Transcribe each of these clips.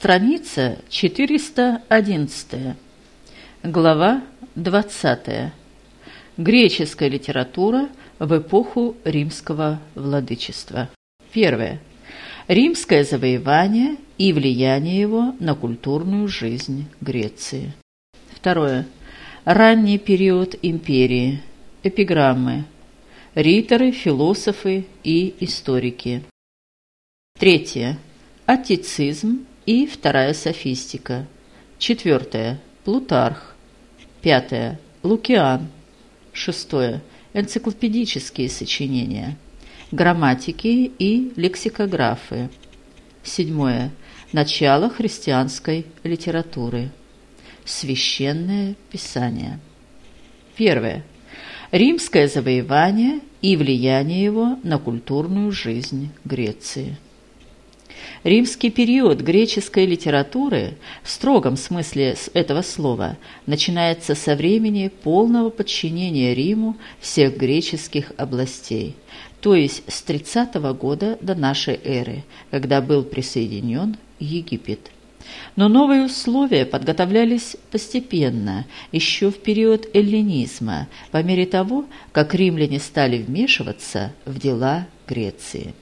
Страница 411. Глава 20. Греческая литература в эпоху римского владычества. Первое. Римское завоевание и влияние его на культурную жизнь Греции. Второе. Ранний период империи. Эпиграммы. Риторы, философы и историки. Третье. Аттицизм и вторая софистика. Четвертое. Плутарх. Пятое. Лукиан. Шестое. Энциклопедические сочинения. Грамматики и лексикографы. Седьмое. Начало христианской литературы. Священное писание. Первое. Римское завоевание и влияние его на культурную жизнь Греции. Римский период греческой литературы в строгом смысле этого слова начинается со времени полного подчинения Риму всех греческих областей, то есть с 30 -го года до нашей эры, когда был присоединен Египет. Но новые условия подготовлялись постепенно, еще в период эллинизма, по мере того, как римляне стали вмешиваться в дела Греции.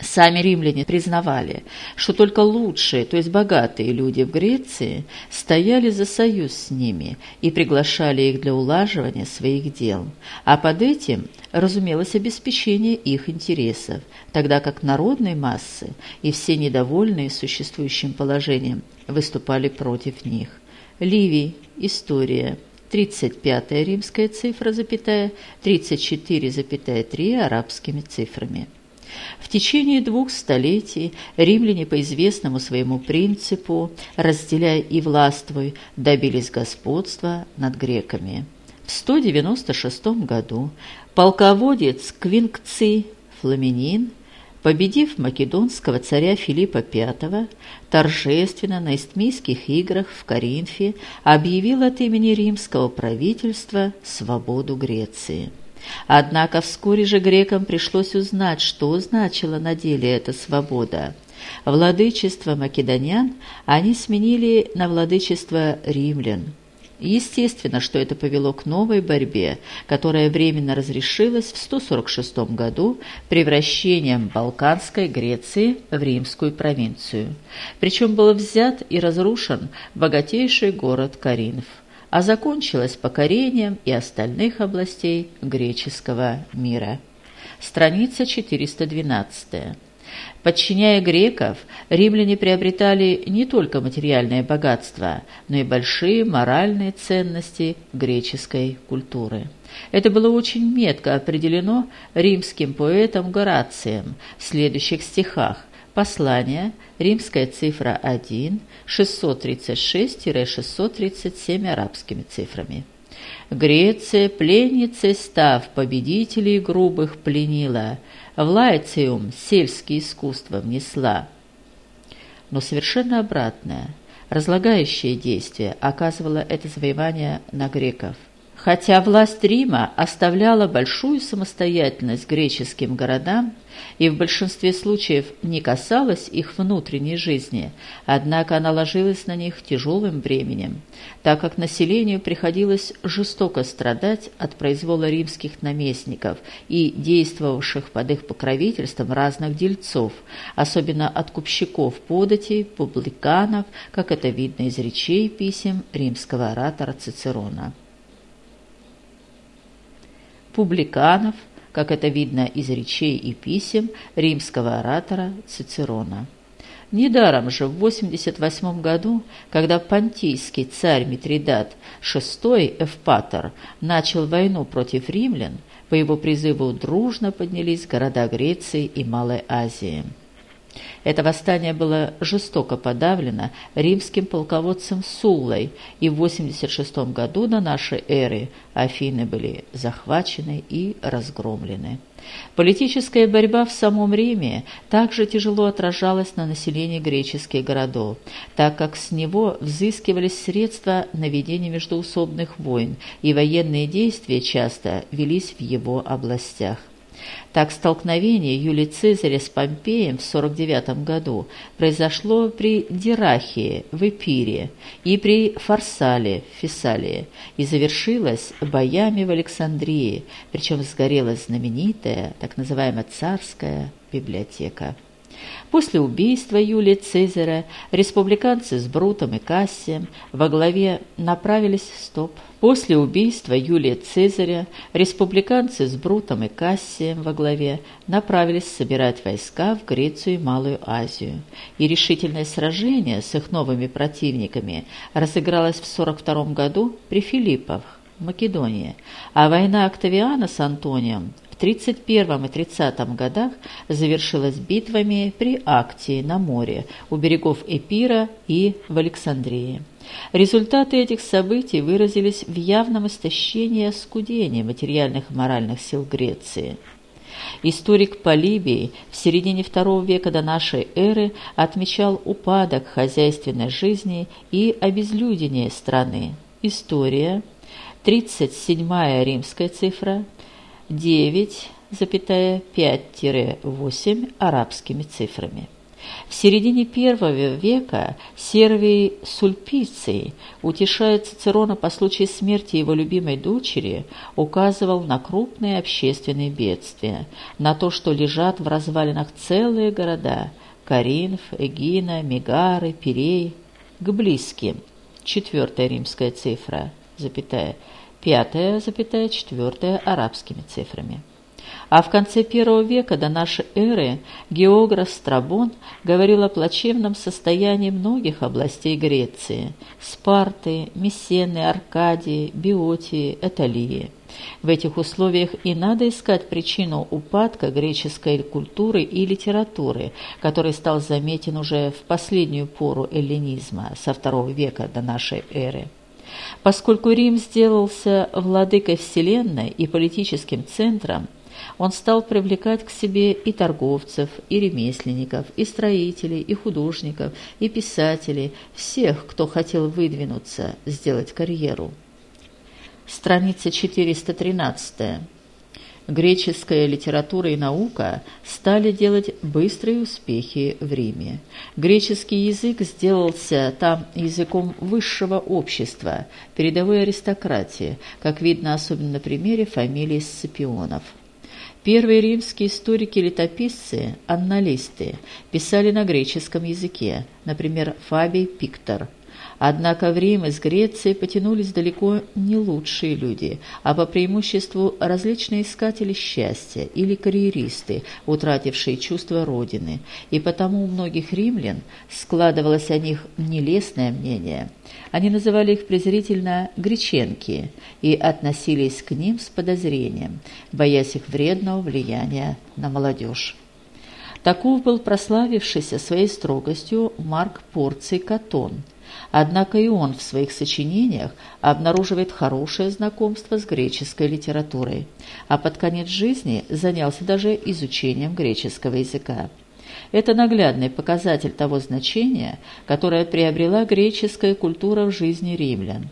Сами римляне признавали, что только лучшие, то есть богатые люди в Греции стояли за союз с ними и приглашали их для улаживания своих дел, а под этим разумелось обеспечение их интересов, тогда как народные массы и все недовольные существующим положением выступали против них. Ливий. История. 35 римская цифра, запятая, 34, запятая 3 арабскими цифрами. В течение двух столетий римляне по известному своему принципу «разделяй и властвуй» добились господства над греками. В 196 году полководец Квинкций Фламинин, победив македонского царя Филиппа V, торжественно на Истмийских играх в Коринфе объявил от имени римского правительства свободу Греции. Однако вскоре же грекам пришлось узнать, что значила на деле эта свобода. Владычество македонян они сменили на владычество римлян. Естественно, что это повело к новой борьбе, которая временно разрешилась в 146 году превращением Балканской Греции в римскую провинцию. Причем был взят и разрушен богатейший город Каринф а закончилась покорением и остальных областей греческого мира. Страница 412. Подчиняя греков, римляне приобретали не только материальное богатство, но и большие моральные ценности греческой культуры. Это было очень метко определено римским поэтом Горацием в следующих стихах, Послание, римская цифра 1, 636-637 арабскими цифрами. Греция, пленницей став, победителей грубых пленила, в Лайциум сельские искусства внесла. Но совершенно обратное, разлагающее действие оказывало это завоевание на греков. Хотя власть Рима оставляла большую самостоятельность греческим городам и в большинстве случаев не касалась их внутренней жизни, однако она ложилась на них тяжелым бременем, так как населению приходилось жестоко страдать от произвола римских наместников и действовавших под их покровительством разных дельцов, особенно от купщиков податей, публиканов, как это видно из речей писем римского оратора Цицерона. Публиканов, как это видно из речей и писем римского оратора Цицерона. Недаром же в 88 году, когда понтийский царь Митридат VI Эвпатор начал войну против римлян, по его призыву дружно поднялись города Греции и Малой Азии. Это восстание было жестоко подавлено римским полководцем Суллой, и в 86 году до нашей эры Афины были захвачены и разгромлены. Политическая борьба в самом Риме также тяжело отражалась на населении греческих городов, так как с него взыскивались средства на ведение междоусобных войн, и военные действия часто велись в его областях. Так, столкновение Юлии Цезаря с Помпеем в 49 году произошло при Дирахии в Эпире и при Фарсале в Фессалии и завершилось боями в Александрии, причем сгорела знаменитая, так называемая царская библиотека. После убийства Юлия Цезаря республиканцы с Брутом и Кассием во главе направились стоп. После убийства Юлия Цезаря республиканцы с Брутом и Кассием во главе направились собирать войска в Грецию и Малую Азию. И решительное сражение с их новыми противниками разыгралось в 42 году при Филиппах, Македонии, а война Октавиана с Антонием 31 и 30 годах завершилась битвами при Актии на море у берегов Эпира и в Александрии. Результаты этих событий выразились в явном истощении и оскудении материальных и моральных сил Греции. Историк Полибий в середине II века до нашей эры отмечал упадок хозяйственной жизни и обезлюдение страны. История, 37-я римская цифра, 9,5-8 арабскими цифрами. В середине первого века Сервий Сульпиций, утешая Цицерона по случаю смерти его любимой дочери, указывал на крупные общественные бедствия, на то, что лежат в развалинах целые города – Каринф, Эгина, Мегары, Пирей, к близким. Четвертая римская цифра, запятая, пятая, запятая, четвертая арабскими цифрами. А в конце первого века до нашей эры географ Страбон говорил о плачевном состоянии многих областей Греции – Спарты, Мессены, Аркадии, Биотии, Эталии. В этих условиях и надо искать причину упадка греческой культуры и литературы, который стал заметен уже в последнюю пору эллинизма со второго века до нашей эры. Поскольку Рим сделался владыкой Вселенной и политическим центром, он стал привлекать к себе и торговцев, и ремесленников, и строителей, и художников, и писателей, всех, кто хотел выдвинуться, сделать карьеру. Страница 413 греческая литература и наука стали делать быстрые успехи в Риме. Греческий язык сделался там языком высшего общества, передовой аристократии, как видно особенно на примере фамилий Сципионов. Первые римские историки-летописцы, анналисты, писали на греческом языке, например, Фабий Пиктор – Однако в Рим из Греции потянулись далеко не лучшие люди, а по преимуществу различные искатели счастья или карьеристы, утратившие чувство Родины, и потому у многих римлян складывалось о них нелестное мнение. Они называли их презрительно «греченки» и относились к ним с подозрением, боясь их вредного влияния на молодежь. Таков был прославившийся своей строгостью Марк Порций Катон – Однако и он в своих сочинениях обнаруживает хорошее знакомство с греческой литературой, а под конец жизни занялся даже изучением греческого языка. Это наглядный показатель того значения, которое приобрела греческая культура в жизни римлян.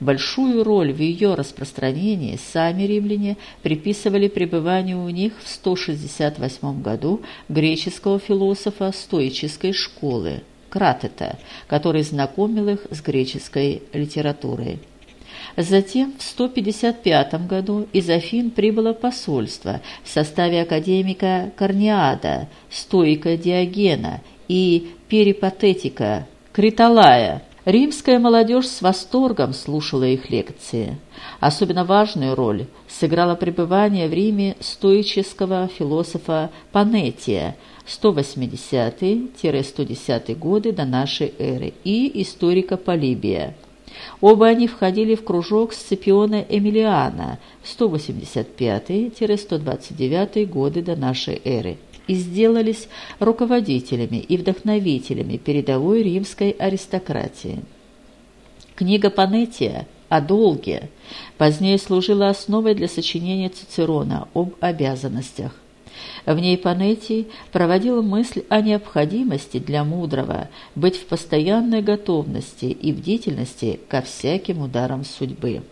Большую роль в ее распространении сами римляне приписывали пребыванию у них в 168 году греческого философа стоической школы Кратета, который знакомил их с греческой литературой. Затем в 155 году из Афин прибыло посольство в составе академика Корниада, стоика Диогена и перипатетика Криталая. Римская молодежь с восторгом слушала их лекции. Особенно важную роль сыграло пребывание в Риме стоического философа Панетия – 180-110 годы до нашей эры и историка Полибия. Оба они входили в кружок Сципиона Эмилиана 185-129 годы до нашей эры и сделались руководителями и вдохновителями передовой римской аристократии. Книга Панетия о долге позднее служила основой для сочинения Цицерона об обязанностях. В ней Панетти проводил мысль о необходимости для мудрого быть в постоянной готовности и бдительности ко всяким ударам судьбы.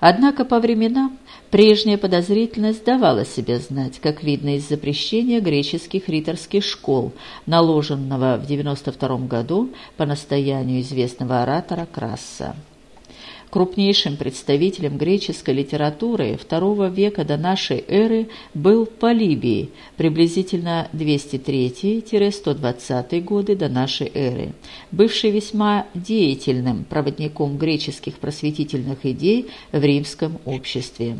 Однако по временам прежняя подозрительность давала себя знать, как видно из запрещения греческих риторских школ, наложенного в 92 году по настоянию известного оратора Краса. Крупнейшим представителем греческой литературы II века до нашей эры был Полибий, приблизительно 203-120 годы до нашей эры, бывший весьма деятельным проводником греческих просветительных идей в римском обществе.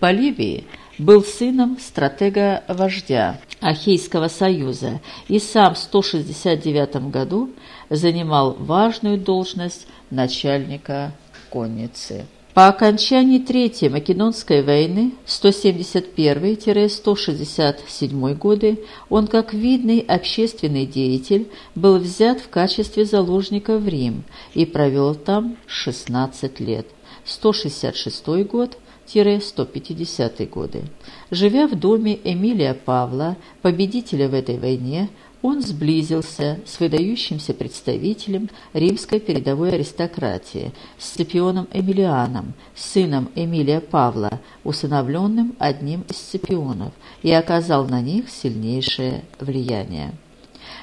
Полибий был сыном стратега-вождя Ахейского союза и сам в 169 году занимал важную должность начальника конницы. По окончании Третьей Македонской войны 171-167 годы он, как видный общественный деятель, был взят в качестве заложника в Рим и провел там 16 лет. 166 год 150 годы. Живя в доме Эмилия Павла, победителя в этой войне, он сблизился с выдающимся представителем римской передовой аристократии, Сципионом Эмилианом, сыном Эмилия Павла, усыновленным одним из Сципионов, и оказал на них сильнейшее влияние.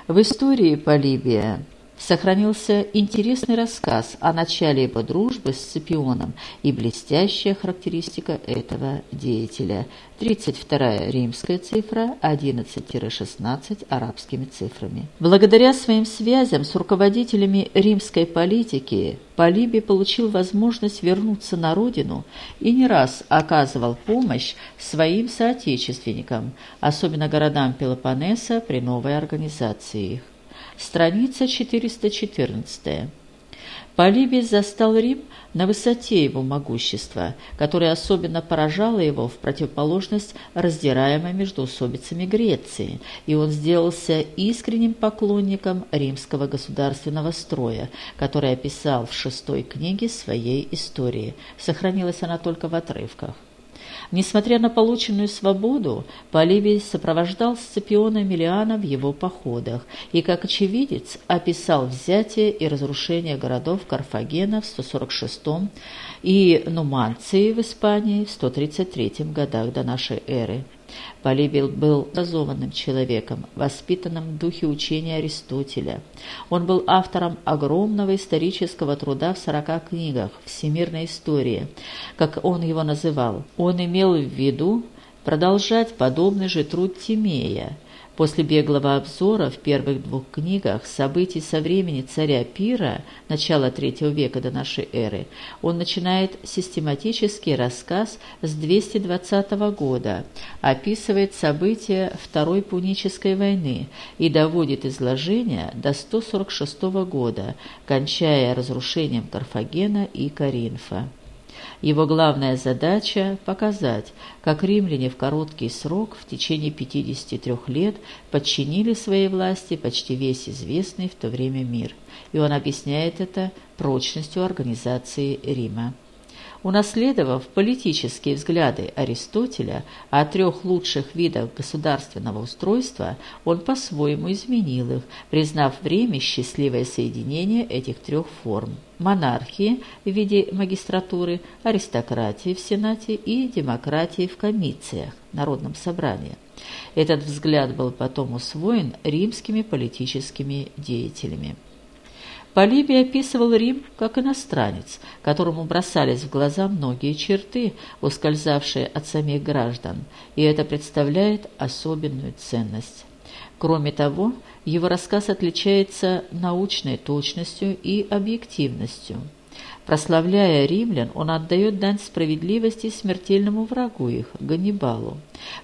В истории Полибия сохранился интересный рассказ о начале его дружбы с Сципионом и блестящая характеристика этого деятеля. 32 римская цифра, 11-16 арабскими цифрами. Благодаря своим связям с руководителями римской политики Полибий получил возможность вернуться на родину и не раз оказывал помощь своим соотечественникам, особенно городам Пелопоннеса при новой организации их. Страница 414. Полибий застал Рим на высоте его могущества, которое особенно поражало его в противоположность раздираемой между усобицами Греции, и он сделался искренним поклонником римского государственного строя, который описал в шестой книге своей истории. Сохранилась она только в отрывках. Несмотря на полученную свободу, Поливий сопровождал Сципиона Миллиана в его походах и, как очевидец, описал взятие и разрушение городов Карфагена в 146 и Нуманции в Испании в 133 годах до нашей эры. Полибий был образованным человеком, воспитанным в духе учения Аристотеля. Он был автором огромного исторического труда в сорока книгах «Всемирной истории», как он его называл. Он имел в виду продолжать подобный же труд Тимея – После беглого обзора в первых двух книгах событий со времени царя Пира, начала III века до нашей эры, он начинает систематический рассказ с 220 года, описывает события Второй Пунической войны и доводит изложение до 146 года, кончая разрушением Карфагена и Каринфа. Его главная задача – показать, как римляне в короткий срок, в течение 53 лет, подчинили своей власти почти весь известный в то время мир. И он объясняет это прочностью организации Рима. Унаследовав политические взгляды Аристотеля о трех лучших видах государственного устройства, он по-своему изменил их, признав время счастливое соединение этих трех форм – монархии в виде магистратуры, аристократии в Сенате и демократии в комициях, Народном собрании. Этот взгляд был потом усвоен римскими политическими деятелями. Полибий описывал Рим как иностранец, которому бросались в глаза многие черты, ускользавшие от самих граждан, и это представляет особенную ценность. Кроме того, его рассказ отличается научной точностью и объективностью – Прославляя римлян, он отдает дань справедливости смертельному врагу их, Ганнибалу.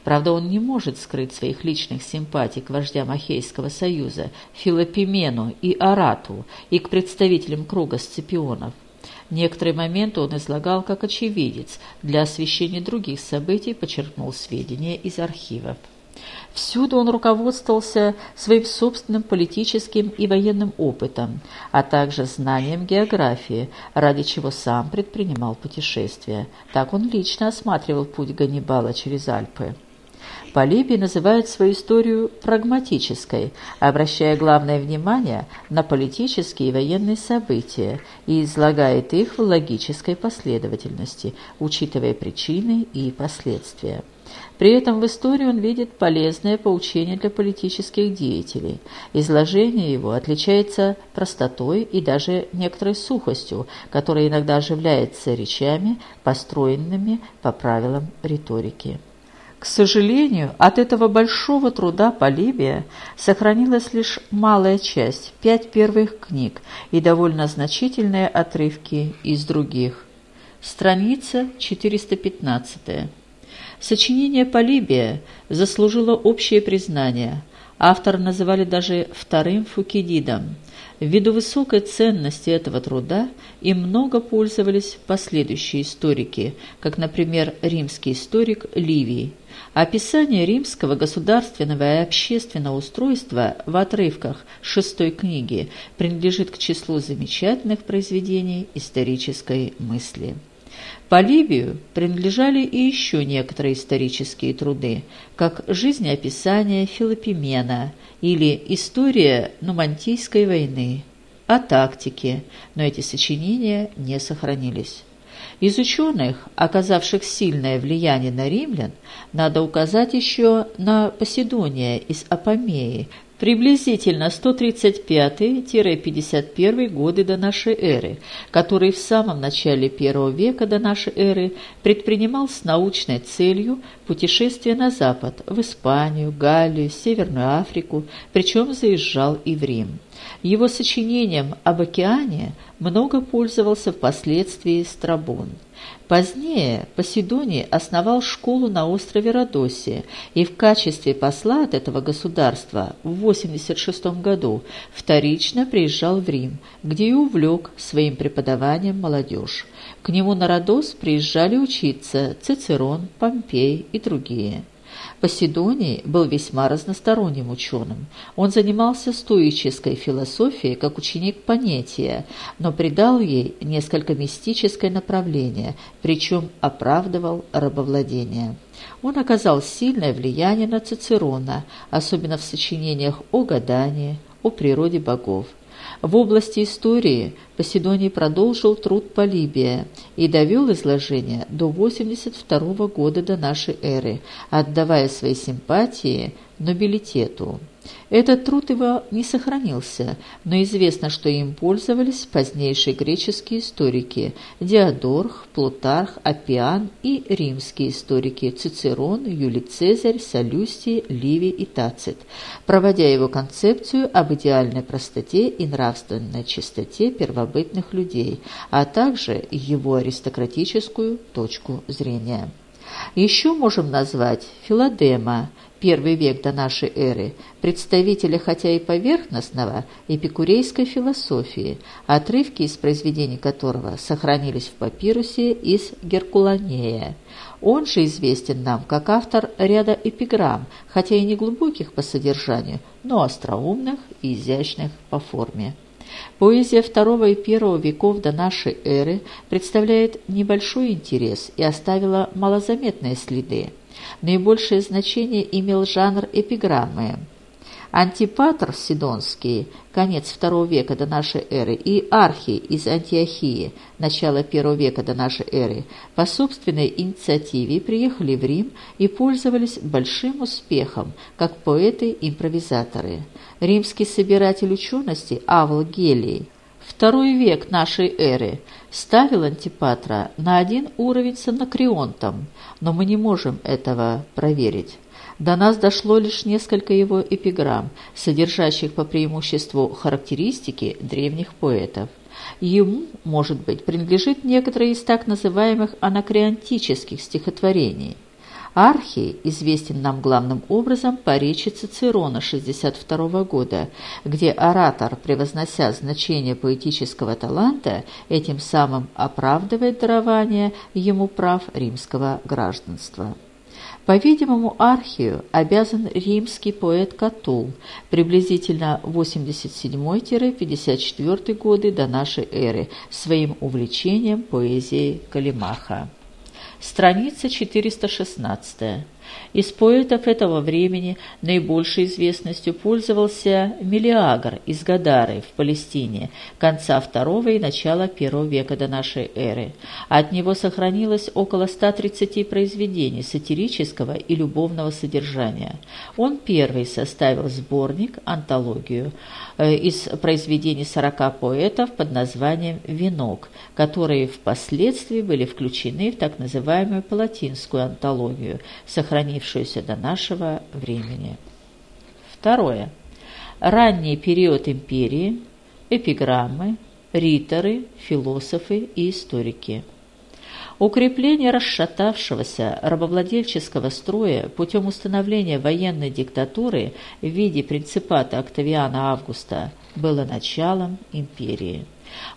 Правда, он не может скрыть своих личных симпатий к вождям Ахейского союза, Филопимену и Арату, и к представителям круга Сципионов. Некоторые моменты он излагал как очевидец, для освещения других событий почерпнул сведения из архивов. Всюду он руководствовался своим собственным политическим и военным опытом, а также знанием географии, ради чего сам предпринимал путешествия. Так он лично осматривал путь Ганнибала через Альпы. Полибий называет свою историю прагматической, обращая главное внимание на политические и военные события и излагает их в логической последовательности, учитывая причины и последствия. При этом в истории он видит полезное поучение для политических деятелей. Изложение его отличается простотой и даже некоторой сухостью, которая иногда оживляется речами, построенными по правилам риторики. К сожалению, от этого большого труда Полибия сохранилась лишь малая часть, пять первых книг и довольно значительные отрывки из других. Страница 415. Сочинение Полибия заслужило общее признание. Автора называли даже вторым Фукидидом. Ввиду высокой ценности этого труда им много пользовались последующие историки, как, например, римский историк Ливий. Описание римского государственного и общественного устройства в отрывках шестой книги принадлежит к числу замечательных произведений исторической мысли. По Ливию принадлежали и еще некоторые исторические труды, как «Жизнеописание Филопимена» или «История Нумантийской войны», о тактике, но эти сочинения не сохранились. Из ученых, оказавших сильное влияние на римлян, надо указать еще на Поседония из Апомеи, приблизительно 135-51 годы до нашей эры, который в самом начале первого века до нашей эры предпринимал с научной целью путешествие на запад, в Испанию, Галлию, Северную Африку, причем заезжал и в Рим. Его сочинением об океане много пользовался впоследствии Страбон. Позднее Поседоний основал школу на острове Родосия и в качестве посла от этого государства в 86 году вторично приезжал в Рим, где и увлек своим преподаванием молодежь. К нему на Родос приезжали учиться Цицерон, Помпей и другие. Поседоний был весьма разносторонним ученым. Он занимался стоической философией как ученик понятия, но придал ей несколько мистическое направление, причем оправдывал рабовладение. Он оказал сильное влияние на Цицерона, особенно в сочинениях о гадании, о природе богов. В области истории Поседоний продолжил труд Полибия и довел изложение до 82 года до нашей эры, отдавая свои симпатии нобилитету. Этот труд его не сохранился, но известно, что им пользовались позднейшие греческие историки Диодорх, Плутарх, Апиан и римские историки Цицерон, Юлий Цезарь, Солюстий, Ливий и Тацит, проводя его концепцию об идеальной простоте и нравственной чистоте первобытных людей, а также его аристократическую точку зрения. Еще можем назвать Филадема, первый век до нашей эры, представителя хотя и поверхностного эпикурейской философии, отрывки из произведений которого сохранились в папирусе из Геркуланея. Он же известен нам как автор ряда эпиграмм, хотя и не глубоких по содержанию, но остроумных и изящных по форме. Поэзия II и I веков до нашей эры представляет небольшой интерес и оставила малозаметные следы. Наибольшее значение имел жанр эпиграммы. Антипатр Сидонский, конец II века до нашей эры, и Архий из Антиохии, начало I века до нашей эры, по собственной инициативе приехали в Рим и пользовались большим успехом, как поэты-импровизаторы. Римский собиратель учености Авл Гелий Второй век нашей эры ставил Антипатра на один уровень с Анакреонтом, но мы не можем этого проверить. До нас дошло лишь несколько его эпиграмм, содержащих по преимуществу характеристики древних поэтов. Ему, может быть, принадлежит некоторые из так называемых анакреонтических стихотворений. Архий известен нам главным образом по речи Цицерона 62 года, где оратор, превознося значение поэтического таланта, этим самым оправдывает дарование ему прав римского гражданства. По-видимому, Архию обязан римский поэт Катул, приблизительно 87-54 годы до нашей эры, своим увлечением поэзией Калимаха. Страница 416. Из поэтов этого времени наибольшей известностью пользовался Мелиагр из Гадары в Палестине конца II и начала I века до нашей эры. От него сохранилось около 130 произведений сатирического и любовного содержания. Он первый составил сборник, антологию, из произведений 40 поэтов под названием «Венок», которые впоследствии были включены в так называемую палатинскую антологию, сохранившуюся до нашего времени. Второе. Ранний период империи, эпиграммы, риторы, философы и историки. Укрепление расшатавшегося рабовладельческого строя путем установления военной диктатуры в виде принципата Октавиана Августа было началом империи.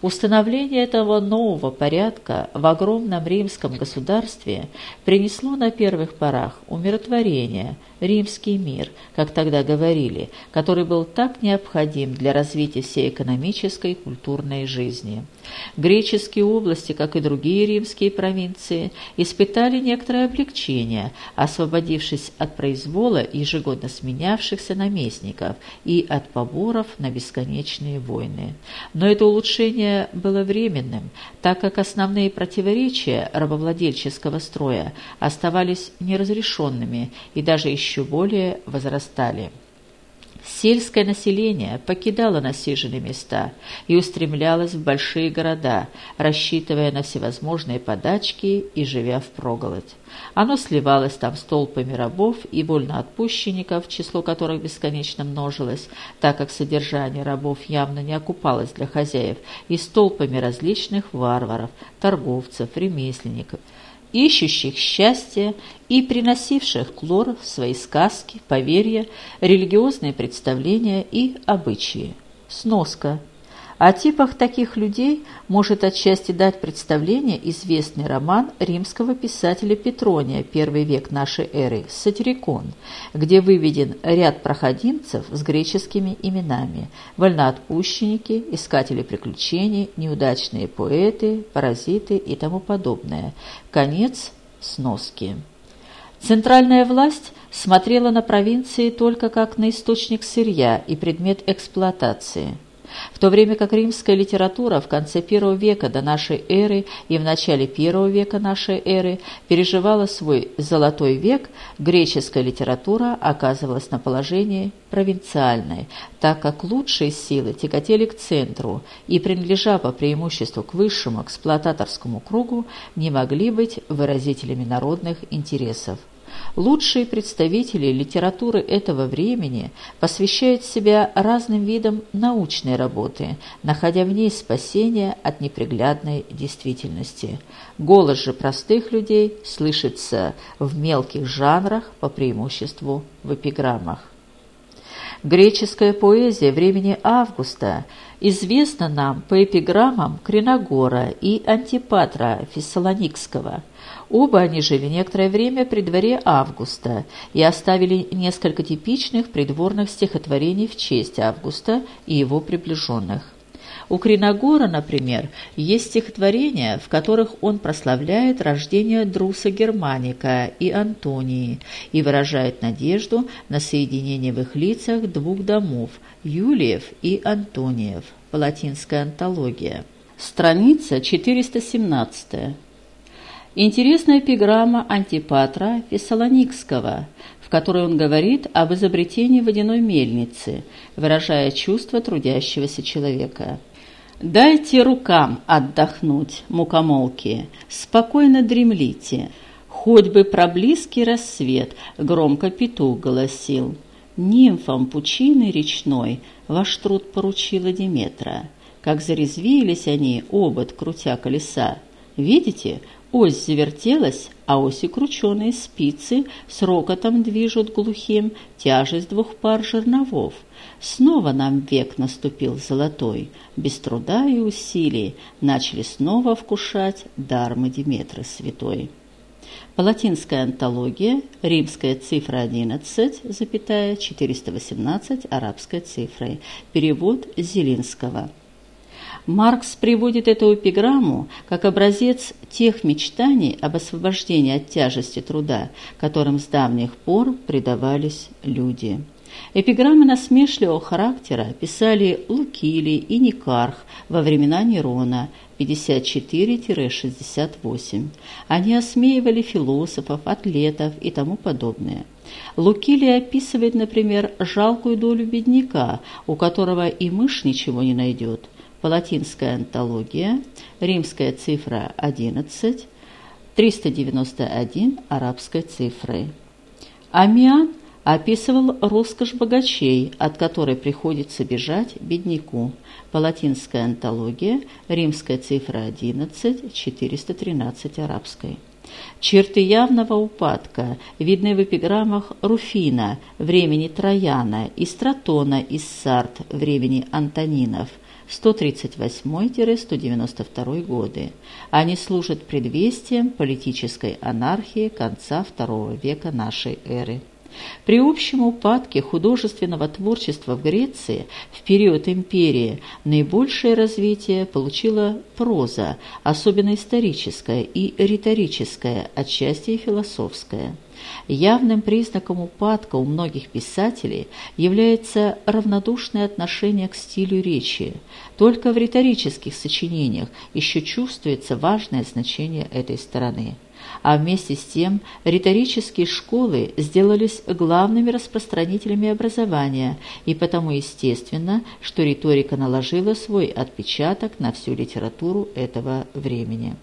Установление этого нового порядка в огромном римском государстве принесло на первых порах умиротворение, римский мир, как тогда говорили, который был так необходим для развития всей экономической и культурной жизни. Греческие области, как и другие римские провинции, испытали некоторое облегчение, освободившись от произвола ежегодно сменявшихся наместников и от поборов на бесконечные войны. Но это улучшение было временным, так как основные противоречия рабовладельческого строя оставались неразрешенными и даже еще более возрастали. Сельское население покидало насиженные места и устремлялось в большие города, рассчитывая на всевозможные подачки и живя впроголодь. Оно сливалось там с толпами рабов и вольноотпущенников, число которых бесконечно множилось, так как содержание рабов явно не окупалось для хозяев, и с толпами различных варваров, торговцев, ремесленников – ищущих счастья и приносивших Клор в свои сказки, поверья, религиозные представления и обычаи. Сноска. О типах таких людей может отчасти дать представление известный роман римского писателя Петрония «Первый век нашей эры» «Сатирикон», где выведен ряд проходимцев с греческими именами – вольноотпущенники, искатели приключений, неудачные поэты, паразиты и тому подобное. Конец сноски. Центральная власть смотрела на провинции только как на источник сырья и предмет эксплуатации – в то время как римская литература в конце первого века до нашей эры и в начале первого века нашей эры переживала свой «золотой век», греческая литература оказывалась на положении провинциальной, так как лучшие силы тяготели к центру и, принадлежа по преимуществу к высшему эксплуататорскому кругу, не могли быть выразителями народных интересов. Лучшие представители литературы этого времени посвящают себя разным видам научной работы, находя в ней спасение от неприглядной действительности. Голос же простых людей слышится в мелких жанрах, по преимуществу в эпиграммах. Греческая поэзия времени Августа известна нам по эпиграммам Криногора и Антипатра Фессалоникского – Оба они жили некоторое время при дворе Августа и оставили несколько типичных придворных стихотворений в честь Августа и его приближенных. У Криногора, например, есть стихотворения, в которых он прославляет рождение Друса Германика и Антонии и выражает надежду на соединение в их лицах двух домов – Юлиев и Антониев. Латинская антология. Страница 417. Интересная эпиграмма Антипатра Фессалоникского, в которой он говорит об изобретении водяной мельницы, выражая чувства трудящегося человека. «Дайте рукам отдохнуть, мукомолки, спокойно дремлите, хоть бы про близкий рассвет громко петух голосил. Нимфам пучины речной ваш труд поручила Диметра, как зарезвились они, обод, крутя колеса. Видите, Ось завертелась, а оси крученые спицы с рокотом движут глухим тяжесть двух пар жерновов. Снова нам век наступил золотой, без труда и усилий начали снова вкушать дар Мадиметры святой. Палатинская антология, римская цифра 11, запятая, 418 арабской цифрой. Перевод Зелинского. Маркс приводит эту эпиграмму как образец тех мечтаний об освобождении от тяжести труда, которым с давних пор предавались люди. Эпиграммы насмешливого характера писали Лукилий и Никарх во времена Нерона 54-68. Они осмеивали философов, атлетов и тому подобное. Лукилий описывает, например, жалкую долю бедняка, у которого и мышь ничего не найдет. Палатинская антология, римская цифра 11, 391 арабской цифрой. Амиан описывал роскошь богачей, от которой приходится бежать бедняку. Палатинская антология, римская цифра 11, 413 арабской. Черты явного упадка видны в эпиграммах Руфина времени Трояна и Стратона из Сарт времени Антонинов 138-192 годы. Они служат предвестием политической анархии конца II века нашей эры. При общем упадке художественного творчества в Греции в период империи наибольшее развитие получила проза, особенно историческая и риторическая, отчасти и философская. Явным признаком упадка у многих писателей является равнодушное отношение к стилю речи. Только в риторических сочинениях еще чувствуется важное значение этой стороны а вместе с тем риторические школы сделались главными распространителями образования, и потому естественно, что риторика наложила свой отпечаток на всю литературу этого времени.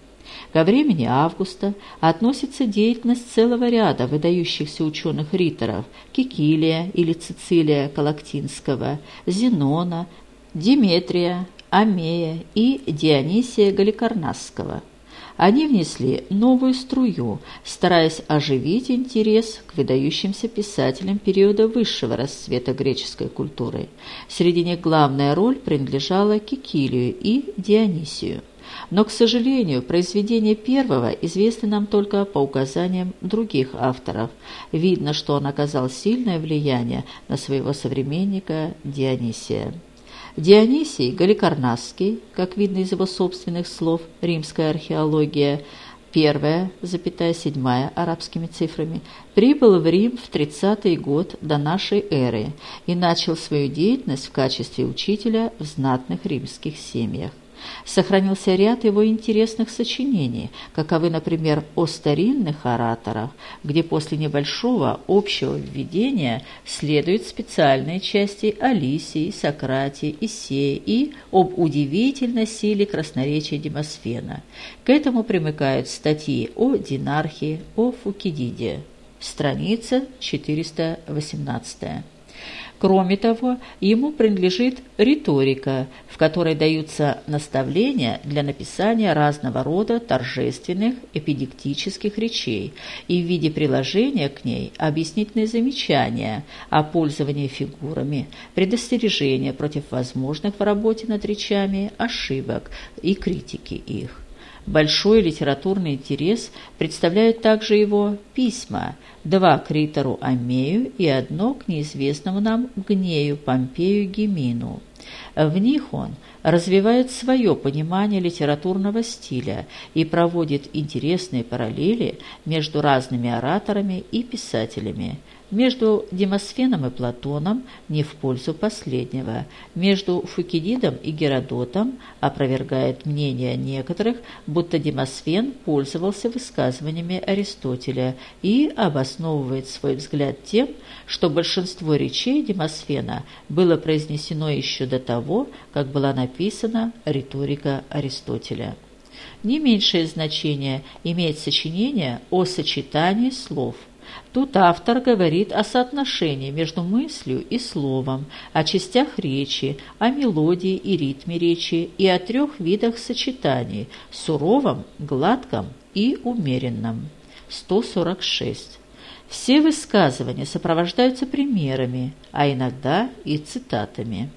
Ко времени Августа относится деятельность целого ряда выдающихся ученых-риторов Кикилия или Цицилия Калактинского, Зенона, Диметрия, Амея и Дионисия Галикарнасского – они внесли новую струю, стараясь оживить интерес к выдающимся писателям периода высшего расцвета греческой культуры. Среди них главная роль принадлежала Кикилию и Дионисию. Но, к сожалению, произведение первого известно нам только по указаниям других авторов. Видно, что он оказал сильное влияние на своего современника Дионисия. Дионисий Галикарнасский, как видно из его собственных слов, римская археология, первая, запятая седьмая арабскими цифрами, прибыл в Рим в 30-й год до нашей эры и начал свою деятельность в качестве учителя в знатных римских семьях. Сохранился ряд его интересных сочинений, каковы, например, «О старинных ораторах», где после небольшого общего введения следуют специальные части о Лисии, Сократе, Исее и об удивительной силе красноречия Демосфена. К этому примыкают статьи о Динархе, о Фукидиде. Страница 418. Кроме того, ему принадлежит риторика, в которой даются наставления для написания разного рода торжественных эпидектических речей и в виде приложения к ней объяснительные замечания о пользовании фигурами, предостережения против возможных в работе над речами ошибок и критики их. Большой литературный интерес представляют также его письма, два к Ритору Амею и одно к неизвестному нам Гнею Помпею Гемину. В них он развивает свое понимание литературного стиля и проводит интересные параллели между разными ораторами и писателями – между Демосфеном и Платоном не в пользу последнего, между Фукидидом и Геродотом опровергает мнение некоторых, будто Демосфен пользовался высказываниями Аристотеля и обосновывает свой взгляд тем, что большинство речей Демосфена было произнесено еще до того, как была написана риторика Аристотеля. Не меньшее значение имеет сочинение о сочетании слов – Тут автор говорит о соотношении между мыслью и словом, о частях речи, о мелодии и ритме речи и о трех видах сочетаний – суровом, гладком и умеренном. 146. Все высказывания сопровождаются примерами, а иногда и цитатами.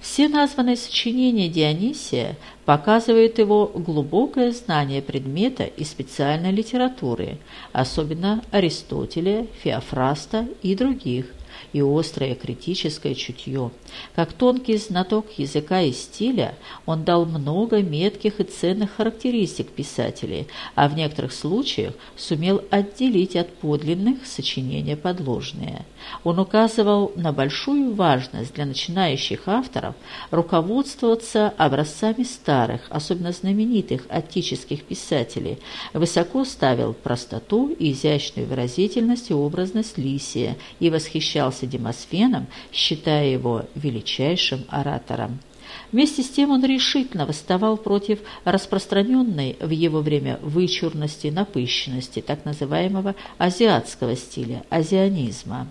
Все названные сочинения Дионисия показывают его глубокое знание предмета и специальной литературы, особенно Аристотеля, Феофраста и других. И острое критическое чутье. Как тонкий знаток языка и стиля, он дал много метких и ценных характеристик писателей, а в некоторых случаях сумел отделить от подлинных сочинения подложные. Он указывал на большую важность для начинающих авторов руководствоваться образцами старых, особенно знаменитых аттических писателей, высоко ставил простоту и изящную выразительность и образность Лисия и восхищался Демосфеном, считая его величайшим оратором. Вместе с тем он решительно восставал против распространенной в его время вычурности, напыщенности, так называемого азиатского стиля, азианизма.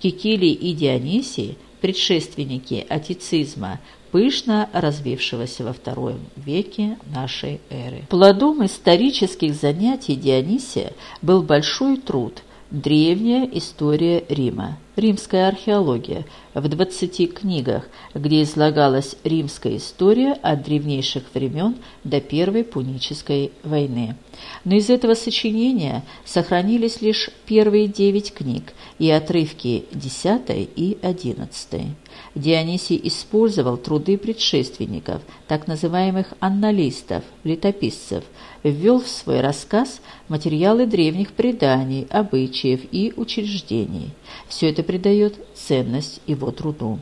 Кикилий и Дионисий, предшественники атицизма, пышно развившегося во втором веке нашей эры. Плодом исторических занятий Дионисия был большой труд «Древняя история Рима», «Римская археология» в 20 книгах, где излагалась римская история от древнейших времен до Первой Пунической войны. Но из этого сочинения сохранились лишь первые девять книг и отрывки 10 и 11. Дионисий использовал труды предшественников, так называемых анналистов, летописцев, ввел в свой рассказ материалы древних преданий, обычаев и учреждений. Все это придает ценность его труду.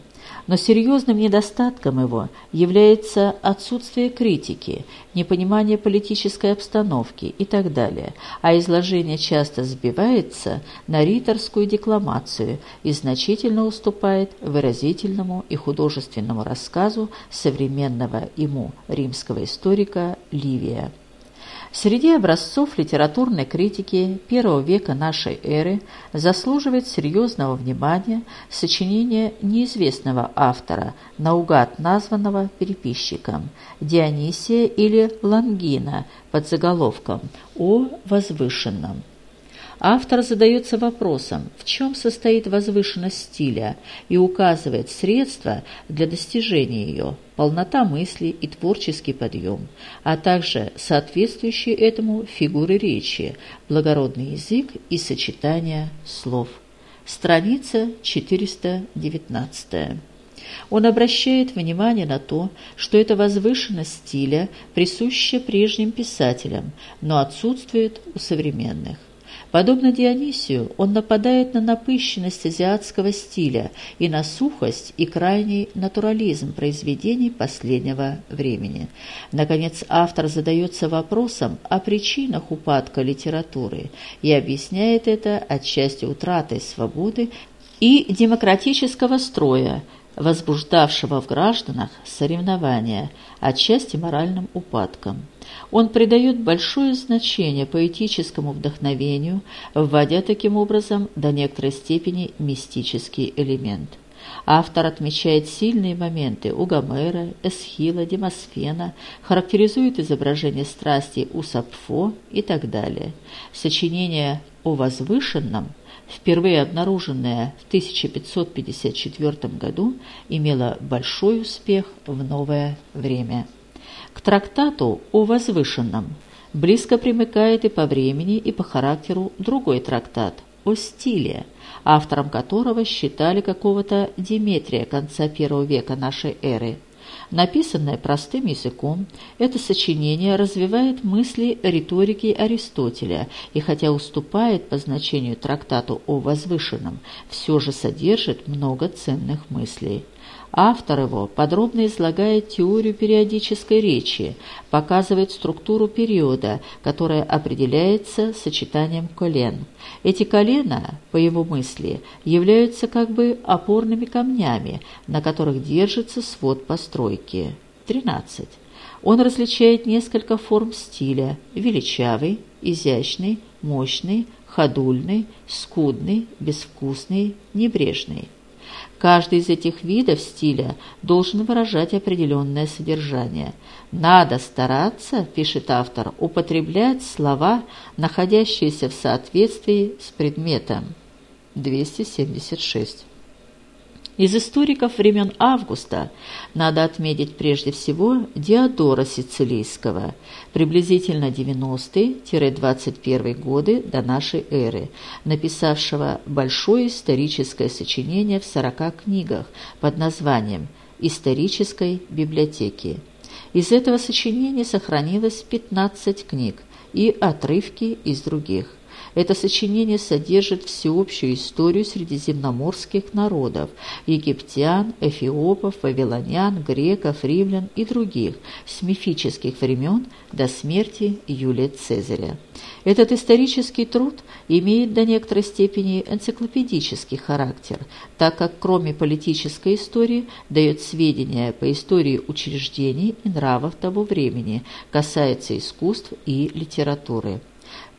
Но серьезным недостатком его является отсутствие критики, непонимание политической обстановки и так далее, а изложение часто сбивается на риторскую декламацию и значительно уступает выразительному и художественному рассказу современного ему римского историка Ливия. Среди образцов литературной критики первого века нашей эры заслуживает серьезного внимания сочинение неизвестного автора, наугад названного переписчиком, Дионисия или Лангина под заголовком «О возвышенном». Автор задается вопросом, в чем состоит возвышенность стиля, и указывает средства для достижения ее, полнота мысли и творческий подъем, а также соответствующие этому фигуры речи, благородный язык и сочетание слов. Страница 419. Он обращает внимание на то, что эта возвышенность стиля присуща прежним писателям, но отсутствует у современных. Подобно Дионисию, он нападает на напыщенность азиатского стиля и на сухость и крайний натурализм произведений последнего времени. Наконец, автор задается вопросом о причинах упадка литературы и объясняет это отчасти утратой свободы и демократического строя, возбуждавшего в гражданах соревнования, отчасти моральным упадком. Он придает большое значение поэтическому вдохновению, вводя таким образом до некоторой степени мистический элемент. Автор отмечает сильные моменты у Гомера, Эсхила, Демосфена, характеризует изображение страсти у Сапфо и так далее. Сочинение о возвышенном, впервые обнаруженное в 1554 году, имело большой успех в новое время. К трактату о возвышенном близко примыкает и по времени, и по характеру другой трактат о стиле, автором которого считали какого-то Диметрия конца первого века нашей эры. Написанное простым языком, это сочинение развивает мысли риторики Аристотеля и хотя уступает по значению трактату о возвышенном, все же содержит много ценных мыслей. Автор его подробно излагает теорию периодической речи, показывает структуру периода, которая определяется сочетанием колен. Эти колена, по его мысли, являются как бы опорными камнями, на которых держится свод постройки. 13. Он различает несколько форм стиля – величавый, изящный, мощный, ходульный, скудный, безвкусный, небрежный. Каждый из этих видов стиля должен выражать определенное содержание. «Надо стараться», – пишет автор, – «употреблять слова, находящиеся в соответствии с предметом». 276. Из историков времен Августа надо отметить прежде всего Диодора Сицилийского, приблизительно 90-21 годы до нашей эры, написавшего большое историческое сочинение в 40 книгах под названием «Исторической библиотеки». Из этого сочинения сохранилось 15 книг и отрывки из других. Это сочинение содержит всеобщую историю средиземноморских народов – египтян, эфиопов, вавилонян, греков, римлян и других с мифических времен до смерти Юлия Цезаря. Этот исторический труд имеет до некоторой степени энциклопедический характер, так как кроме политической истории дает сведения по истории учреждений и нравов того времени, касается искусств и литературы.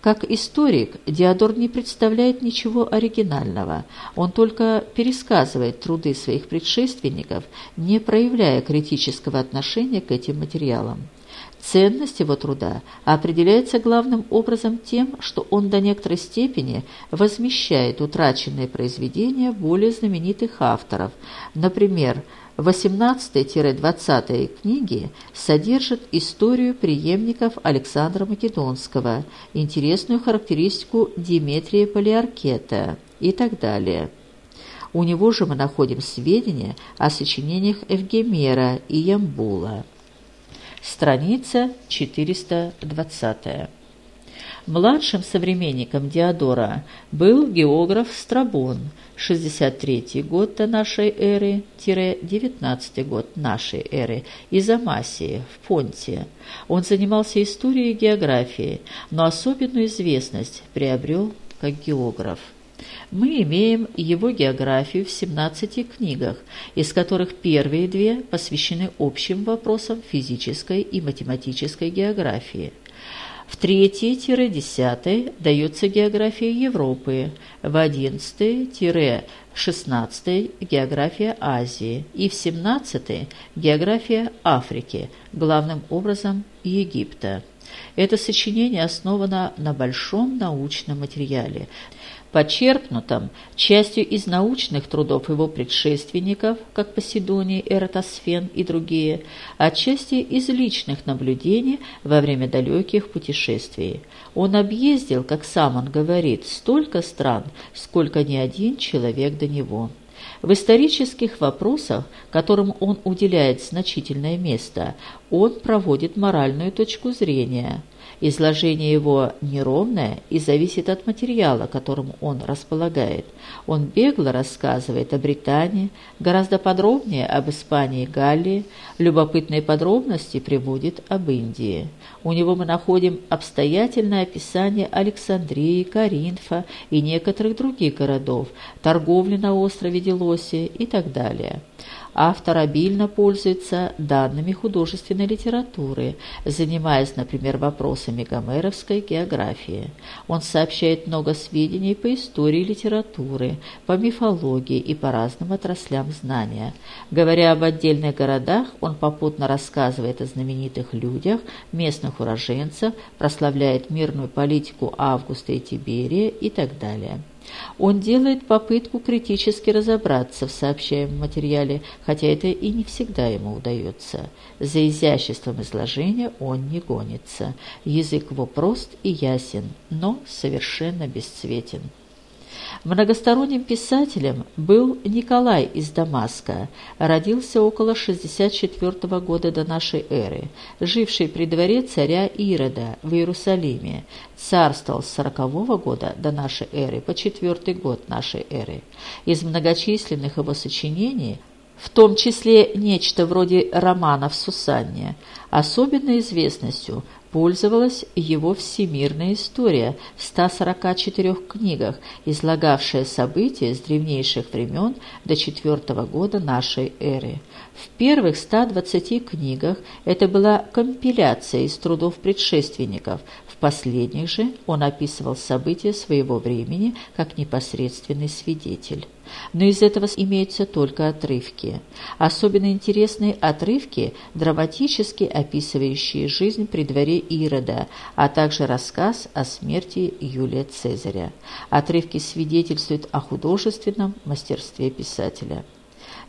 Как историк Диодор не представляет ничего оригинального, он только пересказывает труды своих предшественников, не проявляя критического отношения к этим материалам. Ценность его труда определяется главным образом тем, что он до некоторой степени возмещает утраченные произведения более знаменитых авторов, например, 18-20 книги содержат историю преемников Александра Македонского, интересную характеристику Диметрия Полиаркета и так далее. У него же мы находим сведения о сочинениях Евгемера и Ямбула. Страница 420. Младшим современником Диодора был географ Страбон, 63 год до нашей эры, 19 год нашей эры, из Амасии, в Понте. Он занимался историей и географией, но особенную известность приобрел как географ. Мы имеем его географию в 17 книгах, из которых первые две посвящены общим вопросам физической и математической географии. В третьей-десятой дается география Европы, в одиннадцатой-шестнадцатой география Азии и в семнадцатой география Африки, главным образом Египта. Это сочинение основано на большом научном материале – почерпнутом частью из научных трудов его предшественников, как Поседоний, Эратосфен и другие, а части из личных наблюдений во время далеких путешествий. Он объездил, как сам он говорит, столько стран, сколько ни один человек до него. В исторических вопросах, которым он уделяет значительное место, он проводит моральную точку зрения – Изложение его неровное и зависит от материала, которым он располагает. Он бегло рассказывает о Британии, гораздо подробнее об Испании и Галлии, любопытные подробности приводит об Индии. У него мы находим обстоятельное описание Александрии, Каринфа и некоторых других городов, торговли на острове Делосе и так далее автор обильно пользуется данными художественной литературы, занимаясь, например, вопросами гомеровской географии. Он сообщает много сведений по истории литературы, по мифологии и по разным отраслям знания. Говоря об отдельных городах, он попутно рассказывает о знаменитых людях, местных уроженцах, прославляет мирную политику Августа и Тиберия и так далее. Он делает попытку критически разобраться в сообщаемом материале, хотя это и не всегда ему удается. За изяществом изложения он не гонится. Язык его прост и ясен, но совершенно бесцветен. Многосторонним писателем был Николай из Дамаска, родился около 64 года до нашей эры, живший при дворе царя Ирода в Иерусалиме, царствовал с 40 года до нашей эры по 4 год нашей эры. Из многочисленных его сочинений в том числе нечто вроде романа в Сусанне, особенной известностью пользовалась его всемирная история в 144 книгах, излагавшая события с древнейших времен до IV года нашей эры. В первых 120 книгах это была компиляция из трудов предшественников, в последних же он описывал события своего времени как непосредственный свидетель но из этого имеются только отрывки. Особенно интересные отрывки, драматически описывающие жизнь при дворе Ирода, а также рассказ о смерти Юлия Цезаря. Отрывки свидетельствуют о художественном мастерстве писателя.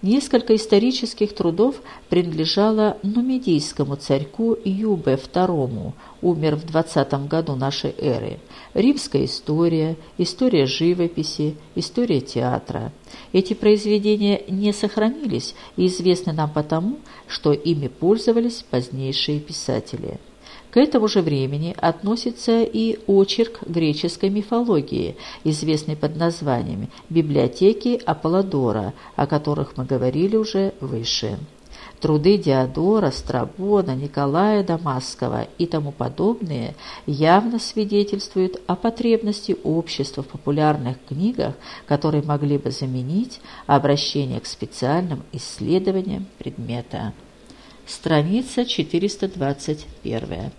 Несколько исторических трудов принадлежало нумидийскому царьку Юбе II, умер в 20 году нашей эры, римская история, история живописи, история театра. Эти произведения не сохранились и известны нам потому, что ими пользовались позднейшие писатели. К этому же времени относится и очерк греческой мифологии, известный под названиями «Библиотеки Аполлодора», о которых мы говорили уже выше. Труды Диодора, Страбона, Николая Дамасского и тому подобные явно свидетельствуют о потребности общества в популярных книгах, которые могли бы заменить обращение к специальным исследованиям предмета. Страница 421.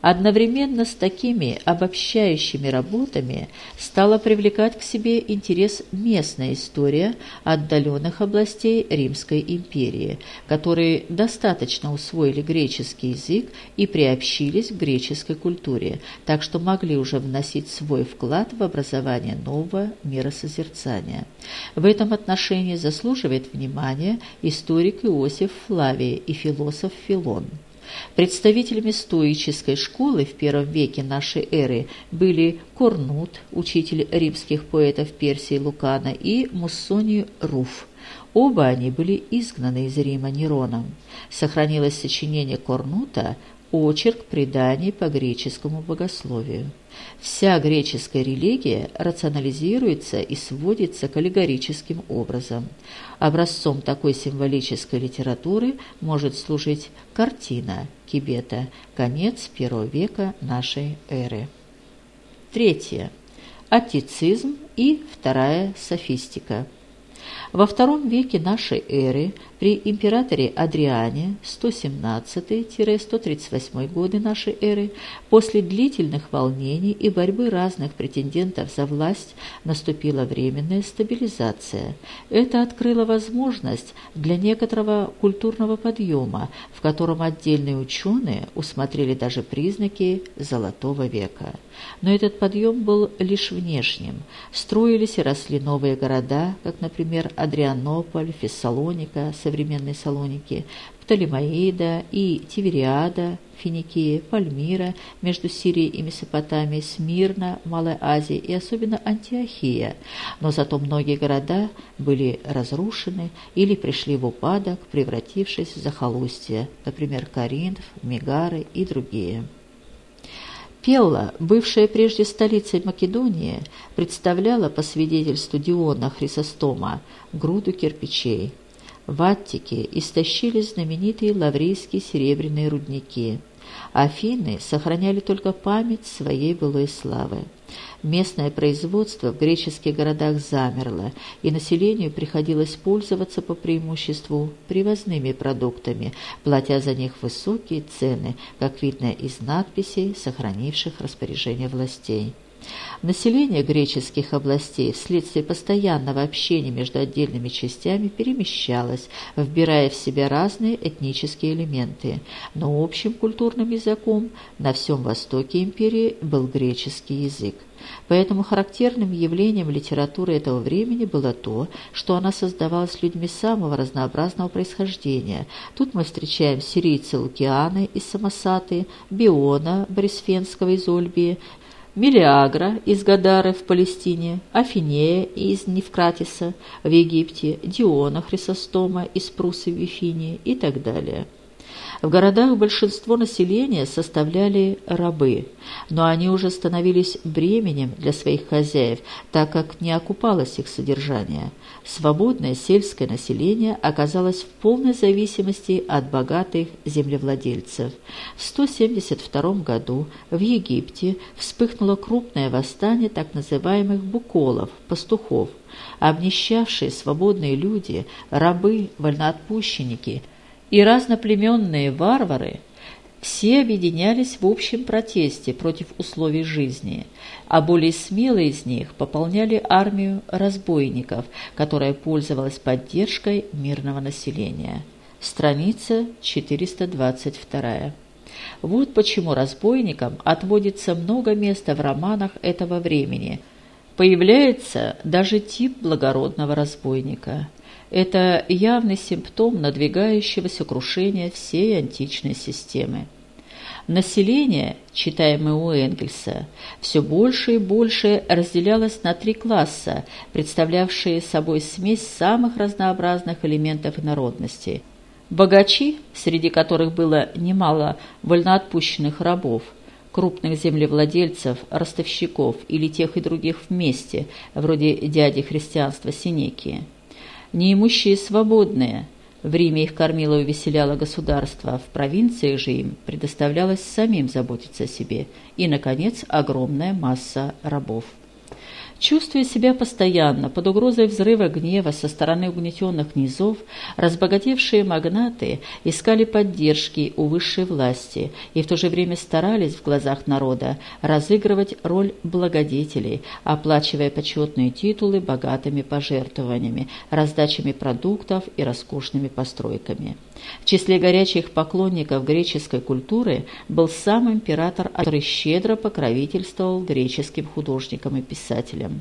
Одновременно с такими обобщающими работами стала привлекать к себе интерес местная история отдаленных областей Римской империи, которые достаточно усвоили греческий язык и приобщились к греческой культуре, так что могли уже вносить свой вклад в образование нового миросозерцания. В этом отношении заслуживает внимания историк Иосиф Флавий и философ Филон. Представителями стоической школы в первом веке нашей эры были Корнут, учитель римских поэтов Персии Лукана, и Муссоний Руф. Оба они были изгнаны из Рима Нероном. Сохранилось сочинение Корнута очерк преданий по греческому богословию. Вся греческая религия рационализируется и сводится к аллегорическим образом. Образцом такой символической литературы может служить картина Кибета, конец первого века нашей эры. Третье. Аттицизм и вторая софистика – во втором веке нашей эры при императоре Адриане 117-138 годы нашей эры после длительных волнений и борьбы разных претендентов за власть наступила временная стабилизация. Это открыло возможность для некоторого культурного подъема, в котором отдельные ученые усмотрели даже признаки Золотого века. Но этот подъем был лишь внешним. Строились и росли новые города, как, например, Адрианополь, Фессалоника, современные Салоники, Птолемаида и Тивериада, Финикия, Пальмира, между Сирией и Месопотамией, Смирна, Малая Азия и особенно Антиохия. Но зато многие города были разрушены или пришли в упадок, превратившись в захолустье, например, Коринф, Мегары и другие. Пелла, бывшая прежде столицей Македонии, представляла, по свидетельству Диона Хрисостома, груду кирпичей. В Аттике истощили знаменитые лаврийские серебряные рудники. Афины сохраняли только память своей былой славы. Местное производство в греческих городах замерло, и населению приходилось пользоваться по преимуществу привозными продуктами, платя за них высокие цены, как видно из надписей, сохранивших распоряжение властей. Население греческих областей вследствие постоянного общения между отдельными частями перемещалось, вбирая в себя разные этнические элементы, но общим культурным языком на всем востоке империи был греческий язык. Поэтому характерным явлением литературы этого времени было то, что она создавалась людьми самого разнообразного происхождения. Тут мы встречаем сирийца Лукианы из Самосаты, Биона Борисфенского из Ольбии, Мелиагра из Гадары в Палестине, Афинея из Невкратиса в Египте, Диона Хрисостома из Прусы в Вифинии и так далее. В городах большинство населения составляли рабы, но они уже становились бременем для своих хозяев, так как не окупалось их содержание. Свободное сельское население оказалось в полной зависимости от богатых землевладельцев. В 172 году в Египте вспыхнуло крупное восстание так называемых буколов, пастухов. Обнищавшие свободные люди, рабы, вольноотпущенники – и разноплеменные варвары все объединялись в общем протесте против условий жизни, а более смелые из них пополняли армию разбойников, которая пользовалась поддержкой мирного населения. Страница 422. Вот почему разбойникам отводится много места в романах этого времени. Появляется даже тип благородного разбойника –– это явный симптом надвигающегося крушения всей античной системы. Население, читаемое у Энгельса, все больше и больше разделялось на три класса, представлявшие собой смесь самых разнообразных элементов народности. Богачи, среди которых было немало вольноотпущенных рабов, крупных землевладельцев, ростовщиков или тех и других вместе, вроде дяди христианства Синекии. Неимущие свободные – в Риме их кормило и увеселяло государство, в провинции же им предоставлялось самим заботиться о себе. И, наконец, огромная масса рабов. Чувствуя себя постоянно под угрозой взрыва гнева со стороны угнетенных низов, разбогатевшие магнаты искали поддержки у высшей власти и в то же время старались в глазах народа разыгрывать роль благодетелей, оплачивая почетные титулы богатыми пожертвованиями, раздачами продуктов и роскошными постройками. В числе горячих поклонников греческой культуры был сам император, который щедро покровительствовал греческим художникам и писателям.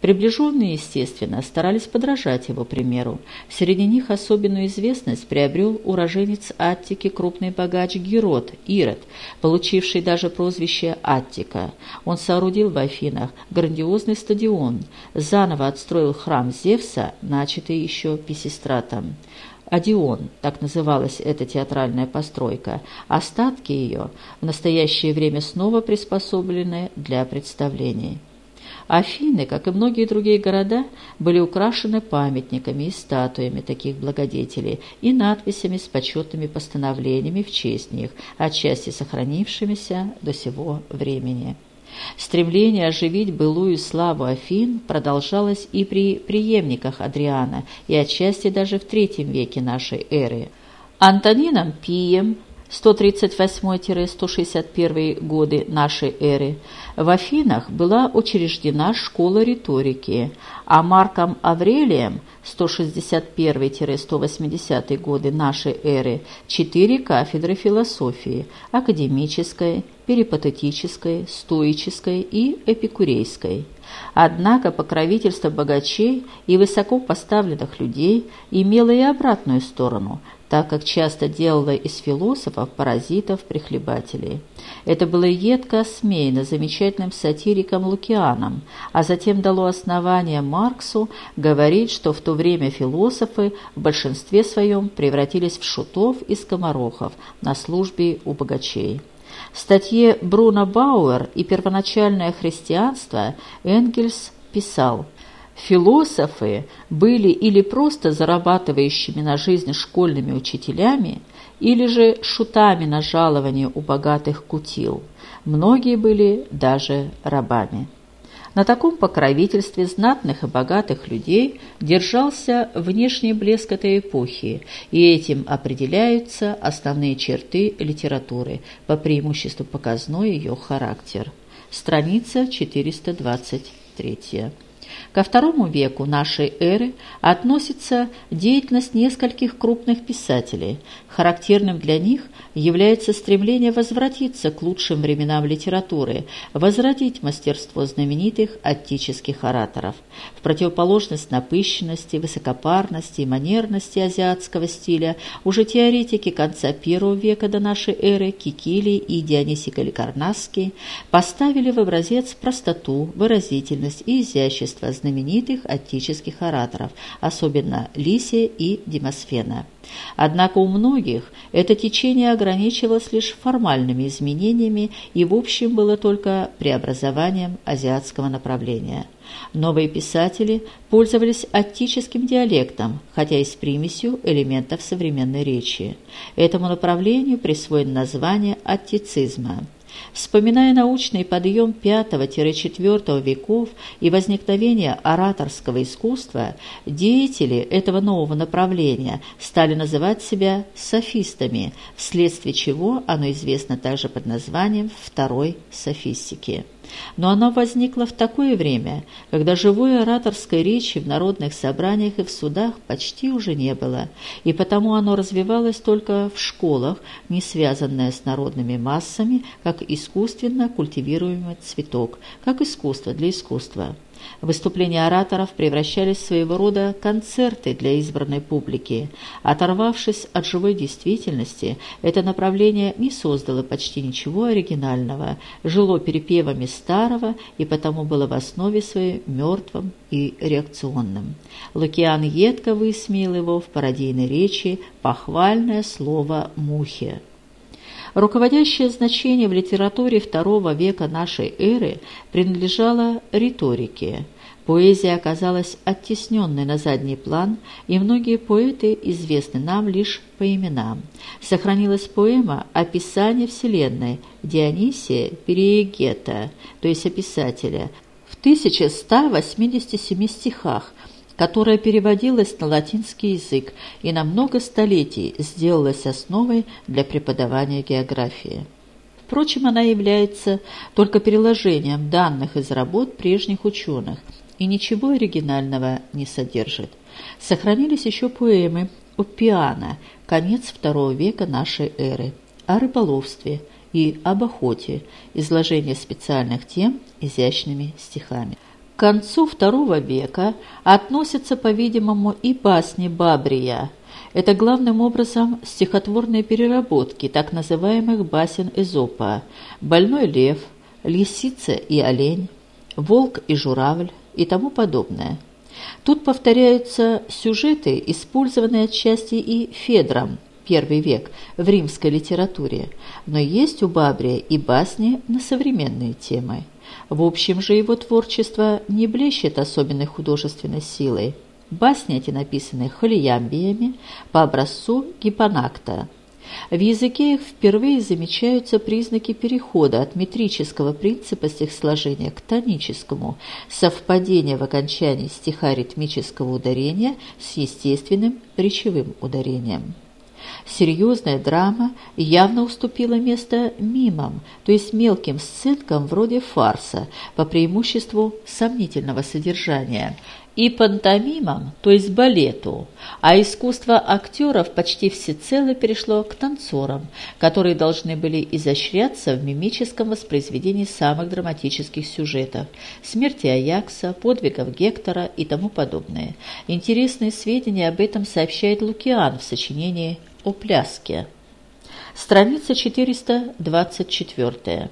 Приближенные, естественно, старались подражать его примеру. Среди них особенную известность приобрел уроженец Аттики крупный богач Герод, Ирод, получивший даже прозвище Аттика. Он соорудил в Афинах грандиозный стадион, заново отстроил храм Зевса, начатый еще Писистратом. Одион, так называлась эта театральная постройка, остатки ее в настоящее время снова приспособлены для представлений. Афины, как и многие другие города, были украшены памятниками и статуями таких благодетелей и надписями с почетными постановлениями в честь них, отчасти сохранившимися до сего времени. Стремление оживить былую славу Афин продолжалось и при преемниках Адриана, и отчасти даже в III веке нашей эры. Антонином Пием 138-161 годы нашей эры, в Афинах была учреждена школа риторики, а Марком Аврелием 161-180 годы нашей эры четыре кафедры философии – академической, перипатетической, стоической и эпикурейской. Однако покровительство богачей и высоко поставленных людей имело и обратную сторону – так как часто делала из философов паразитов-прихлебателей. Это было едко осмеяно замечательным сатириком Лукианом, а затем дало основание Марксу говорить, что в то время философы в большинстве своем превратились в шутов и скоморохов на службе у богачей. В статье Бруно Бауэр и «Первоначальное христианство» Энгельс писал – Философы были или просто зарабатывающими на жизнь школьными учителями, или же шутами на жалование у богатых кутил. Многие были даже рабами. На таком покровительстве знатных и богатых людей держался внешний блеск этой эпохи, и этим определяются основные черты литературы, по преимуществу показной ее характер. Страница 423. Ко второму веку нашей эры относится деятельность нескольких крупных писателей. Характерным для них является стремление возвратиться к лучшим временам литературы, возродить мастерство знаменитых аттических ораторов. В противоположность напыщенности, высокопарности и манерности азиатского стиля уже теоретики конца первого века до нашей эры Кикили и Дионисий Каликарнасский поставили в образец простоту, выразительность и изящество знаменитых аттических ораторов, особенно Лисия и Демосфена. Однако у многих это течение ограничивалось лишь формальными изменениями и в общем было только преобразованием азиатского направления. Новые писатели пользовались аттическим диалектом, хотя и с примесью элементов современной речи. Этому направлению присвоено название аттицизма. Вспоминая научный подъем V-IV веков и возникновение ораторского искусства, деятели этого нового направления стали называть себя софистами, вследствие чего оно известно также под названием второй софистики. Но оно возникло в такое время, когда живой ораторской речи в народных собраниях и в судах почти уже не было, и потому оно развивалось только в школах, не связанное с народными массами, как искусственно культивируемый цветок, как искусство для искусства. Выступления ораторов превращались в своего рода концерты для избранной публики. Оторвавшись от живой действительности, это направление не создало почти ничего оригинального, жило перепевами старого и потому было в основе своей мертвым и реакционным. Лукиан едко высмеял его в пародийной речи «похвальное слово мухе». Руководящее значение в литературе II века нашей эры принадлежало риторике. Поэзия оказалась оттесненной на задний план, и многие поэты известны нам лишь по именам. Сохранилась поэма «Описание Вселенной» Дионисия Периегета, то есть описателя, в 1187 стихах, которая переводилась на латинский язык и на много столетий сделалась основой для преподавания географии. Впрочем, она является только переложением данных из работ прежних ученых и ничего оригинального не содержит. Сохранились еще поэмы Опиана, конец II века нашей эры, о рыболовстве и об охоте, изложение специальных тем изящными стихами. К концу II века относятся, по-видимому, и басни Бабрия. Это главным образом стихотворные переработки так называемых басен Эзопа «Больной лев», «Лисица и олень», «Волк и журавль» и тому подобное. Тут повторяются сюжеты, использованные отчасти и Федром, первый век, в римской литературе, но есть у Бабрия и басни на современные темы. В общем же его творчество не блещет особенной художественной силой. Басни эти написаны холиямбиями по образцу гипонакта. В языке их впервые замечаются признаки перехода от метрического принципа стихосложения к тоническому, совпадение в окончании стиха ритмического ударения с естественным речевым ударением. Серьезная драма явно уступила место мимам, то есть мелким сценкам вроде фарса, по преимуществу сомнительного содержания, и пантомимам, то есть балету, а искусство актеров почти всецело перешло к танцорам, которые должны были изощряться в мимическом воспроизведении самых драматических сюжетов – смерти Аякса, подвигов Гектора и тому подобное. Интересные сведения об этом сообщает Лукиан в сочинении о пляске. Страница 424.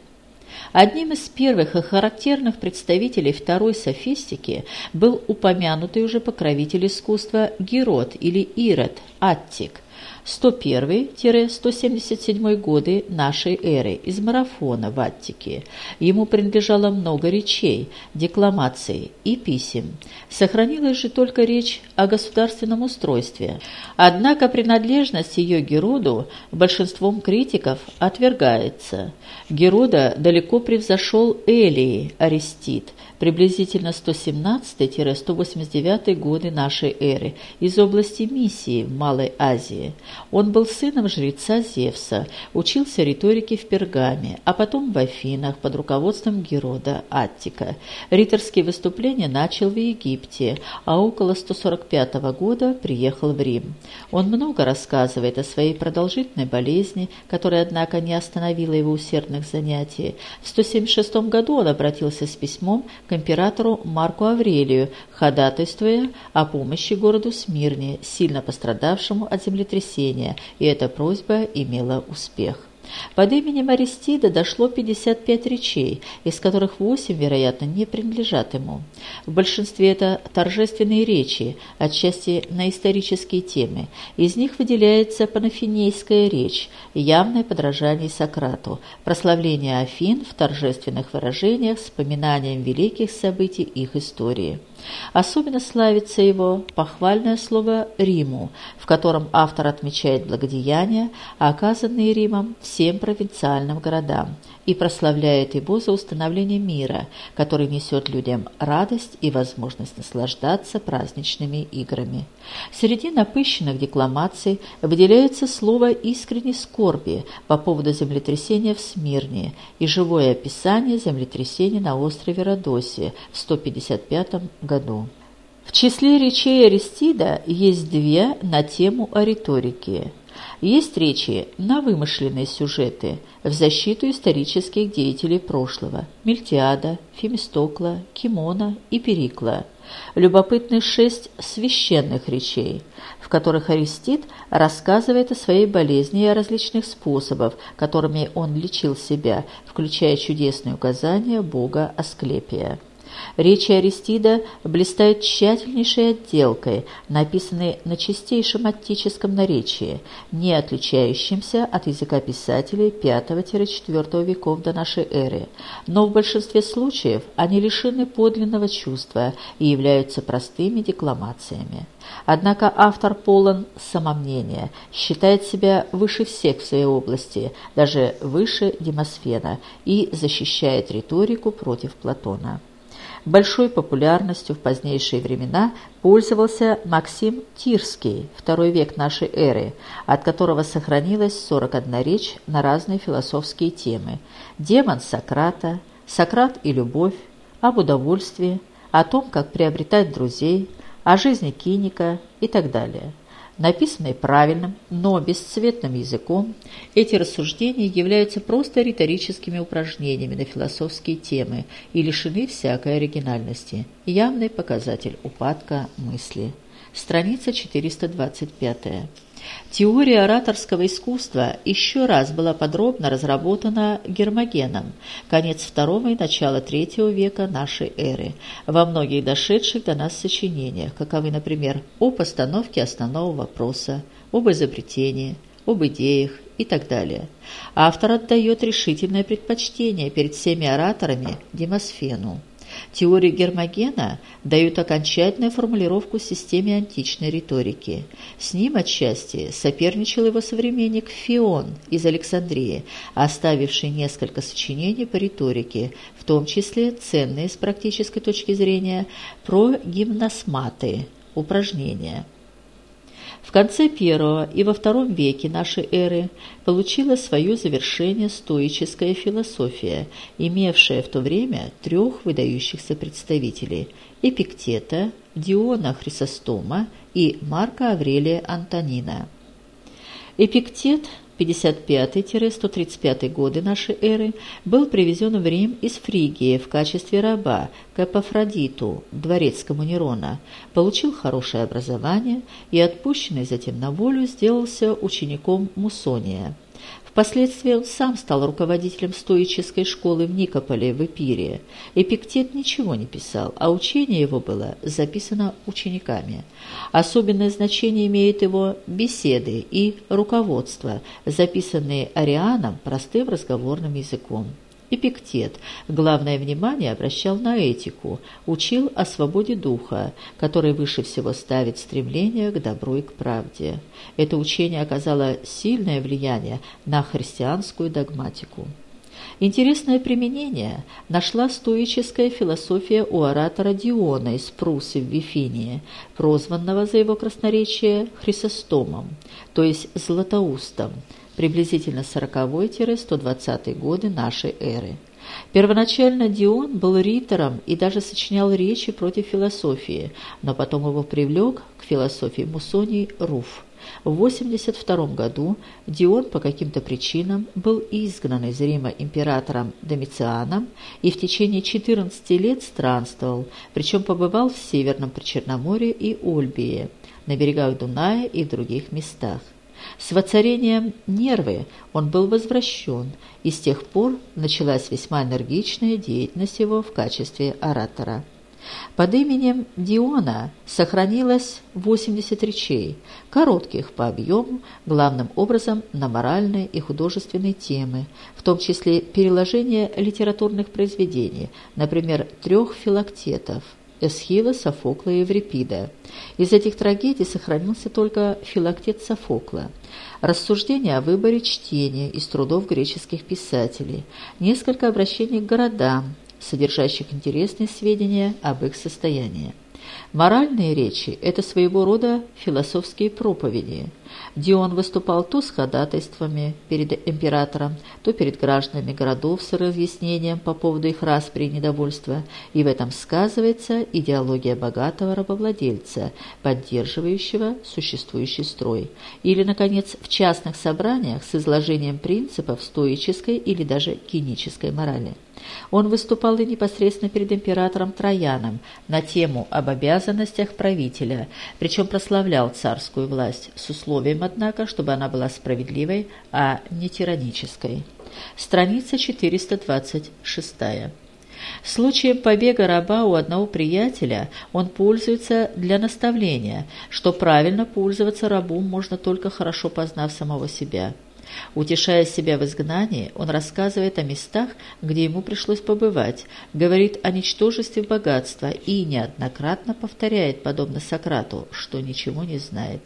Одним из первых и характерных представителей второй софистики был упомянутый уже покровитель искусства Герод или Ирод, Аттик – 101-177 годы нашей эры из марафона в Аттике. Ему принадлежало много речей, декламаций и писем. Сохранилась же только речь о государственном устройстве. Однако принадлежность ее Героду большинством критиков отвергается. Герода далеко превзошел Элии, Арестит, приблизительно 117-189 годы нашей эры, из области Миссии в Малой Азии. Он был сыном жреца Зевса, учился риторике в Пергаме, а потом в Афинах под руководством Герода Аттика. Риторские выступления начал в Египте, а около 145 года приехал в Рим. Он много рассказывает о своей продолжительной болезни, которая, однако, не остановила его усердных занятий. В 176 году он обратился с письмом к императору Марку Аврелию, ходатайствуя о помощи городу Смирне, сильно пострадавшему от землетрясения, и эта просьба имела успех. Под именем Аристида дошло 55 речей, из которых 8, вероятно, не принадлежат ему. В большинстве это торжественные речи, отчасти на исторические темы. Из них выделяется панафинейская речь, явное подражание Сократу, прославление Афин в торжественных выражениях с поминанием великих событий их истории. Особенно славится его похвальное слово «Риму», в котором автор отмечает благодеяния, оказанные Римом всем провинциальным городам, и прославляет его за установление мира, который несет людям радость и возможность наслаждаться праздничными играми. Среди напыщенных декламаций выделяется слово искренней скорби по поводу землетрясения в Смирне и живое описание землетрясения на острове Родосе в 155 году. В числе речей Аристида есть две на тему о риторике. Есть речи на вымышленные сюжеты в защиту исторических деятелей прошлого – Мельтиада, Фемистокла, Кимона и Перикла. Любопытны шесть священных речей, в которых Аристид рассказывает о своей болезни и о различных способах, которыми он лечил себя, включая чудесные указания бога Асклепия. Речи Аристида блистают тщательнейшей отделкой, написанной на чистейшем аттическом наречии, не отличающемся от языка писателей V-IV веков до нашей эры, но в большинстве случаев они лишены подлинного чувства и являются простыми декламациями. Однако автор полон самомнения, считает себя выше всех в своей области, даже выше Демосфена, и защищает риторику против Платона. Большой популярностью в позднейшие времена пользовался Максим Тирский, второй век нашей эры, от которого сохранилась 41 речь на разные философские темы. Демон Сократа, Сократ и любовь, об удовольствии, о том, как приобретать друзей, о жизни киника и так далее – Написанные правильным, но бесцветным языком, эти рассуждения являются просто риторическими упражнениями на философские темы и лишены всякой оригинальности. Явный показатель упадка мысли. Страница 425. Теория ораторского искусства еще раз была подробно разработана Гермогеном, конец второго и начало третьего века нашей эры, во многих дошедших до нас сочинениях, каковы, например, о постановке основного вопроса, об изобретении, об идеях и так далее. Автор отдает решительное предпочтение перед всеми ораторами Демосфену. Теории Гермогена дают окончательную формулировку системе античной риторики. С ним отчасти соперничал его современник Фион из Александрии, оставивший несколько сочинений по риторике, в том числе ценные с практической точки зрения про гимносматы, упражнения – в конце первого и во втором веке нашей эры получила свое завершение стоическая философия, имевшая в то время трех выдающихся представителей – Эпиктета, Диона Хрисостома и Марка Аврелия Антонина. Эпиктет 55-135 годы нашей эры, был привезен в Рим из Фригии в качестве раба к Эпафродиту, дворецкому Нерона, получил хорошее образование и, отпущенный затем на волю, сделался учеником Мусония. Впоследствии он сам стал руководителем стоической школы в Никополе, в Эпире. Эпиктет ничего не писал, а учение его было записано учениками. Особенное значение имеет его беседы и руководство, записанные Арианом простым разговорным языком. Эпиктет главное внимание обращал на этику, учил о свободе духа, который выше всего ставит стремление к добру и к правде. Это учение оказало сильное влияние на христианскую догматику. Интересное применение нашла стоическая философия у оратора Диона из Прусы в Вифинии, прозванного за его красноречие Хрисостомом, то есть Златоустом, приблизительно 40-120 годы нашей эры. Первоначально Дион был ритором и даже сочинял речи против философии, но потом его привлек к философии Мусоний Руф. В 82 году Дион по каким-то причинам был изгнан из Рима императором Домицианом и в течение 14 лет странствовал, причем побывал в Северном Причерноморье и Ольбии, на берегах Дуная и в других местах. С воцарением Нервы он был возвращен, и с тех пор началась весьма энергичная деятельность его в качестве оратора. Под именем Диона сохранилось 80 речей, коротких по объему, главным образом на моральные и художественные темы, в том числе переложение литературных произведений, например, трех филактетов – Эсхила, Софокла и Еврипида. Из этих трагедий сохранился только филактет Софокла. Рассуждения о выборе чтения из трудов греческих писателей, несколько обращений к городам, содержащих интересные сведения об их состоянии. Моральные речи – это своего рода философские проповеди – Дион выступал то с ходатайствами перед императором, то перед гражданами городов с разъяснением по поводу их распри и недовольства, и в этом сказывается идеология богатого рабовладельца, поддерживающего существующий строй, или, наконец, в частных собраниях с изложением принципов стоической или даже кинической морали. Он выступал и непосредственно перед императором Трояном на тему об обязанностях правителя, причем прославлял царскую власть, с условием, однако, чтобы она была справедливой, а не тиранической. Страница 426. Случаем побега раба у одного приятеля он пользуется для наставления, что правильно пользоваться рабом можно только хорошо познав самого себя. Утешая себя в изгнании, он рассказывает о местах, где ему пришлось побывать, говорит о ничтожестве богатства и неоднократно повторяет, подобно Сократу, что ничего не знает.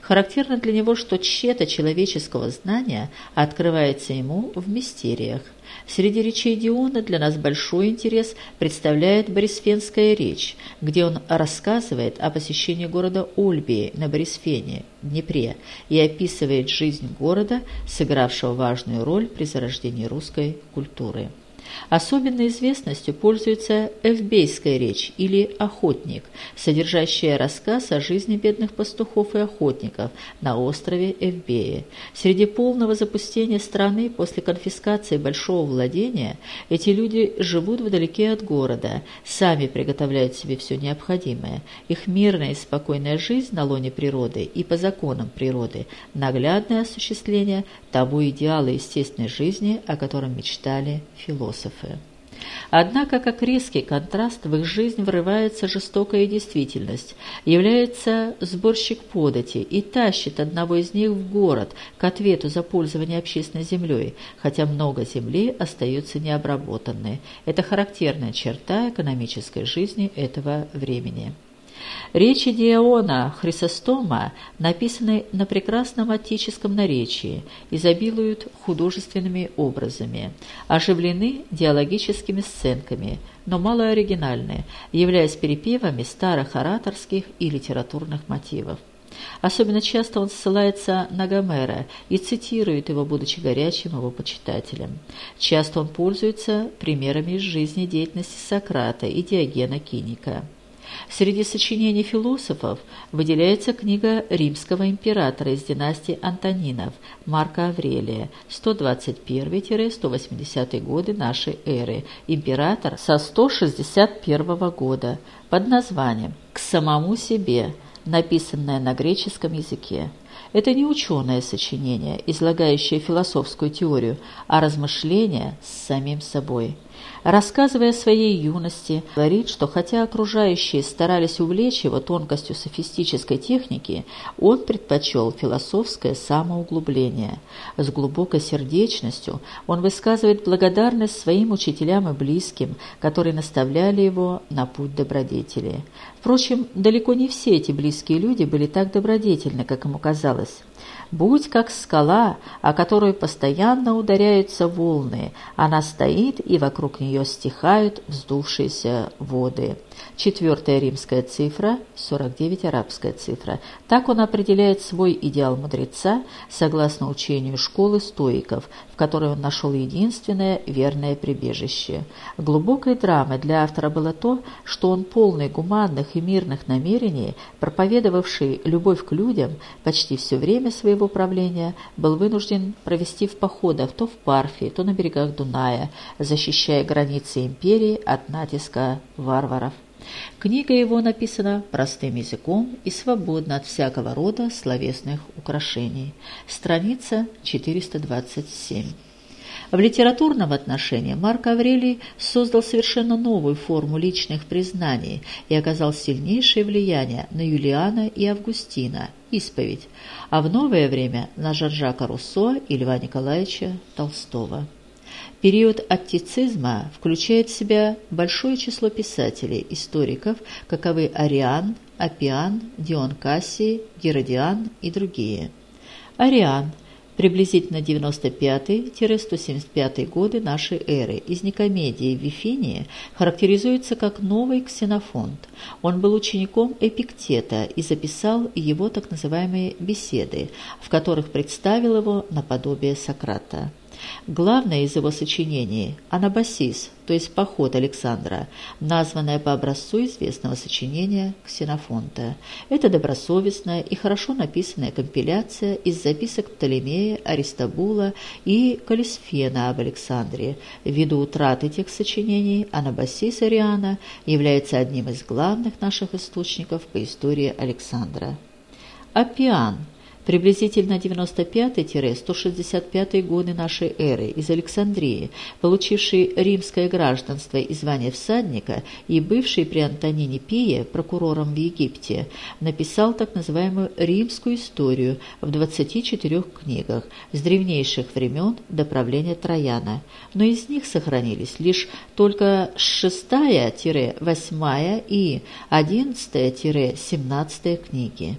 Характерно для него, что тщета человеческого знания открывается ему в мистериях. Среди речей Диона для нас большой интерес представляет Борисфенская речь, где он рассказывает о посещении города Ольбии на Борисфене, Днепре, и описывает жизнь города, сыгравшего важную роль при зарождении русской культуры. Особенной известностью пользуется эвбейская речь или «охотник», содержащая рассказ о жизни бедных пастухов и охотников на острове Эвбее. Среди полного запустения страны после конфискации большого владения эти люди живут вдалеке от города, сами приготовляют себе все необходимое. Их мирная и спокойная жизнь на лоне природы и по законам природы – наглядное осуществление того идеала естественной жизни, о котором мечтали философы философы. Однако, как резкий контраст в их жизнь врывается жестокая действительность, является сборщик подати и тащит одного из них в город к ответу за пользование общественной землей, хотя много земли остается необработанной. Это характерная черта экономической жизни этого времени. Речи Диона Хрисостома написаны на прекрасном отеческом наречии, изобилуют художественными образами, оживлены диалогическими сценками, но мало оригинальны, являясь перепевами старых ораторских и литературных мотивов. Особенно часто он ссылается на Гомера и цитирует его, будучи горячим его почитателем. Часто он пользуется примерами из жизни деятельности Сократа и Диогена Киника. Среди сочинений философов выделяется книга римского императора из династии Антонинов Марка Аврелия 121-180 годы нашей эры, император со 161 года, под названием «К самому себе», написанное на греческом языке. Это не ученое сочинение, излагающее философскую теорию, а размышление с самим собой – Рассказывая о своей юности, говорит, что хотя окружающие старались увлечь его тонкостью софистической техники, он предпочел философское самоуглубление. С глубокой сердечностью он высказывает благодарность своим учителям и близким, которые наставляли его на путь добродетели. Впрочем, далеко не все эти близкие люди были так добродетельны, как ему казалось. Будь как скала, о которую постоянно ударяются волны. Она стоит, и вокруг нее стихают вздувшиеся воды. Четвертая римская цифра, 49 арабская цифра. Так он определяет свой идеал мудреца, согласно учению школы стоиков, в которой он нашел единственное верное прибежище. Глубокой драмой для автора было то, что он полный гуманных и мирных намерений, проповедовавший любовь к людям почти все время своего правления, был вынужден провести в походах то в Парфии, то на берегах Дуная, защищая границы империи от натиска варваров. Книга его написана простым языком и свободна от всякого рода словесных украшений. Страница 427. В литературном отношении Марк Аврелий создал совершенно новую форму личных признаний и оказал сильнейшее влияние на Юлиана и Августина, исповедь, а в новое время на Жан-Жака Руссо и Льва Николаевича Толстого. Период аттицизма включает в себя большое число писателей, историков, каковы Ариан, Апиан, Дион Кассий, Геродиан и другие. Ариан – приблизительно 95-175 годы нашей эры. Из Никомедии в Вифинии характеризуется как новый ксенофонт. Он был учеником Эпиктета и записал его так называемые «беседы», в которых представил его наподобие Сократа. Главное из его сочинений – «Анабасис», то есть «Поход Александра», названное по образцу известного сочинения Ксенофонта. Это добросовестная и хорошо написанная компиляция из записок Птолемея, Аристобула и Калисфена об Александре. Ввиду утраты этих сочинений Анабасис Ариана является одним из главных наших источников по истории Александра. Апиан – приблизительно 95-165 годы нашей эры из Александрии, получивший римское гражданство и звание всадника и бывший при Антонине Пие прокурором в Египте, написал так называемую «римскую историю» в 24 книгах с древнейших времен до правления Трояна, но из них сохранились лишь только 6-8 и 11-17 книги.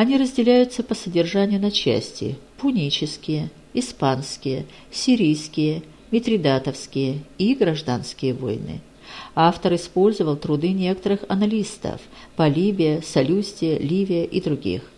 Они разделяются по содержанию на части – пунические, испанские, сирийские, митридатовские и гражданские войны. Автор использовал труды некоторых аналистов – Полибия, Солюстия, Ливия и других.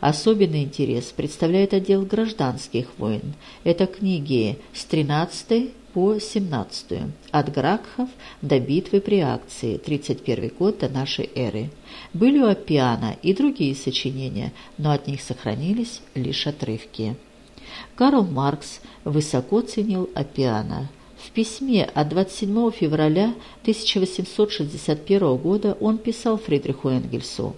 Особенный интерес представляет отдел гражданских войн. Это книги с 13 по 17 от Гракхов до битвы при акции, 31 год до нашей эры. Были у Апиана и другие сочинения, но от них сохранились лишь отрывки. Карл Маркс высоко ценил Апиана. В письме от 27 февраля 1861 года он писал Фридриху Энгельсу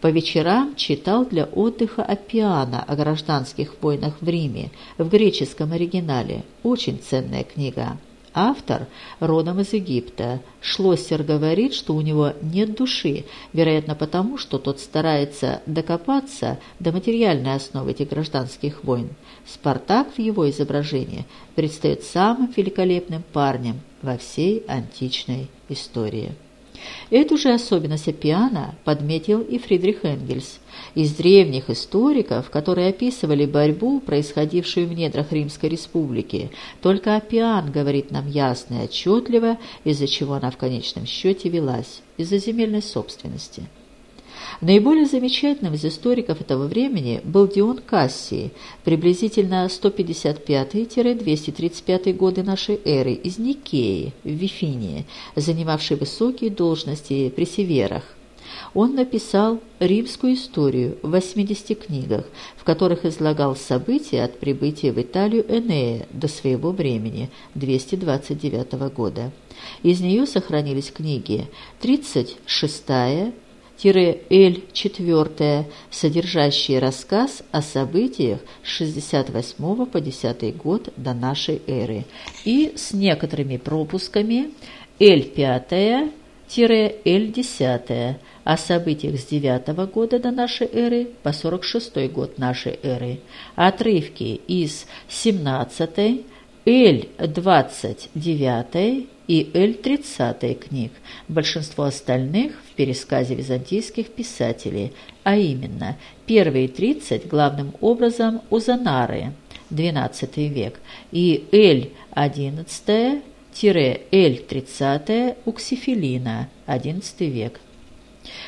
по вечерам читал для отдыха Апиана о гражданских войнах в Риме в греческом оригинале. Очень ценная книга. Автор родом из Египта. Шлоссер говорит, что у него нет души, вероятно потому, что тот старается докопаться до материальной основы этих гражданских войн. Спартак в его изображении предстает самым великолепным парнем во всей античной истории. Эту же особенность Апиана подметил и Фридрих Энгельс. Из древних историков, которые описывали борьбу, происходившую в недрах Римской Республики, только Апиан говорит нам ясно и отчетливо, из-за чего она в конечном счете велась, из-за земельной собственности. Наиболее замечательным из историков этого времени был Дион Кассий, приблизительно 155-235 годы нашей эры, из Никеи, в Вифинии, занимавший высокие должности при Северах. Он написал римскую историю в 80 книгах, в которых излагал события от прибытия в Италию Энея до своего времени, 229 года. Из нее сохранились книги 36 Л-4, содержащие рассказ о событиях с 68 по 10 год до нашей эры, и с некоторыми пропусками Л-5, Л-10 о событиях с 9 года до нашей эры по 46 год нашей эры, отрывки из 17, Л-29 и Л-30 книг, большинство остальных в пересказе византийских писателей, а именно первые 30 главным образом у Занары, XII век, и Л-11-Л-30 у Ксифилина, XI век.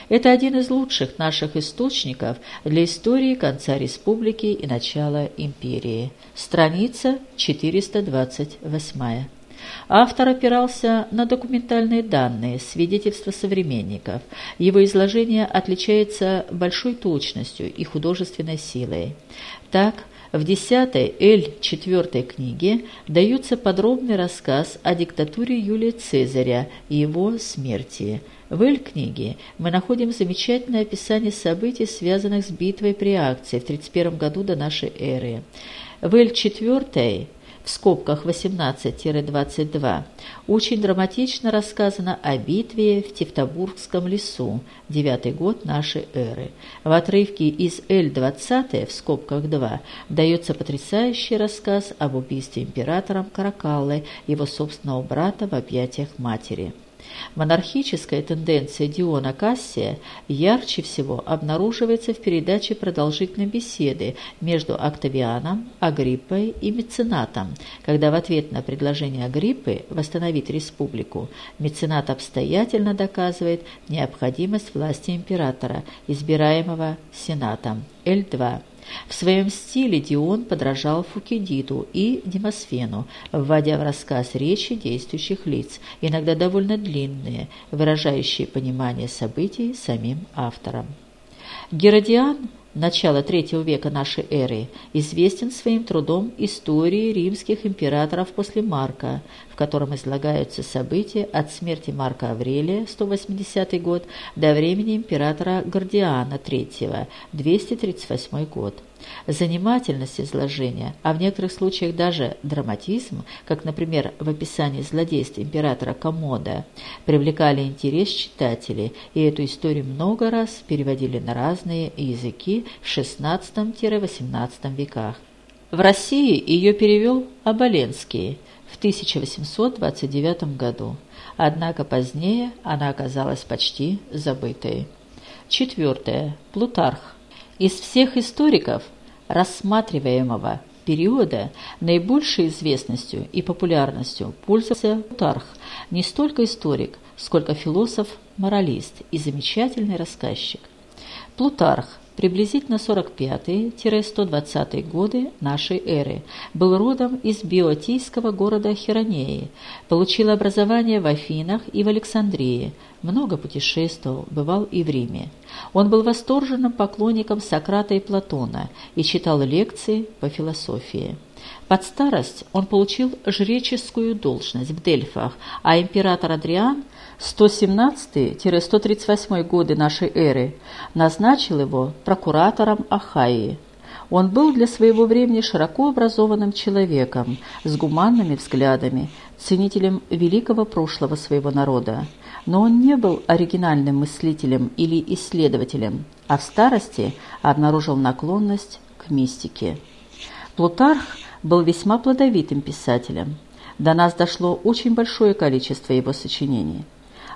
Это один из лучших наших источников для истории конца республики и начала империи. Страница 428. Автор опирался на документальные данные, свидетельства современников. Его изложение отличается большой точностью и художественной силой. Так, в 10 Л-4 книге дается подробный рассказ о диктатуре Юлия Цезаря и его смерти. В Л-книге мы находим замечательное описание событий, связанных с битвой при акции в 31 году до нашей эры. В Л-4 в скобках 18-22, очень драматично рассказано о битве в Тевтобургском лесу, девятый год нашей эры. В отрывке из Л-20, в скобках 2, дается потрясающий рассказ об убийстве императором Каракаллы, его собственного брата в объятиях матери. Монархическая тенденция Диона Кассия ярче всего обнаруживается в передаче продолжительной беседы между Октавианом, Агриппой и Меценатом, когда в ответ на предложение Агриппы восстановить республику Меценат обстоятельно доказывает необходимость власти императора, избираемого Сенатом. Л2. В своем стиле Дион подражал Фукидиду и Демосфену, вводя в рассказ речи действующих лиц, иногда довольно длинные, выражающие понимание событий самим автором. Геродиан начала III века нашей эры, известен своим трудом «Истории римских императоров после Марка», в котором излагаются события от смерти Марка Аврелия, 180 год, до времени императора Гордиана III, 238 год. Занимательность изложения, а в некоторых случаях даже драматизм, как, например, в описании злодейств императора Комода, привлекали интерес читателей, и эту историю много раз переводили на разные языки в XVI-XVIII веках. В России ее перевел Оболенский в 1829 году, однако позднее она оказалась почти забытой. Четвертое. Плутарх. Из всех историков рассматриваемого периода наибольшей известностью и популярностью пользовался Плутарх, не столько историк, сколько философ-моралист и замечательный рассказчик. Плутарх приблизительно 45-120 годы нашей эры, был родом из биотийского города Хиронеи, получил образование в Афинах и в Александрии, много путешествовал, бывал и в Риме. Он был восторженным поклонником Сократа и Платона и читал лекции по философии. Под старость он получил жреческую должность в Дельфах, а император Адриан 117-138 годы нашей эры назначил его прокуратором Ахайи. Он был для своего времени широко образованным человеком, с гуманными взглядами, ценителем великого прошлого своего народа. Но он не был оригинальным мыслителем или исследователем, а в старости обнаружил наклонность к мистике. Плутарх был весьма плодовитым писателем. До нас дошло очень большое количество его сочинений.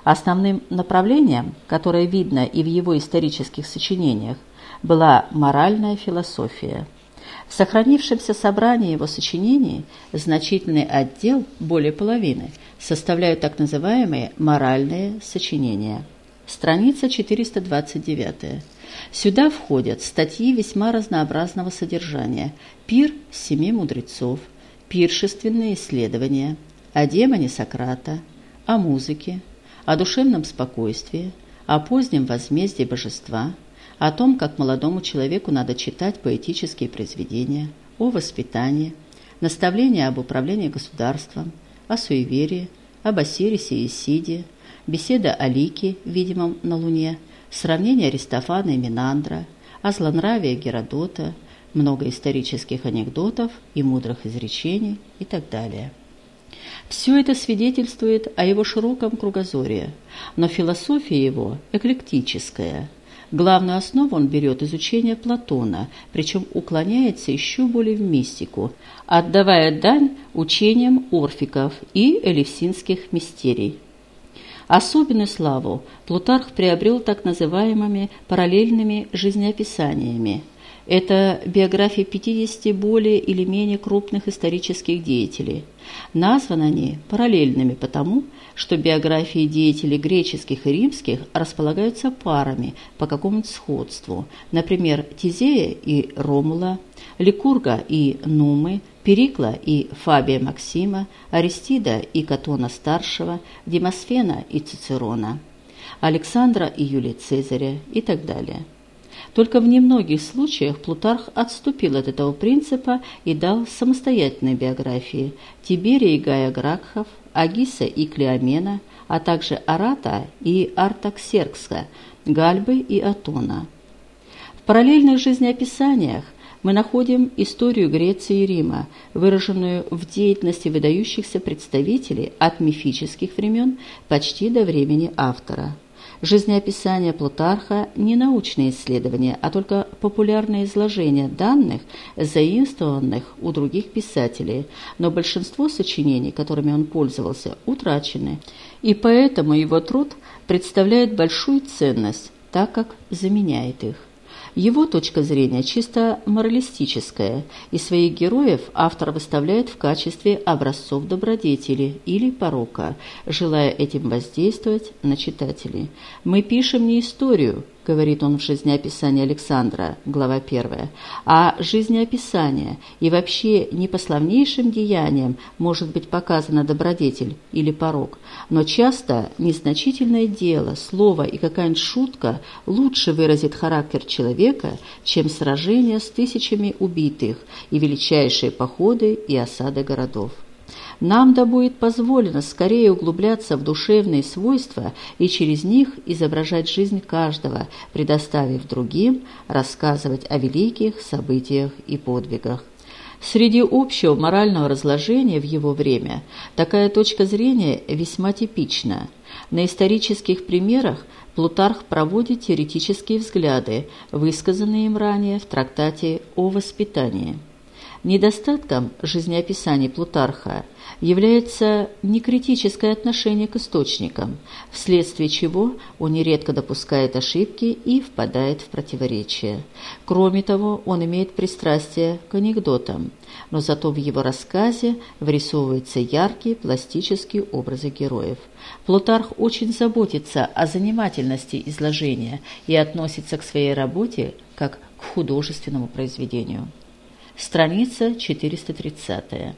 Основным направлением, которое видно и в его исторических сочинениях, была моральная философия. В сохранившемся собрании его сочинений значительный отдел, более половины, составляют так называемые моральные сочинения. Страница 429. Сюда входят статьи весьма разнообразного содержания «Пир семи мудрецов», «Пиршественные исследования», «О демоне Сократа», «О музыке», «О душевном спокойствии», «О позднем возмездии божества», о том, как молодому человеку надо читать поэтические произведения, о воспитании, наставления об управлении государством, о суеверии, об Осирисе и Исиде, беседа о Лике, видимом на Луне – сравнение Аристофана и Минандра, о злонравии Геродота, много исторических анекдотов и мудрых изречений и так далее. Все это свидетельствует о его широком кругозоре, но философия его эклектическая. Главную основу он берет из учения Платона, причем уклоняется еще более в мистику, отдавая дань учениям орфиков и элевсинских мистерий. Особенную славу Плутарх приобрел так называемыми параллельными жизнеописаниями. Это биографии 50 более или менее крупных исторических деятелей. Названы они параллельными потому, что биографии деятелей греческих и римских располагаются парами по какому-то сходству. Например, Тизея и Ромула, Ликурга и Нумы, Перикла и Фабия Максима, Аристида и Катона-старшего, Демосфена и Цицерона, Александра и Юлия Цезаря и так далее. Только в немногих случаях Плутарх отступил от этого принципа и дал самостоятельные биографии Тиберия и Гая Гракхов, Агиса и Клеомена, а также Арата и Артаксеркса, Гальбы и Атона. В параллельных жизнеописаниях мы находим историю Греции и Рима, выраженную в деятельности выдающихся представителей от мифических времен почти до времени автора. Жизнеописание Плутарха – не научные исследования, а только популярное изложение данных, заимствованных у других писателей, но большинство сочинений, которыми он пользовался, утрачены, и поэтому его труд представляет большую ценность, так как заменяет их. Его точка зрения чисто моралистическая, и своих героев автор выставляет в качестве образцов добродетели или порока, желая этим воздействовать на читателей. «Мы пишем не историю, — говорит он в жизнеописании Александра, глава 1, а жизнеописание, и вообще не по славнейшим деяниям может быть показана добродетель или порог, но часто незначительное дело, слово и какая-нибудь шутка лучше выразит характер человека, чем сражения с тысячами убитых и величайшие походы и осады городов. Нам да будет позволено скорее углубляться в душевные свойства и через них изображать жизнь каждого, предоставив другим рассказывать о великих событиях и подвигах. Среди общего морального разложения в его время такая точка зрения весьма типична. На исторических примерах Плутарх проводит теоретические взгляды, высказанные им ранее в трактате о воспитании. Недостатком жизнеописаний Плутарха является некритическое отношение к источникам, вследствие чего он нередко допускает ошибки и впадает в противоречие. Кроме того, он имеет пристрастие к анекдотам, но зато в его рассказе вырисовываются яркие пластические образы героев. Плутарх очень заботится о занимательности изложения и относится к своей работе как к художественному произведению. Страница 430.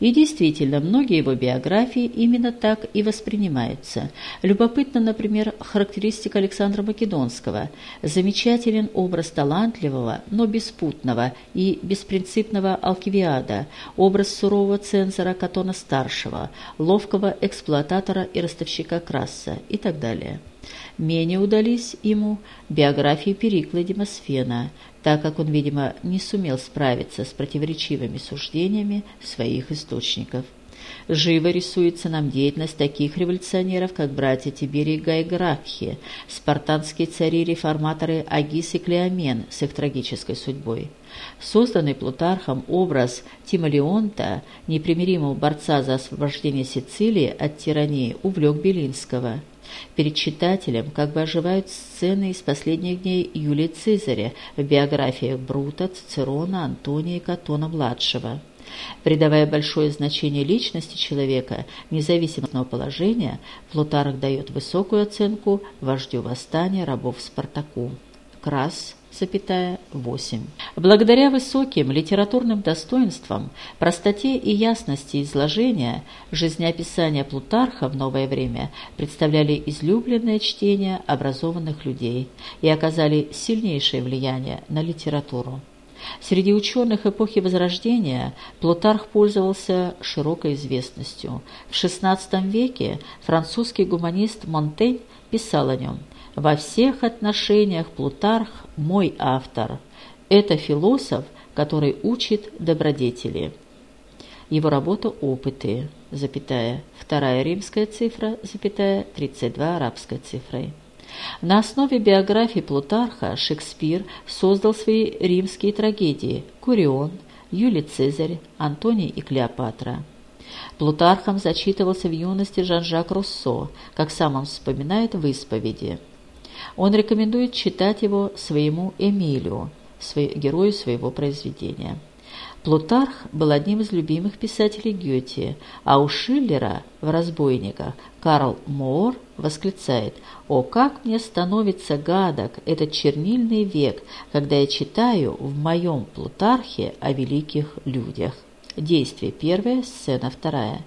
И действительно, многие его биографии именно так и воспринимаются. Любопытно, например, характеристика Александра Македонского. Замечателен образ талантливого, но беспутного и беспринципного Алкивиада, образ сурового цензора Катона-старшего, ловкого эксплуататора и ростовщика Краса и так далее. Менее удались ему биографии Перикла Демосфена, так как он, видимо, не сумел справиться с противоречивыми суждениями своих источников. Живо рисуется нам деятельность таких революционеров, как братья Тиберий и Гай Гракхи, спартанские цари-реформаторы Агис и Клеомен с их трагической судьбой. Созданный Плутархом образ Тимолеонта, непримиримого борца за освобождение Сицилии от тирании, увлек Белинского. Перед читателем как бы оживают сцены из последних дней Юлия Цезаря в биографиях Брута, Цицерона, Антония и Катона-младшего. Придавая большое значение личности человека, независимого положения, Плутарх дает высокую оценку вождю восстания рабов Спартаку. Крас – 8. Благодаря высоким литературным достоинствам, простоте и ясности изложения, жизнеописания Плутарха в новое время представляли излюбленное чтение образованных людей и оказали сильнейшее влияние на литературу. Среди ученых эпохи Возрождения Плутарх пользовался широкой известностью. В XVI веке французский гуманист Монтень писал о нем – во всех отношениях Плутарх – мой автор. Это философ, который учит добродетели. Его работа «Опыты», запятая, вторая римская цифра, запятая, 32 арабской цифрой. На основе биографии Плутарха Шекспир создал свои римские трагедии «Курион», «Юлий Цезарь», «Антоний и Клеопатра». Плутархом зачитывался в юности Жан-Жак Руссо, как сам он вспоминает в исповеди – он рекомендует читать его своему Эмилию, герою своего произведения. Плутарх был одним из любимых писателей Гёте, а у Шиллера в «Разбойниках» Карл Моор восклицает «О, как мне становится гадок этот чернильный век, когда я читаю в моем Плутархе о великих людях». Действие первое, сцена вторая.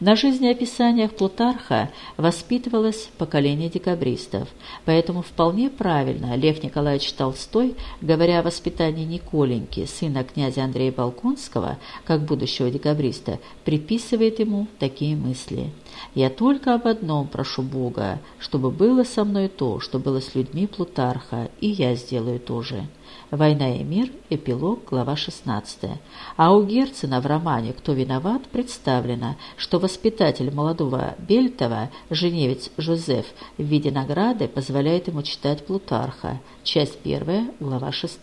На жизнеописаниях Плутарха воспитывалось поколение декабристов, поэтому вполне правильно Лев Николаевич Толстой, говоря о воспитании Николеньки, сына князя Андрея Балконского, как будущего декабриста, приписывает ему такие мысли. «Я только об одном прошу Бога, чтобы было со мной то, что было с людьми Плутарха, и я сделаю то же». «Война и мир», эпилог, глава 16. А у Герцена в романе «Кто виноват» представлено, что воспитатель молодого Бельтова, женевец Жозеф, в виде награды позволяет ему читать Плутарха, часть первая, глава 6.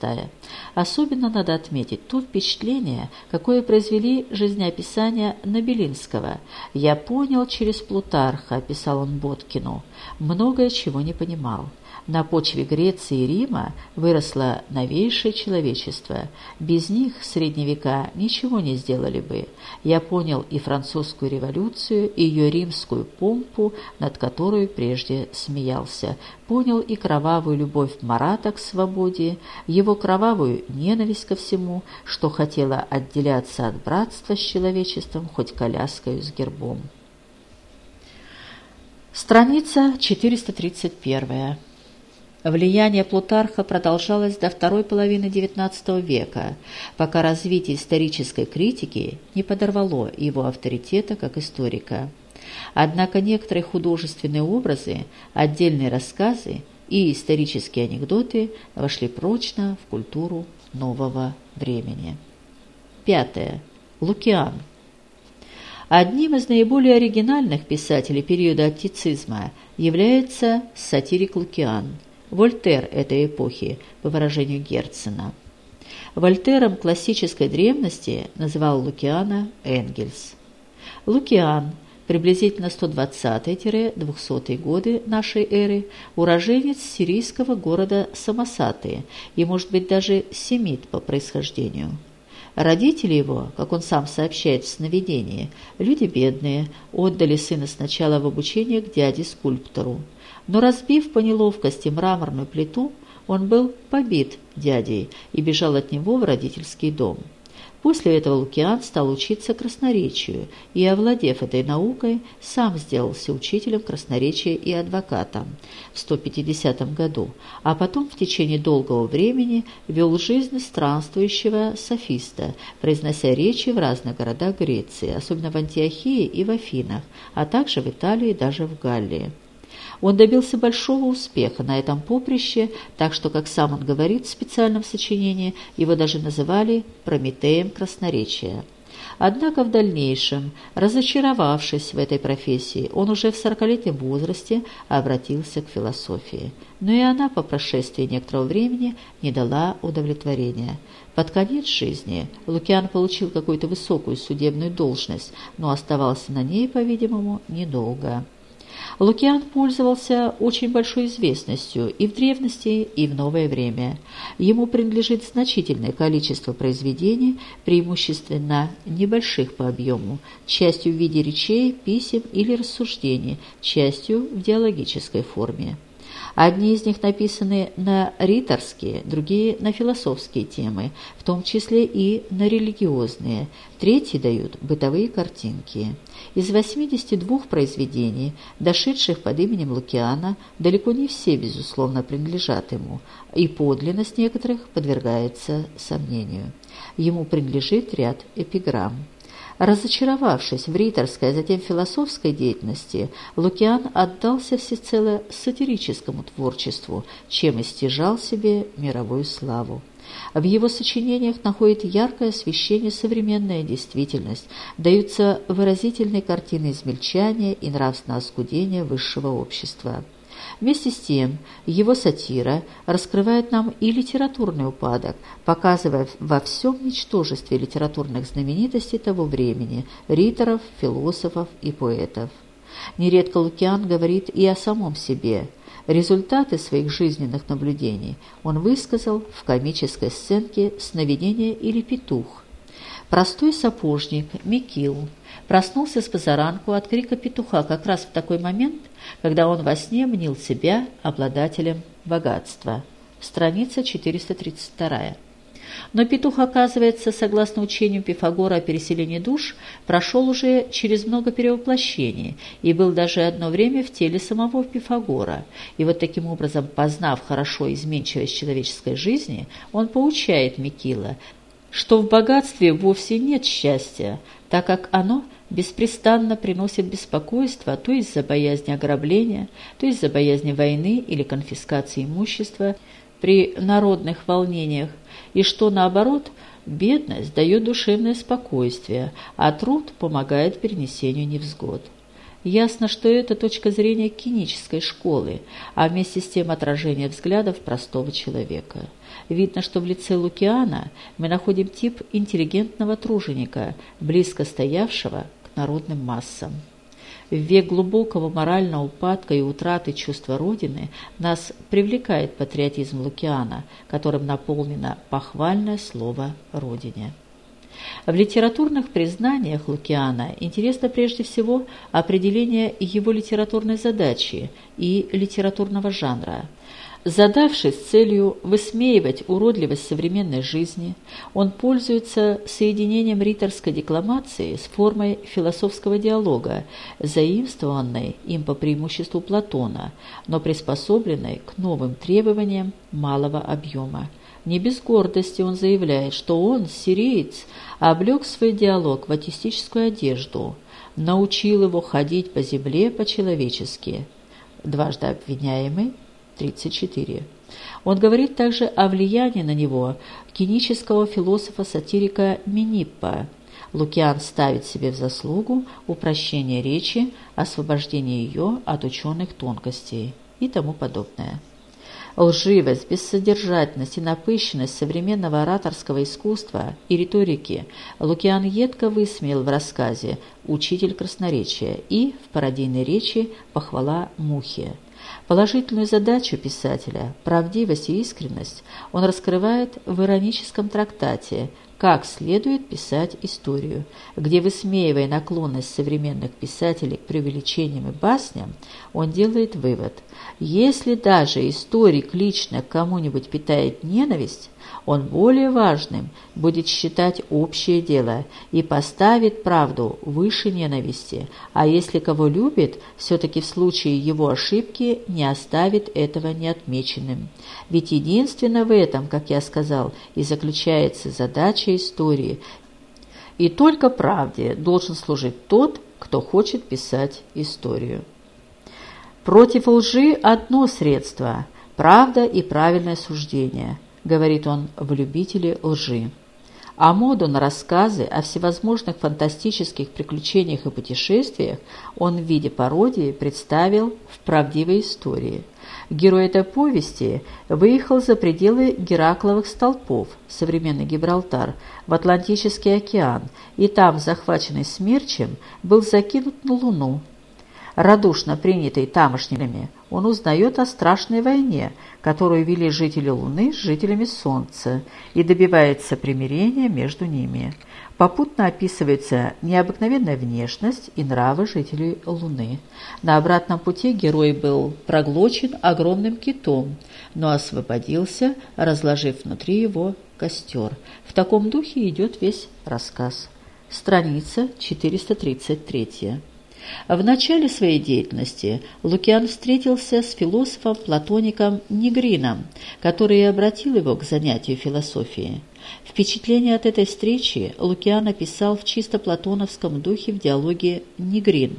Особенно надо отметить то впечатление, какое произвели жизнеописания Набелинского. «Я понял через Плутарха», – писал он Боткину, – «многое чего не понимал». На почве Греции и Рима выросло новейшее человечество. Без них средние века ничего не сделали бы. Я понял и французскую революцию, и ее римскую помпу, над которой прежде смеялся. Понял и кровавую любовь Марата к свободе, его кровавую ненависть ко всему, что хотела отделяться от братства с человечеством хоть коляской с гербом. Страница 431. Влияние Плутарха продолжалось до второй половины XIX века, пока развитие исторической критики не подорвало его авторитета как историка. Однако некоторые художественные образы, отдельные рассказы и исторические анекдоты вошли прочно в культуру нового времени. Пятое. Лукиан. Одним из наиболее оригинальных писателей периода аттицизма является сатирик Лукиан – Вольтер этой эпохи, по выражению Герцена. Вольтером классической древности называл Лукиана Энгельс. Лукиан, приблизительно 120-200 годы нашей эры, уроженец сирийского города Самосаты и, может быть, даже семит по происхождению. Родители его, как он сам сообщает в сновидении, люди бедные, отдали сына сначала в обучение к дяде-скульптору. Но разбив по неловкости мраморную плиту, он был побит дядей и бежал от него в родительский дом. После этого Лукиан стал учиться красноречию и, овладев этой наукой, сам сделался учителем красноречия и адвокатом в 150 году, а потом в течение долгого времени вел жизнь странствующего софиста, произнося речи в разных городах Греции, особенно в Антиохии и в Афинах, а также в Италии и даже в Галлии. Он добился большого успеха на этом поприще, так что, как сам он говорит в специальном сочинении, его даже называли «Прометеем красноречия». Однако в дальнейшем, разочаровавшись в этой профессии, он уже в сорокалетнем возрасте обратился к философии. Но и она по прошествии некоторого времени не дала удовлетворения. Под конец жизни Лукиан получил какую-то высокую судебную должность, но оставался на ней, по-видимому, недолго. Лукиан пользовался очень большой известностью и в древности, и в новое время. Ему принадлежит значительное количество произведений, преимущественно небольших по объему, частью в виде речей, писем или рассуждений, частью в диалогической форме. Одни из них написаны на риторские, другие – на философские темы, в том числе и на религиозные. Третьи дают бытовые картинки. Из 82 произведений, дошедших под именем Лукиана, далеко не все, безусловно, принадлежат ему, и подлинность некоторых подвергается сомнению. Ему принадлежит ряд эпиграмм. Разочаровавшись в риторской, а затем философской деятельности, Лукиан отдался всецело сатирическому творчеству, чем истяжал себе мировую славу. В его сочинениях находит яркое освещение современная действительность, даются выразительные картины измельчания и нравственного оскудения высшего общества. Вместе с тем, его сатира раскрывает нам и литературный упадок, показывая во всем ничтожестве литературных знаменитостей того времени, риторов, философов и поэтов. Нередко Лукиан говорит и о самом себе. Результаты своих жизненных наблюдений он высказал в комической сценке «Сновидение или петух». Простой сапожник Микил проснулся с позаранку от крика петуха как раз в такой момент, когда он во сне мнил себя обладателем богатства. Страница 432. Но петух, оказывается, согласно учению Пифагора о переселении душ, прошел уже через много перевоплощений и был даже одно время в теле самого Пифагора. И вот таким образом, познав хорошо изменчивость человеческой жизни, он поучает Микила, что в богатстве вовсе нет счастья, так как оно беспрестанно приносит беспокойство то из-за боязни ограбления, то из-за боязни войны или конфискации имущества, при народных волнениях, и что, наоборот, бедность дает душевное спокойствие, а труд помогает перенесению невзгод. Ясно, что это точка зрения кинической школы, а вместе с тем отражение взглядов простого человека. Видно, что в лице Лукиана мы находим тип интеллигентного труженика, близко стоявшего к народным массам. В век глубокого морального упадка и утраты чувства Родины нас привлекает патриотизм Лукиана, которым наполнено похвальное слово «Родине». В литературных признаниях Лукиана интересно прежде всего определение его литературной задачи и литературного жанра. Задавшись целью высмеивать уродливость современной жизни, он пользуется соединением риторской декламации с формой философского диалога, заимствованной им по преимуществу Платона, но приспособленной к новым требованиям малого объема. Не без гордости он заявляет, что он, сириец, облег свой диалог в артистическую одежду, научил его ходить по земле по-человечески. Дважды обвиняемый, 34. Он говорит также о влиянии на него кинического философа-сатирика Миниппа. Лукиан ставит себе в заслугу упрощение речи, освобождение ее от ученых тонкостей и тому подобное. Лживость, бессодержательность и напыщенность современного ораторского искусства и риторики Лукиан едко высмеял в рассказе «Учитель красноречия» и в пародийной речи «Похвала мухи». Положительную задачу писателя, правдивость и искренность, он раскрывает в ироническом трактате «Как следует писать историю», где, высмеивая наклонность современных писателей к преувеличениям и басням, он делает вывод – если даже историк лично к кому-нибудь питает ненависть, он более важным будет считать общее дело и поставит правду выше ненависти, а если кого любит, все-таки в случае его ошибки не оставит этого неотмеченным. Ведь единственно в этом, как я сказал, и заключается задача истории. И только правде должен служить тот, кто хочет писать историю. Против лжи одно средство – правда и правильное суждение, говорит он в «Любителе лжи». А моду на рассказы о всевозможных фантастических приключениях и путешествиях он в виде пародии представил в правдивой истории. Герой этой повести выехал за пределы Геракловых столпов, современный Гибралтар, в Атлантический океан, и там, захваченный смерчем, был закинут на Луну, радушно принятый тамошними, он узнает о страшной войне, которую вели жители Луны с жителями Солнца, и добивается примирения между ними. Попутно описывается необыкновенная внешность и нравы жителей Луны. На обратном пути герой был проглочен огромным китом, но освободился, разложив внутри его костер. В таком духе идет весь рассказ. Страница 433. В начале своей деятельности Лукиан встретился с философом-платоником Негрином, который и обратил его к занятию философии. Впечатление от этой встречи Лукиан описал в чисто платоновском духе в диалоге «Негрин»,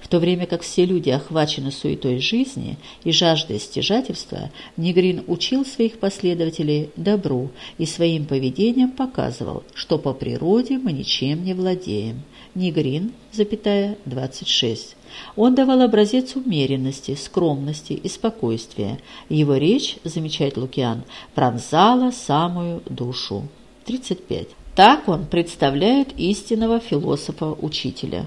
в то время как все люди охвачены суетой жизни и жаждой стяжательства, Негрин учил своих последователей добру и своим поведением показывал, что по природе мы ничем не владеем. Негрин, запятая, 26. Он давал образец умеренности, скромности и спокойствия. Его речь, замечает Лукиан, пронзала самую душу. 35. Так он представляет истинного философа-учителя.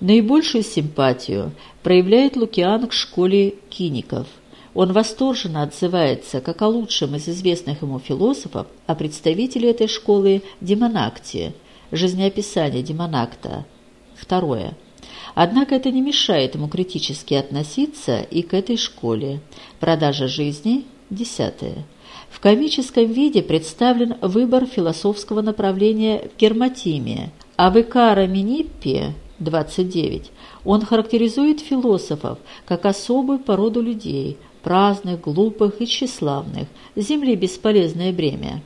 Наибольшую симпатию проявляет Лукиан к школе киников. Он восторженно отзывается как о лучшем из известных ему философов, а представители этой школы – демонактии, жизнеописание демонакта. Второе. Однако это не мешает ему критически относиться и к этой школе. Продажа жизни – десятое. В комическом виде представлен выбор философского направления в герматиме, а в Икара Миниппе 29. Он характеризует философов как особую породу людей, праздных, глупых и тщеславных, земли бесполезное бремя.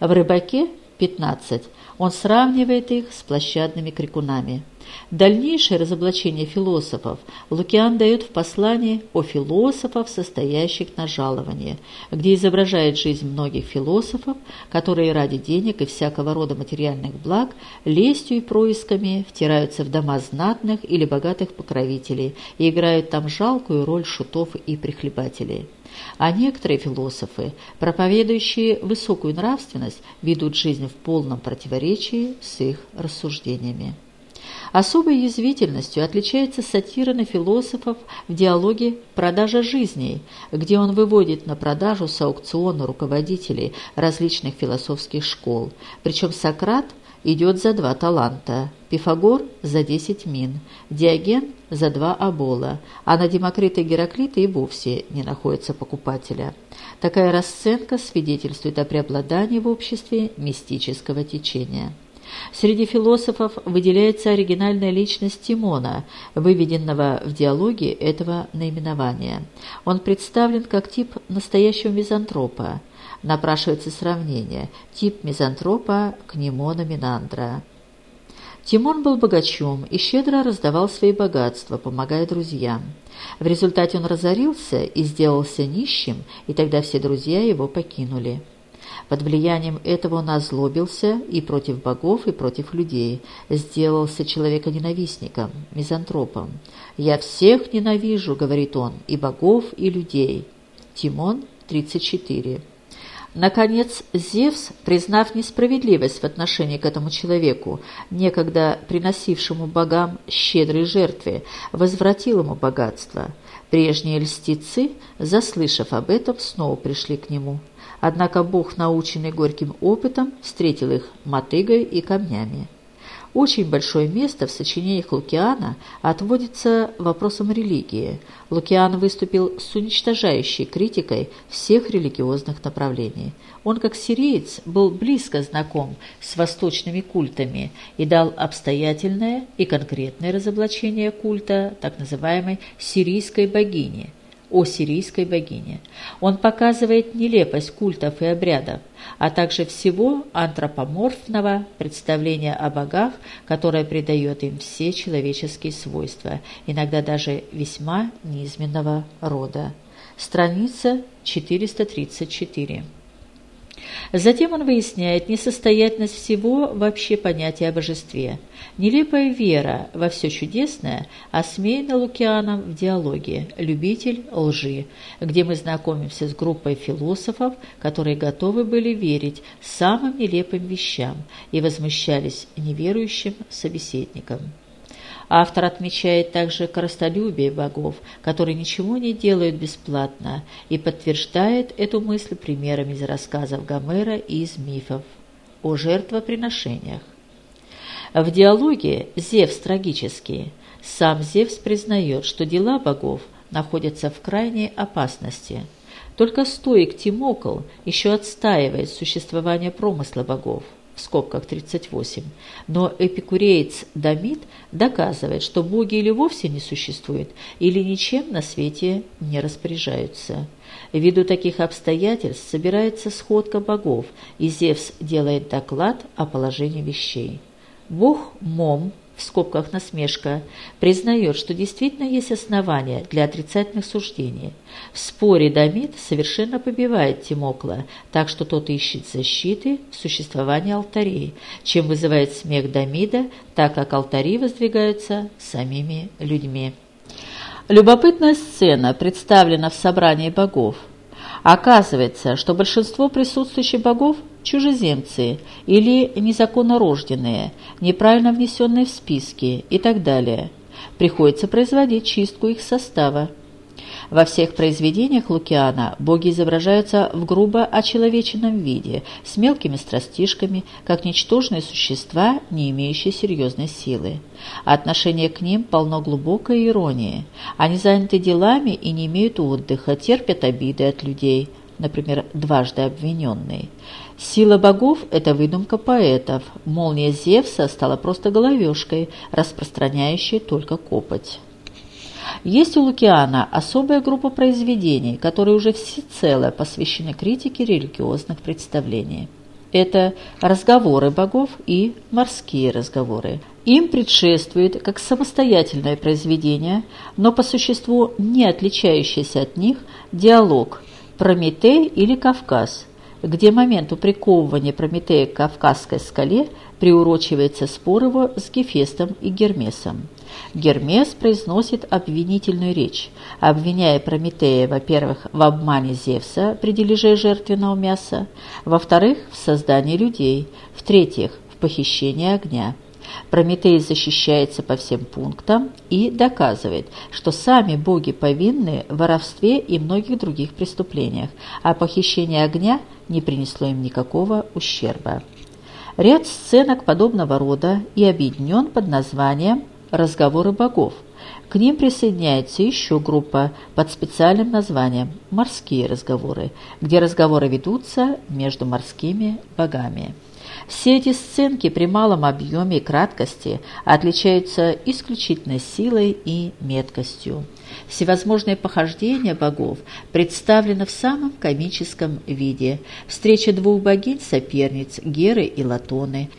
В «Рыбаке» 15. Он сравнивает их с площадными крикунами. Дальнейшее разоблачение философов Лукиан дает в послании о философах, состоящих на жалование, где изображает жизнь многих философов, которые ради денег и всякого рода материальных благ лестью и происками втираются в дома знатных или богатых покровителей и играют там жалкую роль шутов и прихлебателей. А некоторые философы, проповедующие высокую нравственность, ведут жизнь в полном противоречии с их рассуждениями. Особой язвительностью отличается сатира на философов в диалоге «Продажа жизней», где он выводит на продажу с аукциона руководителей различных философских школ. Причем Сократ идет за два таланта, Пифагор – за десять мин, Диоген – за два обола, а на Демокрита и Гераклита и вовсе не находится покупателя. Такая расценка свидетельствует о преобладании в обществе мистического течения. Среди философов выделяется оригинальная личность Тимона, выведенного в диалоге этого наименования. Он представлен как тип настоящего мизантропа. Напрашивается сравнение тип мизантропа Кнемона Минандра. Тимон был богачом и щедро раздавал свои богатства, помогая друзьям. В результате он разорился и сделался нищим, и тогда все друзья его покинули. Под влиянием этого он озлобился и против богов, и против людей, сделался человеконенавистником, мизантропом. «Я всех ненавижу», — говорит он, — «и богов, и людей». Тимон 34. Наконец, Зевс, признав несправедливость в отношении к этому человеку, некогда приносившему богам щедрые жертвы, возвратил ему богатство. Прежние льстицы, заслышав об этом, снова пришли к нему. Однако Бог, наученный горьким опытом, встретил их мотыгой и камнями. Очень большое место в сочинениях Лукиана отводится вопросам религии. Лукиан выступил с уничтожающей критикой всех религиозных направлений. Он, как сириец, был близко знаком с восточными культами и дал обстоятельное и конкретное разоблачение культа так называемой сирийской богини – о сирийской богине. Он показывает нелепость культов и обрядов, а также всего антропоморфного представления о богах, которое придает им все человеческие свойства, иногда даже весьма низменного рода. Страница 434. Затем он выясняет несостоятельность всего вообще понятия о божестве. Нелепая вера во все чудесное осмеяна Лукианом в диалоге «Любитель лжи», где мы знакомимся с группой философов, которые готовы были верить самым нелепым вещам и возмущались неверующим собеседникам. Автор отмечает также коростолюбие богов, которые ничего не делают бесплатно, и подтверждает эту мысль примерами из рассказов Гомера и из мифов о жертвоприношениях. В диалоге «Зевс трагический» сам Зевс признает, что дела богов находятся в крайней опасности. Только стоик Тимокл еще отстаивает существование промысла богов в скобках 38, но эпикуреец Дамид доказывает, что боги или вовсе не существуют, или ничем на свете не распоряжаются. Ввиду таких обстоятельств собирается сходка богов, и Зевс делает доклад о положении вещей. Бог Мом – в скобках насмешка, признает, что действительно есть основания для отрицательных суждений. В споре Дамид совершенно побивает Тимокла, так что тот ищет защиты в существовании алтарей, чем вызывает смех Дамида, так как алтари воздвигаются самими людьми. Любопытная сцена представлена в собрании богов. Оказывается, что большинство присутствующих богов – чужеземцы или незаконно рожденные, неправильно внесенные в списки и так далее. Приходится производить чистку их состава. Во всех произведениях Лукиана боги изображаются в грубо очеловеченном виде, с мелкими страстишками, как ничтожные существа, не имеющие серьезной силы. Отношение к ним полно глубокой иронии. Они заняты делами и не имеют отдыха, терпят обиды от людей, например, дважды обвиненный. Сила богов – это выдумка поэтов. Молния Зевса стала просто головешкой, распространяющей только копоть. Есть у Лукиана особая группа произведений, которые уже всецело посвящены критике религиозных представлений. это разговоры богов и морские разговоры. Им предшествует как самостоятельное произведение, но по существу не отличающийся от них диалог «Прометей» или «Кавказ», где моменту приковывания Прометея к Кавказской скале приурочивается спор его с Гефестом и Гермесом. Гермес произносит обвинительную речь, обвиняя Прометея, во-первых, в обмане Зевса при дележе жертвенного мяса, во-вторых, в создании людей, в-третьих, в похищении огня. Прометей защищается по всем пунктам и доказывает, что сами боги повинны в воровстве и многих других преступлениях, а похищение огня не принесло им никакого ущерба. Ряд сценок подобного рода и объединен под названием «Разговоры богов». К ним присоединяется еще группа под специальным названием «Морские разговоры», где разговоры ведутся между морскими богами. Все эти сценки при малом объеме и краткости отличаются исключительной силой и меткостью. Всевозможные похождения богов представлены в самом комическом виде. Встреча двух богинь-соперниц Геры и Латоны,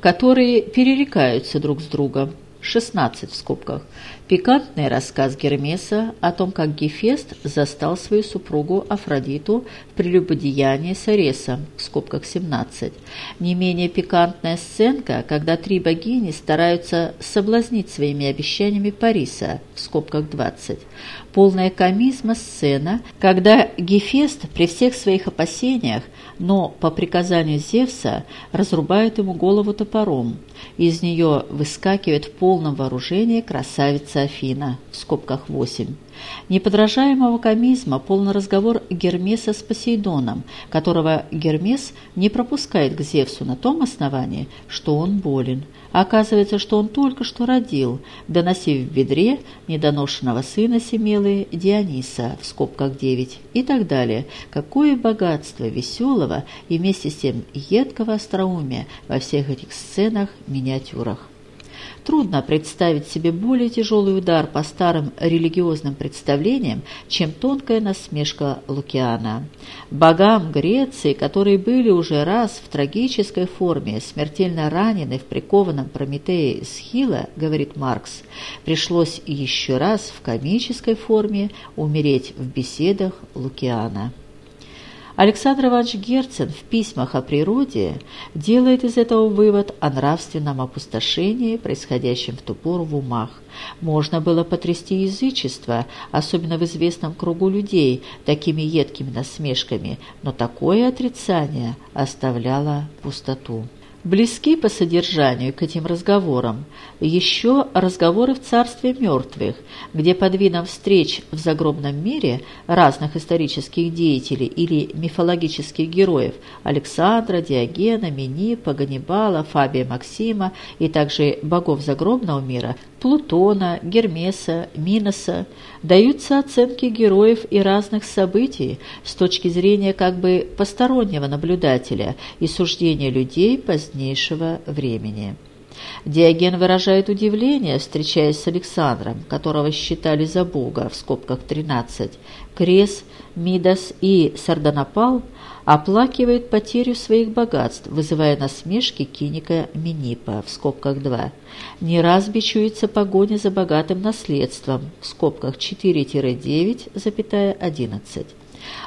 которые перерекаются друг с другом, 16 в скобках. Пикантный рассказ Гермеса о том, как Гефест застал свою супругу Афродиту в прелюбодеянии с Аресом, в скобках 17. Не менее пикантная сценка, когда три богини стараются соблазнить своими обещаниями Париса, в скобках 20. Полная комизма сцена, когда Гефест при всех своих опасениях но по приказанию Зевса разрубает ему голову топором. Из нее выскакивает в полном вооружении красавица Афина, в скобках 8. Неподражаемого комизма полный разговор Гермеса с Посейдоном, которого Гермес не пропускает к Зевсу на том основании, что он болен. Оказывается, что он только что родил, доносив в ведре недоношенного сына Семелы Диониса, в скобках 9, и так далее. Какое богатство веселого и вместе с тем едкого остроумия во всех этих сценах-миниатюрах. Трудно представить себе более тяжелый удар по старым религиозным представлениям, чем тонкая насмешка Лукиана. Богам Греции, которые были уже раз в трагической форме смертельно ранены в прикованном Прометее Схила, говорит Маркс, пришлось еще раз в комической форме умереть в беседах Лукиана. Александр Иванович Герцен в письмах о природе делает из этого вывод о нравственном опустошении, происходящем в ту пору в умах. Можно было потрясти язычество, особенно в известном кругу людей, такими едкими насмешками, но такое отрицание оставляло пустоту близки по содержанию к этим разговорам. Еще разговоры в царстве мертвых, где под видом встреч в загробном мире разных исторических деятелей или мифологических героев Александра, Диогена, Минипа, Ганнибала, Фабия Максима и также богов загробного мира Плутона, Гермеса, Миноса даются оценки героев и разных событий с точки зрения как бы постороннего наблюдателя и суждения людей позднейшего времени. Диоген выражает удивление, встречаясь с Александром, которого считали за бога, в скобках 13. Крес, Мидас и Сардонапал – оплакивает потерю своих богатств, вызывая насмешки киника Минипа в скобках 2. Не раз бичуется погоня за богатым наследством в скобках 4-9,11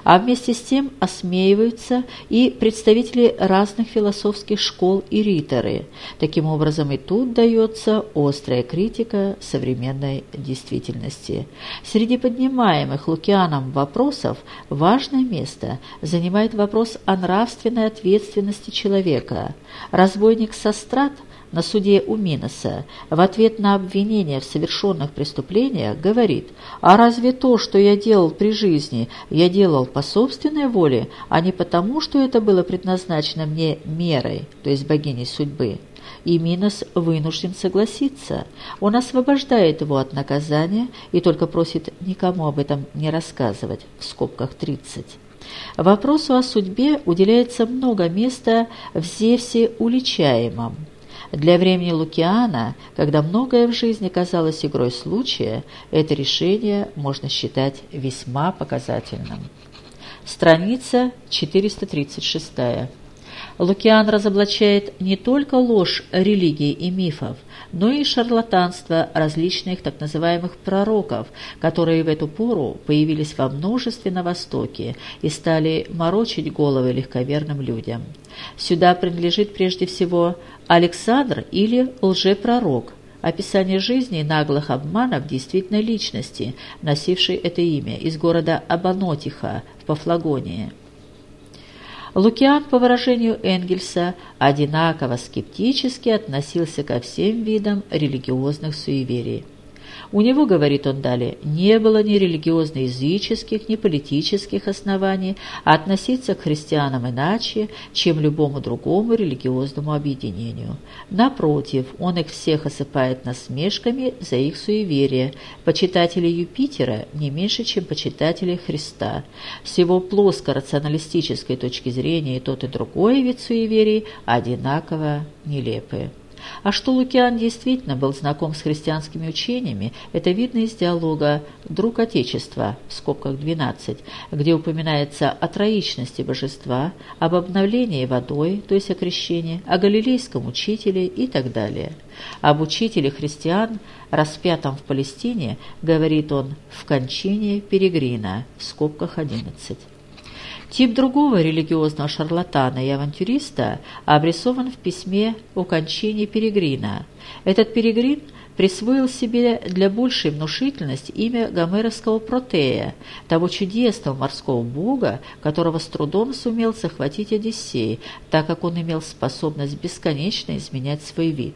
а вместе с тем осмеиваются и представители разных философских школ и риторы. Таким образом и тут дается острая критика современной действительности. Среди поднимаемых Лукианом вопросов важное место занимает вопрос о нравственной ответственности человека. Разбойник Сострат – на суде у Миноса в ответ на обвинение в совершенных преступлениях говорит, «А разве то, что я делал при жизни, я делал по собственной воле, а не потому, что это было предназначено мне мерой, то есть богиней судьбы?» И Минос вынужден согласиться. Он освобождает его от наказания и только просит никому об этом не рассказывать, в скобках 30. Вопросу о судьбе уделяется много места в Зевсе уличаемом. Для времени Лукиана, когда многое в жизни казалось игрой случая, это решение можно считать весьма показательным. Страница 436. Лукиан разоблачает не только ложь религии и мифов, но и шарлатанство различных так называемых пророков, которые в эту пору появились во множестве на Востоке и стали морочить головы легковерным людям. Сюда принадлежит прежде всего Александр или лжепророк, описание жизни и наглых обманов действительной личности, носившей это имя, из города Абанотиха в Пафлагонии. Лукиан, по выражению Энгельса, одинаково скептически относился ко всем видам религиозных суеверий. У него, говорит он далее, не было ни религиозно-языческих, ни политических оснований относиться к христианам иначе, чем любому другому религиозному объединению. Напротив, он их всех осыпает насмешками за их суеверие, почитатели Юпитера не меньше, чем почитатели Христа. С его плоско-рационалистической точки зрения и тот и другой вид суеверий одинаково нелепые. А что Лукиан действительно был знаком с христианскими учениями, это видно из диалога «Друг Отечества» в скобках 12, где упоминается о троичности божества, об обновлении водой, то есть о крещении, о галилейском учителе и так далее. Об учителе христиан, распятом в Палестине, говорит он в кончине Перегрина в скобках 11. Тип другого религиозного шарлатана и авантюриста обрисован в письме о кончине Перегрина. Этот Перегрин присвоил себе для большей внушительности имя гомеровского Протея, того чудесного морского бога, которого с трудом сумел захватить Одиссей, так как он имел способность бесконечно изменять свой вид.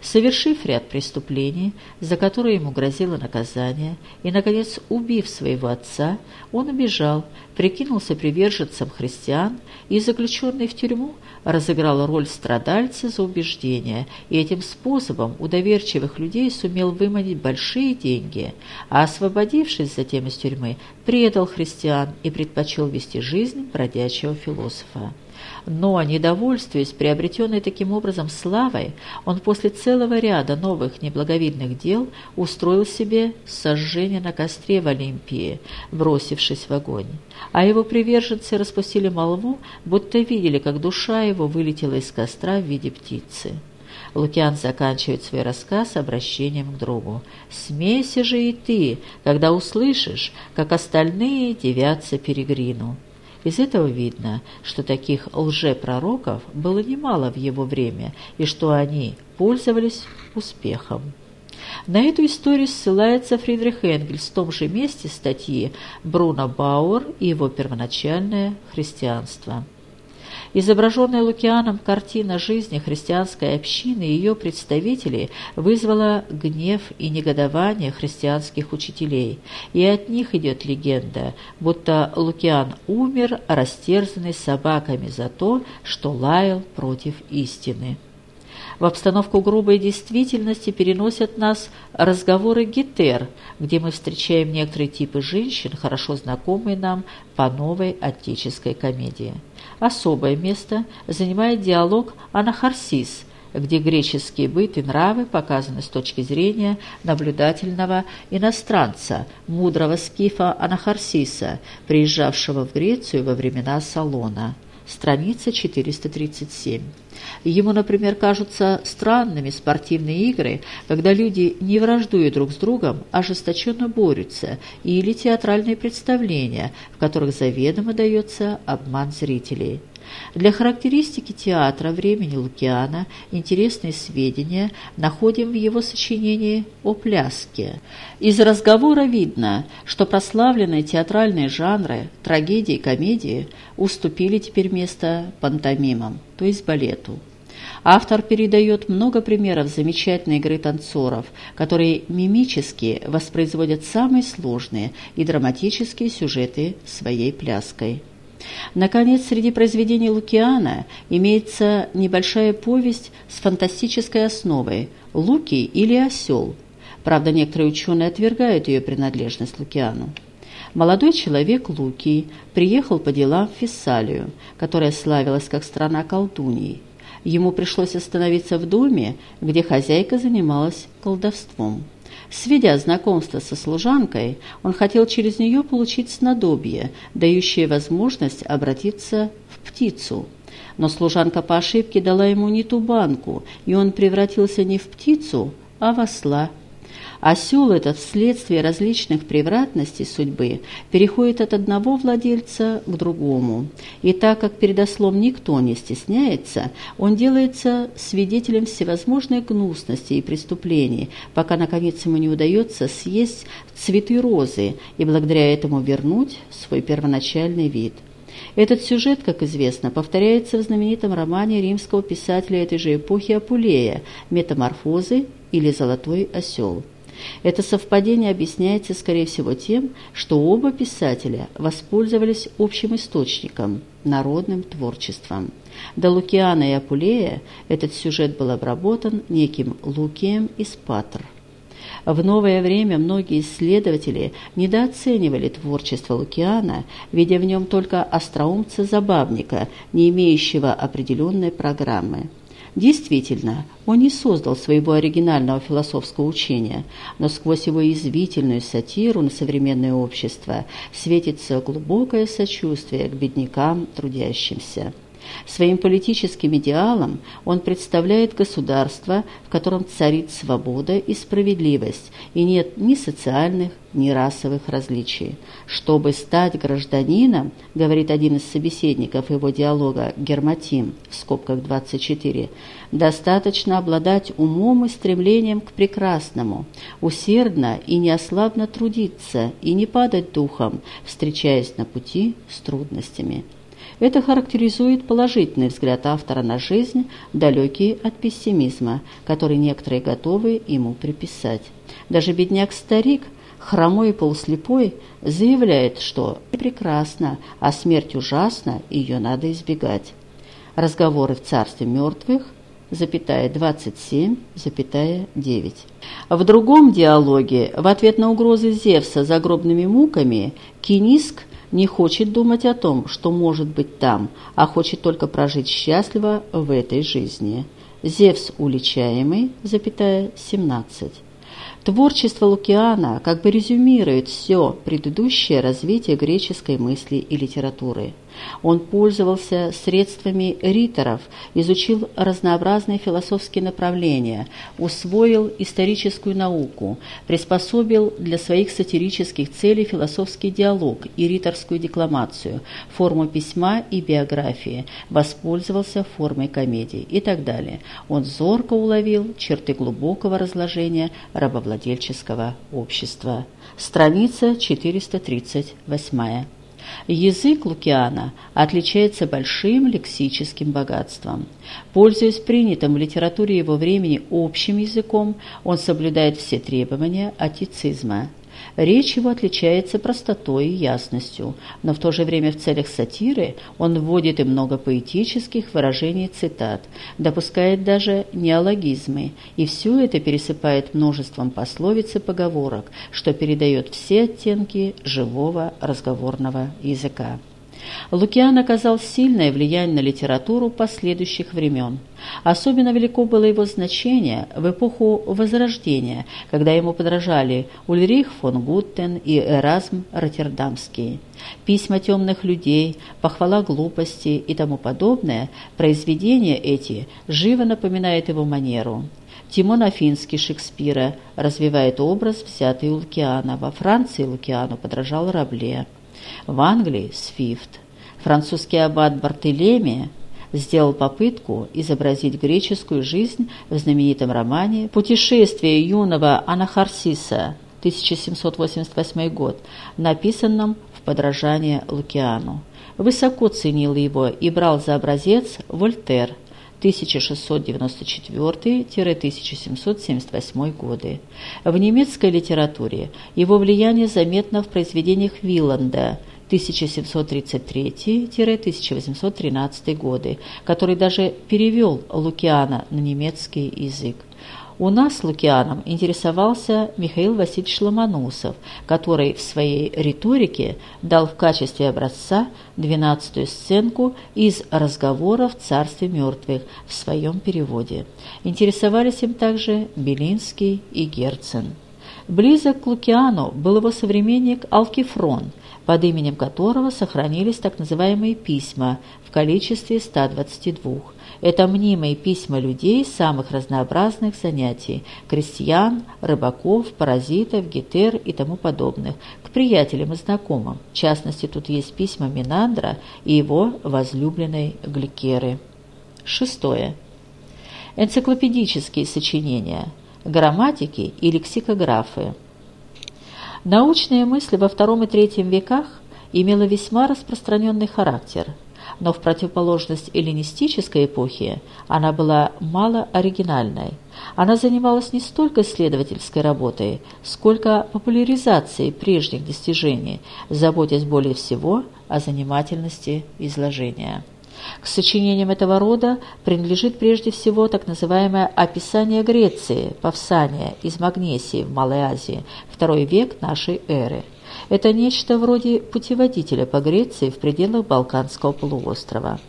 Совершив ряд преступлений, за которые ему грозило наказание, и, наконец, убив своего отца, он убежал, прикинулся приверженцем христиан и, заключенный в тюрьму, разыграл роль страдальца за убеждение и этим способом у доверчивых людей сумел выманить большие деньги, а освободившись затем из тюрьмы, предал христиан и предпочел вести жизнь бродячего философа. Но, недовольствуясь приобретенной таким образом славой, он после целого ряда новых неблаговидных дел устроил себе сожжение на костре в Олимпии, бросившись в огонь. А его приверженцы распустили молву, будто видели, как душа его вылетела из костра в виде птицы. Лукиан заканчивает свой рассказ обращением к другу. «Смейся же и ты, когда услышишь, как остальные девятся перегрину». Из этого видно, что таких лжепророков было немало в его время и что они пользовались успехом. На эту историю ссылается Фридрих Энгельс в том же месте статьи Бруно Бауэр и его первоначальное христианство. Изображенная Лукианом картина жизни христианской общины и ее представителей вызвала гнев и негодование христианских учителей, и от них идет легенда, будто Лукиан умер, растерзанный собаками за то, что лаял против истины. В обстановку грубой действительности переносят нас разговоры Гетер, где мы встречаем некоторые типы женщин, хорошо знакомые нам по новой отеческой комедии. Особое место занимает диалог «Анахарсис», где греческие быт и нравы показаны с точки зрения наблюдательного иностранца, мудрого скифа Анахарсиса, приезжавшего в Грецию во времена Салона страница 437. Ему, например, кажутся странными спортивные игры, когда люди не враждуют друг с другом, ожесточенно борются, или театральные представления, в которых заведомо дается обман зрителей. Для характеристики театра времени Лукиана интересные сведения находим в его сочинении о пляске. Из разговора видно, что прославленные театральные жанры, трагедии и комедии уступили теперь место пантомимам, то есть балету. Автор передает много примеров замечательной игры танцоров, которые мимически воспроизводят самые сложные и драматические сюжеты своей пляской. Наконец, среди произведений Лукиана имеется небольшая повесть с фантастической основой «Луки или осел». Правда, некоторые ученые отвергают ее принадлежность Лукиану. Молодой человек Лукий приехал по делам в Фессалию, которая славилась как страна колдуньей. Ему пришлось остановиться в доме, где хозяйка занималась колдовством. Сведя знакомство со служанкой, он хотел через нее получить снадобье, дающее возможность обратиться в птицу. Но служанка по ошибке дала ему не ту банку, и он превратился не в птицу, а в осла. Осел этот вследствие различных превратностей судьбы переходит от одного владельца к другому. И так как перед ослом никто не стесняется, он делается свидетелем всевозможной гнусности и преступлений, пока наконец ему не удается съесть цветы розы и благодаря этому вернуть свой первоначальный вид. Этот сюжет, как известно, повторяется в знаменитом романе римского писателя этой же эпохи Апулея «Метаморфозы» или «Золотой осел». Это совпадение объясняется, скорее всего, тем, что оба писателя воспользовались общим источником – народным творчеством. До Лукиана и Апулея этот сюжет был обработан неким Лукием из Патр. В новое время многие исследователи недооценивали творчество Лукиана, видя в нем только остроумца-забавника, не имеющего определенной программы. Действительно, он не создал своего оригинального философского учения, но сквозь его язвительную сатиру на современное общество светится глубокое сочувствие к беднякам трудящимся. Своим политическим идеалом он представляет государство, в котором царит свобода и справедливость, и нет ни социальных, ни расовых различий. Чтобы стать гражданином, говорит один из собеседников его диалога Герматим, в скобках 24, достаточно обладать умом и стремлением к прекрасному, усердно и неослабно трудиться и не падать духом, встречаясь на пути с трудностями. Это характеризует положительный взгляд автора на жизнь, далекий от пессимизма, который некоторые готовы ему приписать. Даже бедняк-старик, хромой и полуслепой, заявляет, что прекрасно, а смерть ужасна, ее надо избегать. Разговоры в царстве мертвых запятая 27, запятая 9. В другом диалоге, в ответ на угрозы Зевса загробными муками, Киниск не хочет думать о том, что может быть там, а хочет только прожить счастливо в этой жизни. Зевс уличаемый, запятая, 17. Творчество Лукиана как бы резюмирует все предыдущее развитие греческой мысли и литературы – он пользовался средствами риторов, изучил разнообразные философские направления, усвоил историческую науку, приспособил для своих сатирических целей философский диалог и риторскую декламацию, форму письма и биографии, воспользовался формой комедии и так далее. Он зорко уловил черты глубокого разложения рабовладельческого общества. Страница 438. Язык Лукиана отличается большим лексическим богатством. Пользуясь принятым в литературе его времени общим языком, он соблюдает все требования атицизма. Речь его отличается простотой и ясностью, но в то же время в целях сатиры он вводит и много поэтических выражений цитат, допускает даже неологизмы, и все это пересыпает множеством пословиц и поговорок, что передает все оттенки живого разговорного языка. Лукиан оказал сильное влияние на литературу последующих времен. Особенно велико было его значение в эпоху Возрождения, когда ему подражали Ульрих фон Гуттен и Эразм Роттердамский. Письма темных людей, похвала глупости и тому подобное, произведения эти живо напоминают его манеру. Тимон Афинский Шекспира развивает образ, взятый у Лукиана. Во Франции Лукиану подражал Рабле. В Англии – Свифт. Французский аббат Бартелеми сделал попытку изобразить греческую жизнь в знаменитом романе «Путешествие юного Анахарсиса» 1788 год, написанном в подражание Лукиану. Высоко ценил его и брал за образец Вольтер 1694-1778 годы. В немецкой литературе его влияние заметно в произведениях Виланда 1733-1813 годы, который даже перевел Лукиана на немецкий язык. У нас Лукианом интересовался Михаил Васильевич Ломоносов, который в своей риторике дал в качестве образца двенадцатую сценку из «Разговора в царстве мертвых» в своем переводе. Интересовались им также Белинский и Герцен. Близок к Лукиану был его современник Алкифрон, под именем которого сохранились так называемые письма в количестве 122. Это мнимые письма людей самых разнообразных занятий – крестьян, рыбаков, паразитов, гетер и тому подобных, к приятелям и знакомым. В частности, тут есть письма Минандра и его возлюбленной Гликеры. Шестое. Энциклопедические сочинения, грамматики и лексикографы. Научные мысли во втором и третьем веках имела весьма распространенный характер – но в противоположность эллинистической эпохе она была мало оригинальной. Она занималась не столько исследовательской работой, сколько популяризацией прежних достижений, заботясь более всего о занимательности изложения. К сочинениям этого рода принадлежит прежде всего так называемое «Описание Греции» Павсания из Магнесии в Малой Азии, второй век нашей эры – это нечто вроде путеводителя по Греции в пределах Балканского полуострова.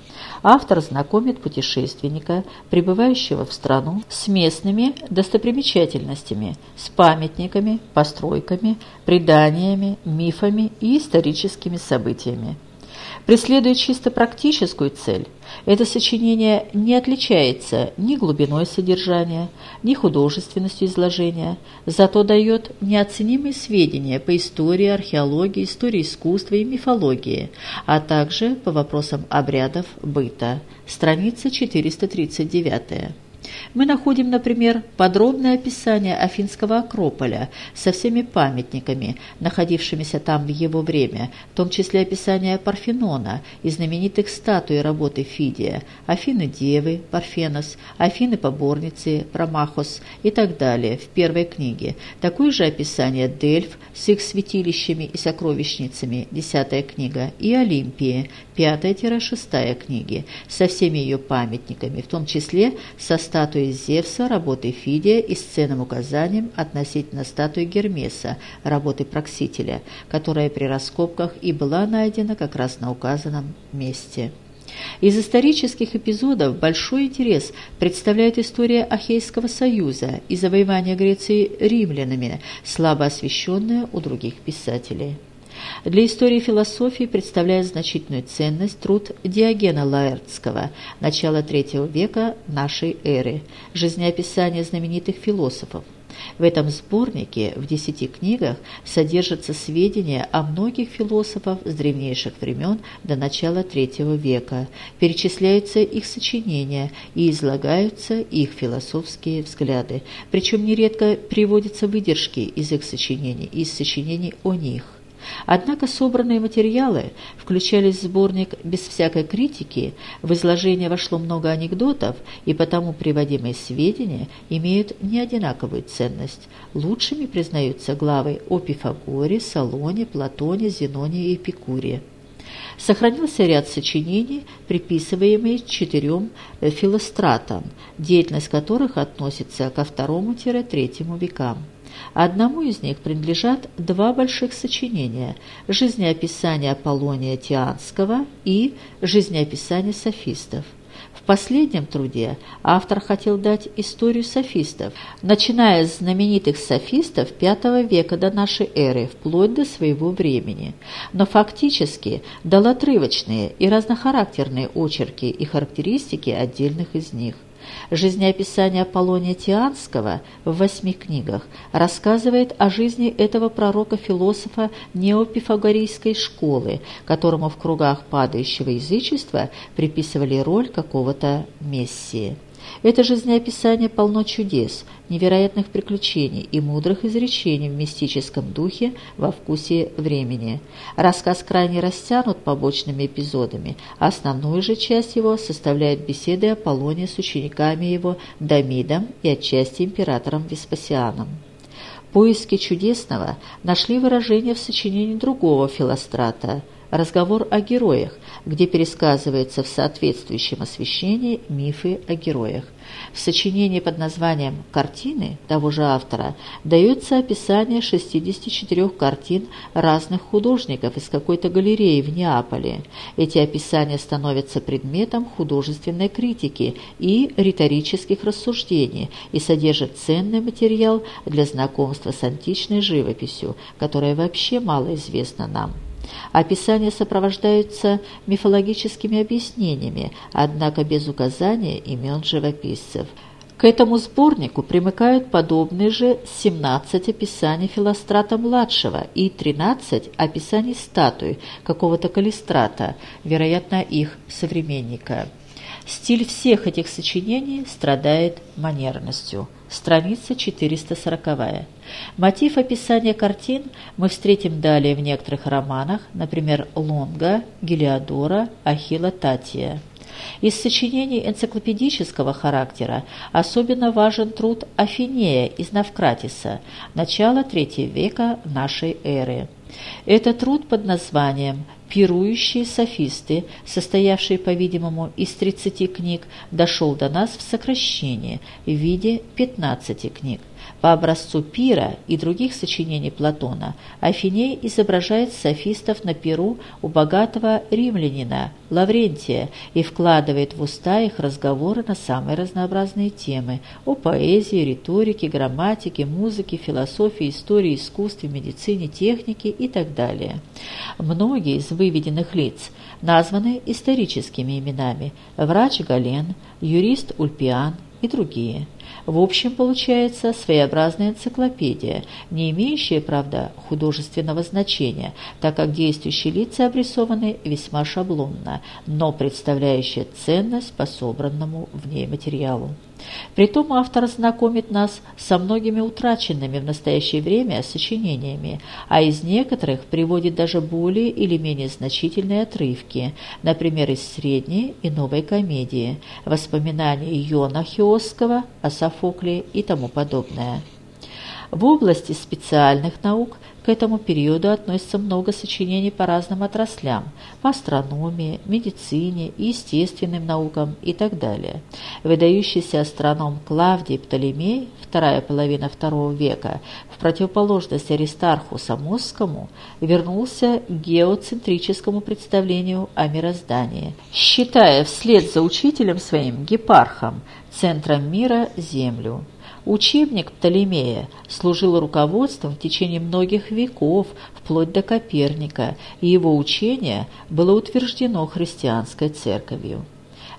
Автор знакомит путешественника, прибывающего в страну, с местными достопримечательностями, с памятниками, постройками, преданиями, мифами и историческими событиями. Преследуя чисто практическую цель, это сочинение не отличается ни глубиной содержания, ни художественностью изложения, зато дает неоценимые сведения по истории, археологии, истории искусства и мифологии, а также по вопросам обрядов быта. Страница 439 мы находим, например, подробное описание Афинского Акрополя со всеми памятниками, находившимися там в его время, в том числе описание Парфенона и знаменитых статуй работы Фидия, Афины Девы, Парфенос, Афины Поборницы, Промахос и так далее в первой книге. Такое же описание Дельф с их святилищами и сокровищницами, десятая книга, и Олимпии, пятая-шестая книги, со всеми ее памятниками, в том числе со статуей Зевса, работы Фидия и с ценным указанием относительно статуи Гермеса, работы Проксителя, которая при раскопках и была найдена как раз на указанном месте. Из исторических эпизодов большой интерес представляет история Ахейского союза и завоевания Греции римлянами, слабо освещенная у других писателей. Для истории философии представляет значительную ценность труд Диогена Лаэртского начала III века нашей эры, жизнеописание знаменитых философов. В этом сборнике в десяти книгах содержатся сведения о многих философах с древнейших времен до начала III века, перечисляются их сочинения и излагаются их философские взгляды, причем нередко приводятся выдержки из их сочинений и из сочинений о них. Однако собранные материалы включались в сборник без всякой критики, в изложение вошло много анекдотов, и потому приводимые сведения имеют неодинаковую ценность. Лучшими признаются главы о Пифагоре, Салоне, Платоне, Зеноне и Эпикуре. Сохранился ряд сочинений, приписываемых четырем филостратам, деятельность которых относится ко второму-третьему векам. Одному из них принадлежат два больших сочинения «Жизнеописание Аполлония Тианского» и «Жизнеописание софистов». В последнем труде автор хотел дать историю софистов, начиная с знаменитых софистов V века до нашей эры, вплоть до своего времени, но фактически дал отрывочные и разнохарактерные очерки и характеристики отдельных из них. Жизнеописание Аполлония Тианского в восьми книгах рассказывает о жизни этого пророка-философа неопифагорейской школы, которому в кругах падающего язычества приписывали роль какого-то мессии. Это жизнеописание полно чудес, невероятных приключений и мудрых изречений в мистическом духе во вкусе времени. Рассказ крайне растянут побочными эпизодами, а основную же часть его составляют беседы Аполлония с учениками его Дамидом и отчасти императором Веспасианом. Поиски чудесного нашли выражение в сочинении другого филострата разговор о героях, где пересказывается в соответствующем освещении мифы о героях. В сочинении под названием «Картины» того же автора дается описание 64 картин разных художников из какой-то галереи в Неаполе. Эти описания становятся предметом художественной критики и риторических рассуждений и содержат ценный материал для знакомства с античной живописью, которая вообще мало известна нам. Описания сопровождаются мифологическими объяснениями, однако без указания имен живописцев. К этому сборнику примыкают подобные же 17 описаний Филострата-младшего и 13 описаний статуй какого-то калистрата, вероятно, их современника. Стиль всех этих сочинений страдает манерностью. Страница 440. Мотив описания картин мы встретим далее в некоторых романах, например, Лонга, Гелиодора, Ахилла Татия. Из сочинений энциклопедического характера особенно важен труд Афинея из Навкратиса, начала III века нашей эры. Это труд под названием «Пирующие софисты», состоявший, по-видимому, из 30 книг, дошел до нас в сокращении в виде 15 книг. По образцу Пира и других сочинений Платона Афиней изображает софистов на Пиру у богатого римлянина Лаврентия и вкладывает в уста их разговоры на самые разнообразные темы о поэзии, риторике, грамматике, музыке, философии, истории, искусстве, медицине, технике и так далее. Многие из выведенных лиц названы историческими именами – врач Гален, юрист Ульпиан и другие – в общем, получается своеобразная энциклопедия, не имеющая, правда, художественного значения, так как действующие лица обрисованы весьма шаблонно, но представляющая ценность по собранному в ней материалу. Притом автор знакомит нас со многими утраченными в настоящее время сочинениями, а из некоторых приводит даже более или менее значительные отрывки, например, из средней и новой комедии, воспоминания Йона Хиосского о Софокле и тому подобное. В области специальных наук к этому периоду относится много сочинений по разным отраслям – по астрономии, медицине, естественным наукам и так далее. Выдающийся астроном Клавдий Птолемей, вторая половина II века, в противоположность Аристарху Самосскому, вернулся к геоцентрическому представлению о мироздании, считая вслед за учителем своим Гепархом центром мира Землю. Учебник Птолемея служил руководством в течение многих веков, вплоть до Коперника, и его учение было утверждено христианской церковью.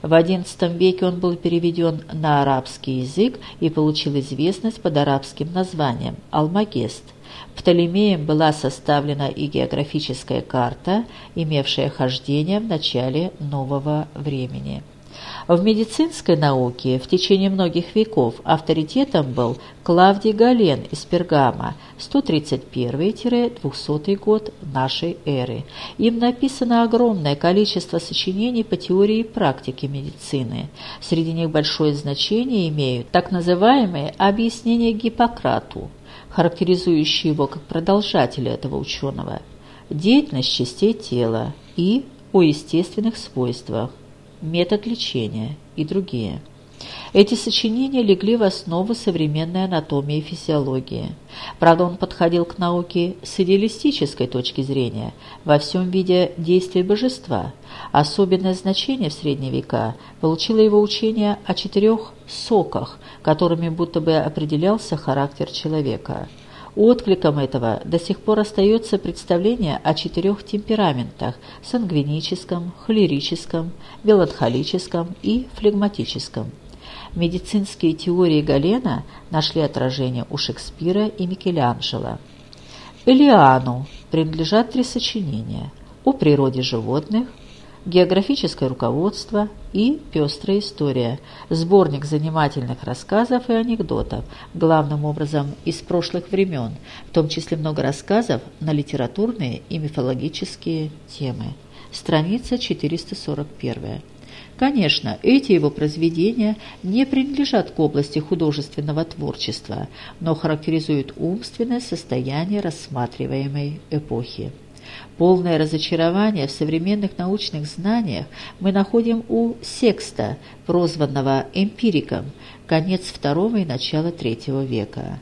В XI веке он был переведен на арабский язык и получил известность под арабским названием «Алмагест». Птолемеем была составлена и географическая карта, имевшая хождение в начале нового времени. В медицинской науке в течение многих веков авторитетом был Клавдий Гален из Пергама, 131-200 год нашей эры. Им написано огромное количество сочинений по теории и практике медицины. Среди них большое значение имеют так называемые «объяснения Гиппократу», характеризующие его как продолжателя этого ученого, деятельность частей тела и о естественных свойствах, метод лечения и другие. Эти сочинения легли в основу современной анатомии и физиологии. Правда, он подходил к науке с идеалистической точки зрения, во всем виде действия божества. Особенное значение в средние века получило его учение о четырех соках, которыми будто бы определялся характер человека – Откликом этого до сих пор остается представление о четырех темпераментах – сангвиническом, холерическом, меланхолическом и флегматическом. Медицинские теории Галена нашли отражение у Шекспира и Микеланджело. Элиану принадлежат три сочинения – о природе животных, географическое руководство и пестрая история, сборник занимательных рассказов и анекдотов, главным образом из прошлых времен, в том числе много рассказов на литературные и мифологические темы. Страница 441. Конечно, эти его произведения не принадлежат к области художественного творчества, но характеризуют умственное состояние рассматриваемой эпохи. Полное разочарование в современных научных знаниях мы находим у Секста, прозванного эмпириком, конец второго и начало третьего века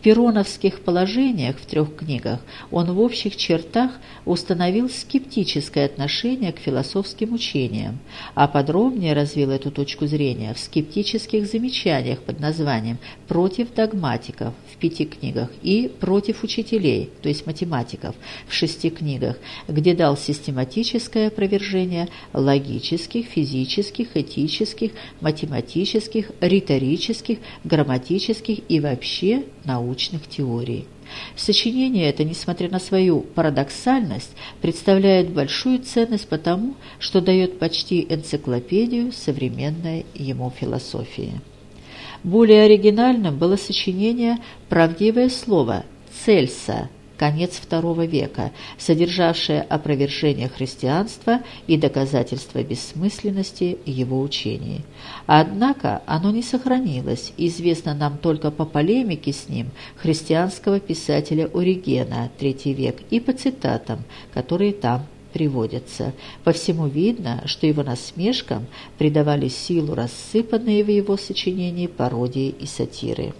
пероновских положениях в трех книгах он в общих чертах установил скептическое отношение к философским учениям, а подробнее развил эту точку зрения в скептических замечаниях под названием «Против догматиков» в пяти книгах и «Против учителей», то есть математиков, в шести книгах, где дал систематическое опровержение логических, физических, этических, математических, риторических, грамматических и вообще научных теорий. Сочинение это, несмотря на свою парадоксальность, представляет большую ценность потому, что дает почти энциклопедию современной ему философии. Более оригинальным было сочинение «Правдивое слово» Цельса конец II века, содержавшее опровержение христианства и доказательство бессмысленности его учений. Однако оно не сохранилось, известно нам только по полемике с ним христианского писателя Оригена, III век, и по цитатам, которые там приводятся. По всему видно, что его насмешкам придавали силу рассыпанные в его сочинении пародии и сатиры.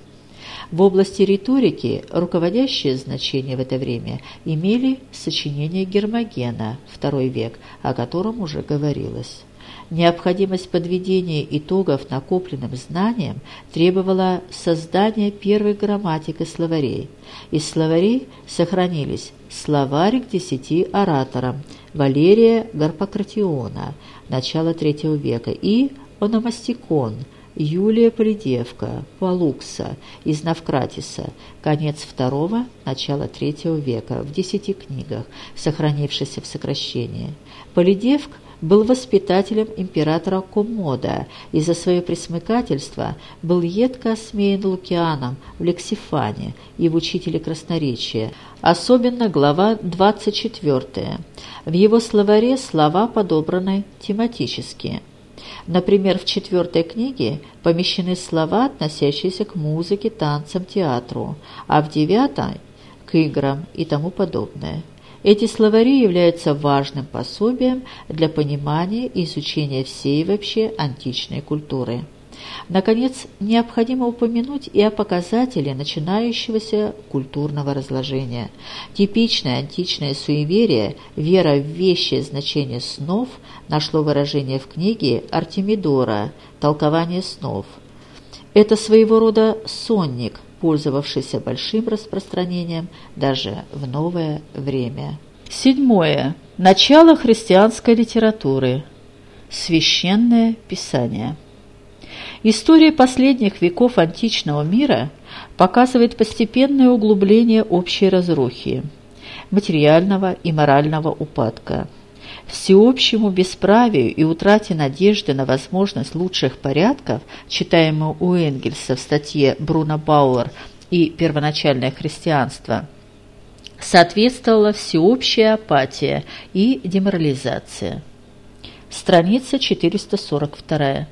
В области риторики руководящее значение в это время имели сочинения Гермогена, II век, о котором уже говорилось. Необходимость подведения итогов накопленным знаниям требовала создания первых грамматик и словарей. Из словарей сохранились словарь к десяти ораторам Валерия Гарпократиона, начало III века, и ономастикон – Юлия Полидевка, Палукса из Навкратиса, конец второго, начало третьего века, в десяти книгах, сохранившихся в сокращении. Полидевк был воспитателем императора Комода и за свое присмыкательство был едко осмеян Лукианом в Лексифане и в Учителе красноречия, особенно глава 24. В его словаре слова подобраны тематически – Например, в четвертой книге помещены слова, относящиеся к музыке, танцам, театру, а в девятой – к играм и тому подобное. Эти словари являются важным пособием для понимания и изучения всей вообще античной культуры. Наконец, необходимо упомянуть и о показателе начинающегося культурного разложения. Типичное античное суеверие, вера в вещее значение снов, нашло выражение в книге Артемидора «Толкование снов». Это своего рода сонник, пользовавшийся большим распространением даже в новое время. Седьмое. Начало христианской литературы. Священное Писание. История последних веков античного мира показывает постепенное углубление общей разрухи, материального и морального упадка, всеобщему бесправию и утрате надежды на возможность лучших порядков, читаемого у Энгельса в статье Бруно Бауэр и «Первоначальное христианство», соответствовала всеобщая апатия и деморализация. Страница 442.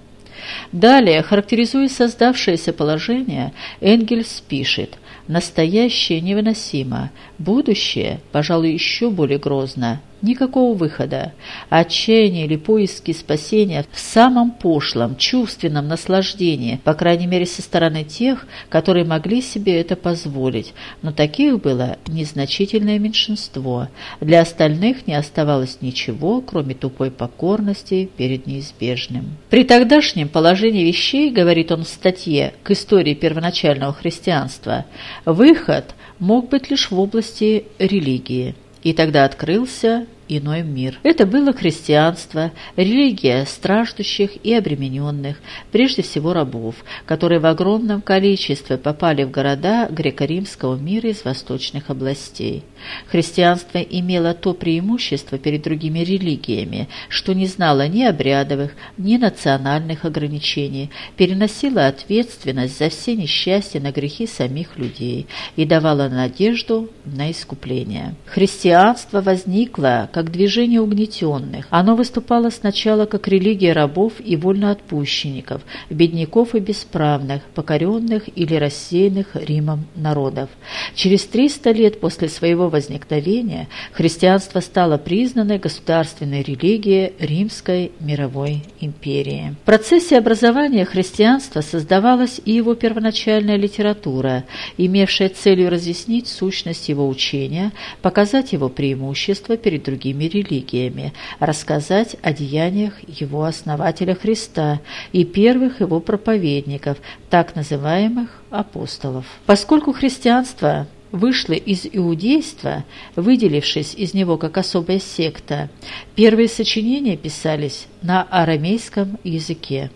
Далее, характеризуя создавшееся положение, Энгельс пишет «Настоящее невыносимо, будущее, пожалуй, еще более грозно, Никакого выхода. Отчаяние или поиски спасения в самом пошлом, чувственном наслаждении, по крайней мере со стороны тех, которые могли себе это позволить. Но таких было незначительное меньшинство. Для остальных не оставалось ничего, кроме тупой покорности перед неизбежным. При тогдашнем положении вещей, говорит он в статье «К истории первоначального христианства», выход мог быть лишь в области религии и тогда открылся иной мир. Это было христианство, религия страждущих и обремененных, прежде всего рабов, которые в огромном количестве попали в города греко-римского мира из восточных областей. Христианство имело то преимущество перед другими религиями, что не знало ни обрядовых, ни национальных ограничений, переносило ответственность за все несчастья на грехи самих людей и давало надежду на искупление. Христианство возникло как движение угнетенных. Оно выступало сначала как религия рабов и вольноотпущенников, бедняков и бесправных, покоренных или рассеянных Римом народов. Через 300 лет после своего возникновения христианство стало признанной государственной религией Римской мировой империи. В процессе образования христианства создавалась и его первоначальная литература, имевшая целью разъяснить сущность его учения, показать его преимущества перед другими религиями, рассказать о деяниях его основателя Христа и первых его проповедников, так называемых апостолов. Поскольку христианство вышло из иудейства, выделившись из него как особая секта, первые сочинения писались на арамейском языке.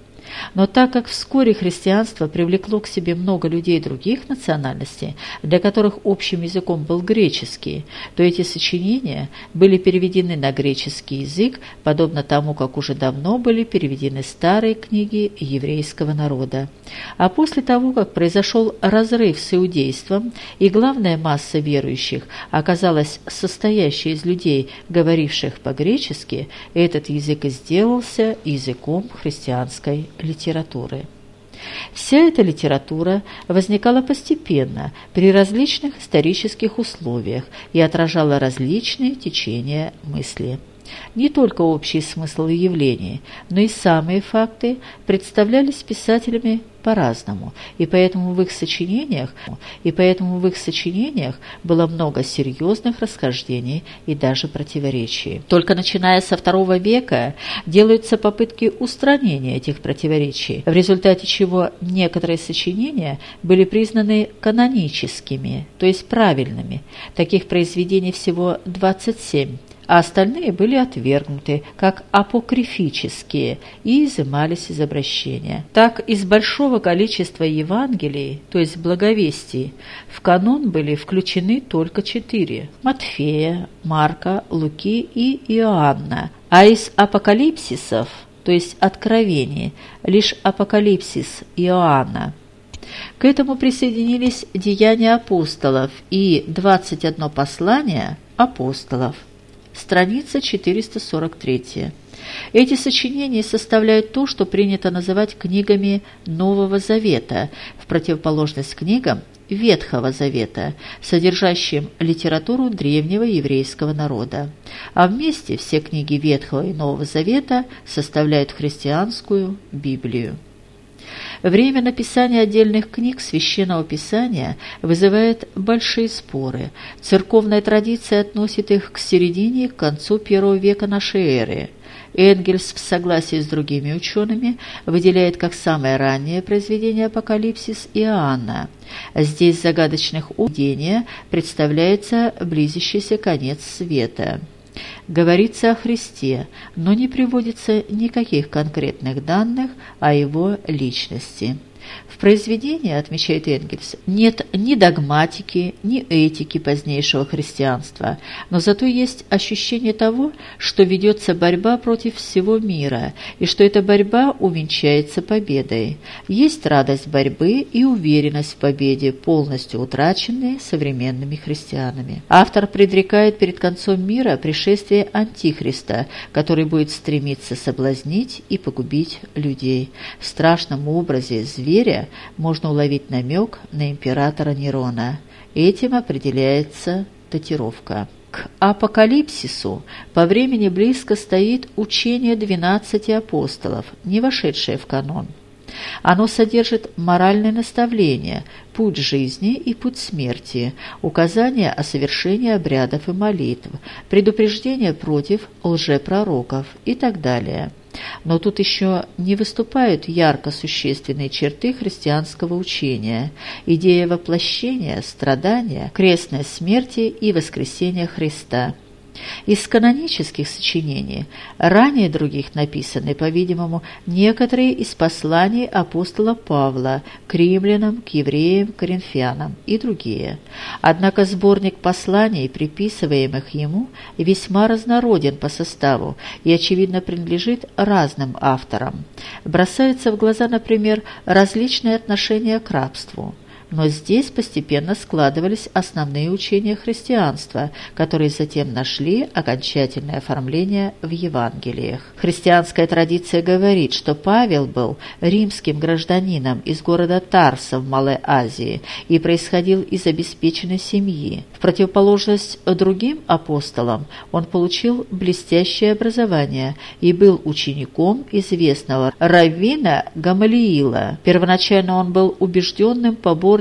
Но так как вскоре христианство привлекло к себе много людей других национальностей, для которых общим языком был греческий, то эти сочинения были переведены на греческий язык, подобно тому, как уже давно были переведены старые книги еврейского народа. А после того, как произошел разрыв с иудейством, и главная масса верующих оказалась состоящей из людей, говоривших по-гречески, этот язык и сделался языком христианской литературы. Вся эта литература возникала постепенно при различных исторических условиях и отражала различные течения мысли. Не только общий смысл явлений, но и самые факты представлялись писателями по-разному, и поэтому в их сочинениях, и поэтому в их сочинениях было много серьезных расхождений и даже противоречий. Только начиная со второго века делаются попытки устранения этих противоречий, в результате чего некоторые сочинения были признаны каноническими, то есть правильными. Таких произведений всего 27, а остальные были отвергнуты как апокрифические и изымались из обращения. Так из большого количества Евангелий, то есть благовестий, в канон были включены только четыре – Матфея, Марка, Луки и Иоанна, а из апокалипсисов, то есть откровений, лишь апокалипсис Иоанна – к этому присоединились деяния апостолов и 21 послание апостолов – страница 443. Эти сочинения составляют то, что принято называть книгами Нового Завета, в противоположность книгам Ветхого Завета, содержащим литературу древнего еврейского народа. А вместе все книги Ветхого и Нового Завета составляют христианскую Библию. Время написания отдельных книг Священного Писания вызывает большие споры. Церковная традиция относит их к середине и к концу первого века нашей эры. Энгельс в согласии с другими учеными выделяет как самое раннее произведение «Апокалипсис» Иоанна. Здесь загадочных увидения представляется близящийся конец света. Говорится о Христе, но не приводится никаких конкретных данных о его личности. В произведении, отмечает Энгельс, нет ни догматики, ни этики позднейшего христианства, но зато есть ощущение того, что ведется борьба против всего мира, и что эта борьба увенчается победой. Есть радость борьбы и уверенность в победе, полностью утраченные современными христианами. Автор предрекает перед концом мира пришествие Антихриста, который будет стремиться соблазнить и погубить людей. В страшном образе зверя можно уловить намек на императора Нерона. Этим определяется датировка. К апокалипсису по времени близко стоит учение двенадцати апостолов, не вошедшее в канон. Оно содержит моральное наставление, путь жизни и путь смерти, указания о совершении обрядов и молитв, предупреждение против лжепророков и так далее. Но тут еще не выступают ярко существенные черты христианского учения, идея воплощения, страдания, крестной смерти и воскресения Христа – из канонических сочинений ранее других написаны, по-видимому, некоторые из посланий апостола Павла к римлянам, к евреям, к коринфянам и другие. Однако сборник посланий, приписываемых ему, весьма разнороден по составу и, очевидно, принадлежит разным авторам. Бросается в глаза, например, различные отношения к рабству – но здесь постепенно складывались основные учения христианства, которые затем нашли окончательное оформление в Евангелиях. Христианская традиция говорит, что Павел был римским гражданином из города Тарса в Малой Азии и происходил из обеспеченной семьи. В противоположность другим апостолам он получил блестящее образование и был учеником известного раввина Гамалиила. Первоначально он был убежденным поборником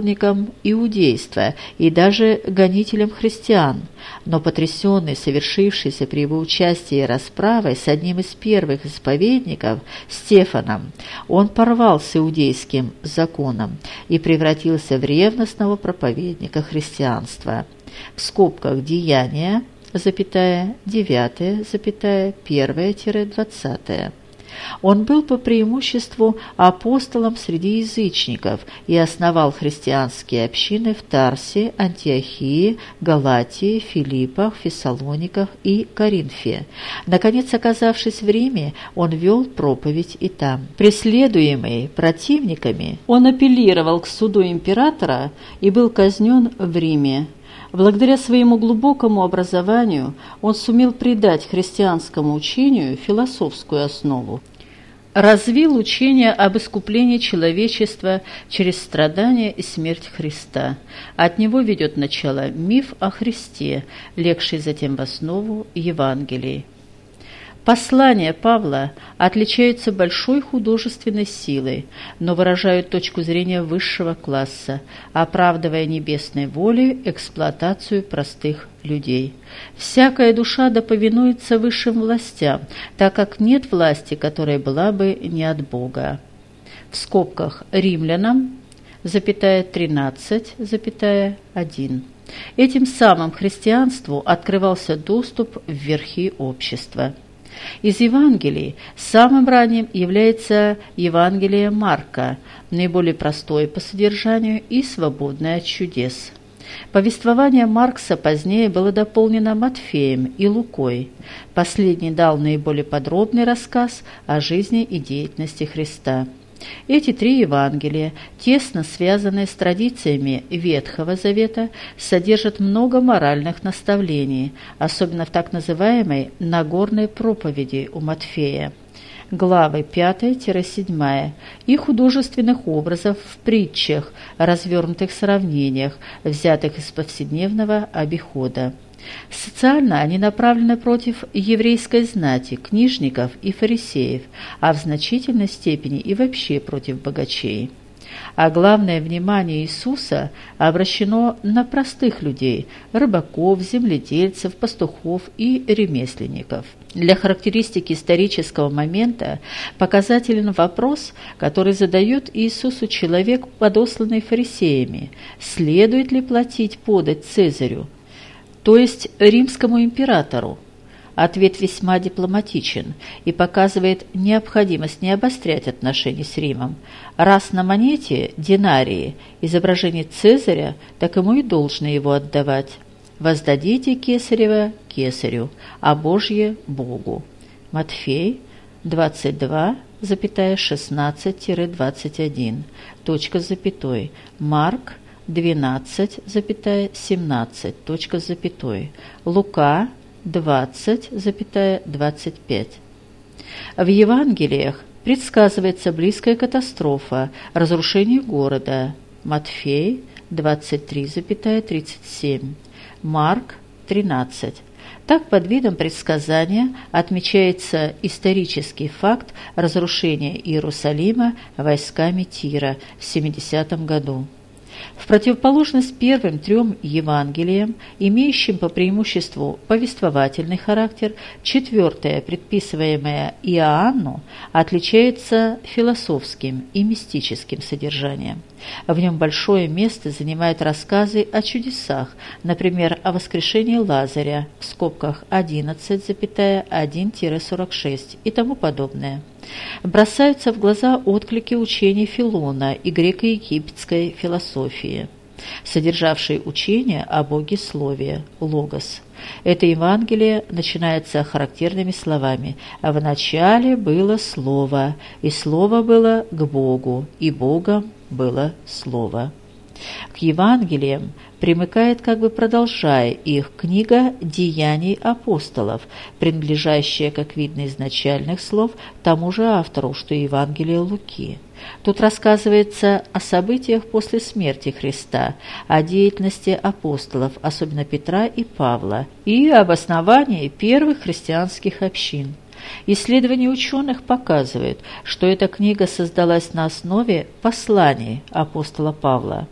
иудейства и даже гонителем христиан, но потрясенный совершившейся при его участии расправой с одним из первых исповедников, Стефаном, он порвал с иудейским законом и превратился в ревностного проповедника христианства. В скобках «Деяния», запятая, девятое, запятая, первое-двадцатое. Он был по преимуществу апостолом среди язычников и основал христианские общины в Тарсе, Антиохии, Галатии, Филиппах, Фессалониках и Коринфе. Наконец, оказавшись в Риме, он вел проповедь и там. Преследуемый противниками, он апеллировал к суду императора и был казнен в Риме. Благодаря своему глубокому образованию он сумел придать христианскому учению философскую основу. Развил учение об искуплении человечества через страдания и смерть Христа. От него ведет начало миф о Христе, легший затем в основу Евангелий. Послания Павла отличаются большой художественной силой, но выражают точку зрения высшего класса, оправдывая небесной волей эксплуатацию простых людей. Всякая душа да повинуется высшим властям, так как нет власти, которая была бы не от Бога. В скобках римлянам, запятая 13, запятая 1. Этим самым христианству открывался доступ в верхи общества. Из Евангелий самым ранним является Евангелие Марка, наиболее простое по содержанию и свободное от чудес. Повествование Маркса позднее было дополнено Матфеем и Лукой. Последний дал наиболее подробный рассказ о жизни и деятельности Христа. Эти три Евангелия, тесно связанные с традициями Ветхого Завета, содержат много моральных наставлений, особенно в так называемой Нагорной проповеди у Матфея главы 5-7 и художественных образов в притчах, развернутых сравнениях, взятых из повседневного обихода. Социально они направлены против еврейской знати, книжников и фарисеев, а в значительной степени и вообще против богачей. А главное внимание Иисуса обращено на простых людей – рыбаков, земледельцев, пастухов и ремесленников. Для характеристики исторического момента показателен вопрос, который задает Иисусу человек, подосланный фарисеями – следует ли платить подать Цезарю – то есть римскому императору. Ответ весьма дипломатичен и показывает необходимость не обострять отношения с Римом. Раз на монете, динарии, изображение Цезаря, так ему и должно его отдавать. «Воздадите кесарева кесарю, а Божье – Богу». Матфей 22, 16-21, точка с запятой. Марк 12, 17, точка запятой. Лука 20, 25. В Евангелиях предсказывается близкая катастрофа, разрушение города. Матфей 23, 37. Марк 13. Так под видом предсказания отмечается исторический факт разрушения Иерусалима войсками Тира в 70 году. В противоположность первым трем Евангелиям, имеющим по преимуществу повествовательный характер, четвертое, предписываемое Иоанну, отличается философским и мистическим содержанием. В нем большое место занимают рассказы о чудесах, например, о воскрешении Лазаря в скобках 11,1-46 и тому подобное. Бросаются в глаза отклики учений Филона и греко-египетской философии, содержавшей учение о Боге Слове, Логос. Это Евангелие начинается характерными словами «А «В начале было Слово, и Слово было к Богу, и Богом было Слово». К Евангелиям примыкает, как бы продолжая их, книга «Деяний апостолов», принадлежащая, как видно из начальных слов, тому же автору, что и Евангелие Луки. Тут рассказывается о событиях после смерти Христа, о деятельности апостолов, особенно Петра и Павла, и об основании первых христианских общин. Исследования ученых показывают, что эта книга создалась на основе посланий апостола Павла.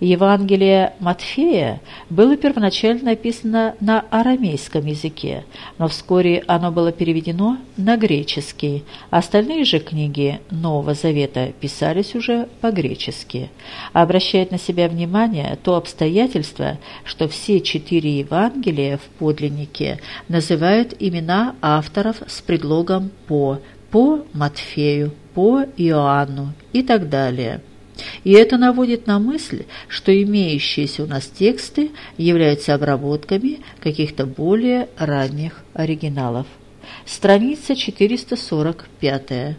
Евангелие Матфея было первоначально написано на арамейском языке, но вскоре оно было переведено на греческий. Остальные же книги Нового Завета писались уже по-гречески. Обращает на себя внимание то обстоятельство, что все четыре Евангелия в подлиннике называют имена авторов с предлогом «по», по Матфею, по Иоанну и так далее. И это наводит на мысль, что имеющиеся у нас тексты являются обработками каких-то более ранних оригиналов. Страница 445.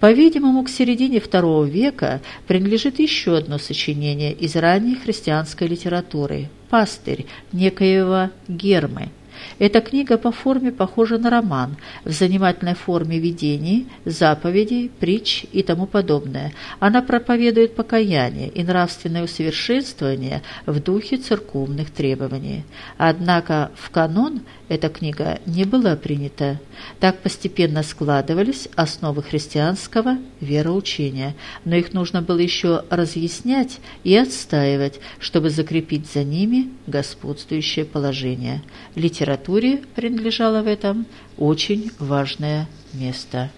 По-видимому, к середине II века принадлежит еще одно сочинение из ранней христианской литературы «Пастырь» некоего Гермы – эта книга по форме похожа на роман, в занимательной форме видений, заповедей, притч и тому подобное. Она проповедует покаяние и нравственное усовершенствование в духе церковных требований. Однако в канон эта книга не была принята. Так постепенно складывались основы христианского вероучения, но их нужно было еще разъяснять и отстаивать, чтобы закрепить за ними господствующее положение. Литературе принадлежало в этом очень важное место.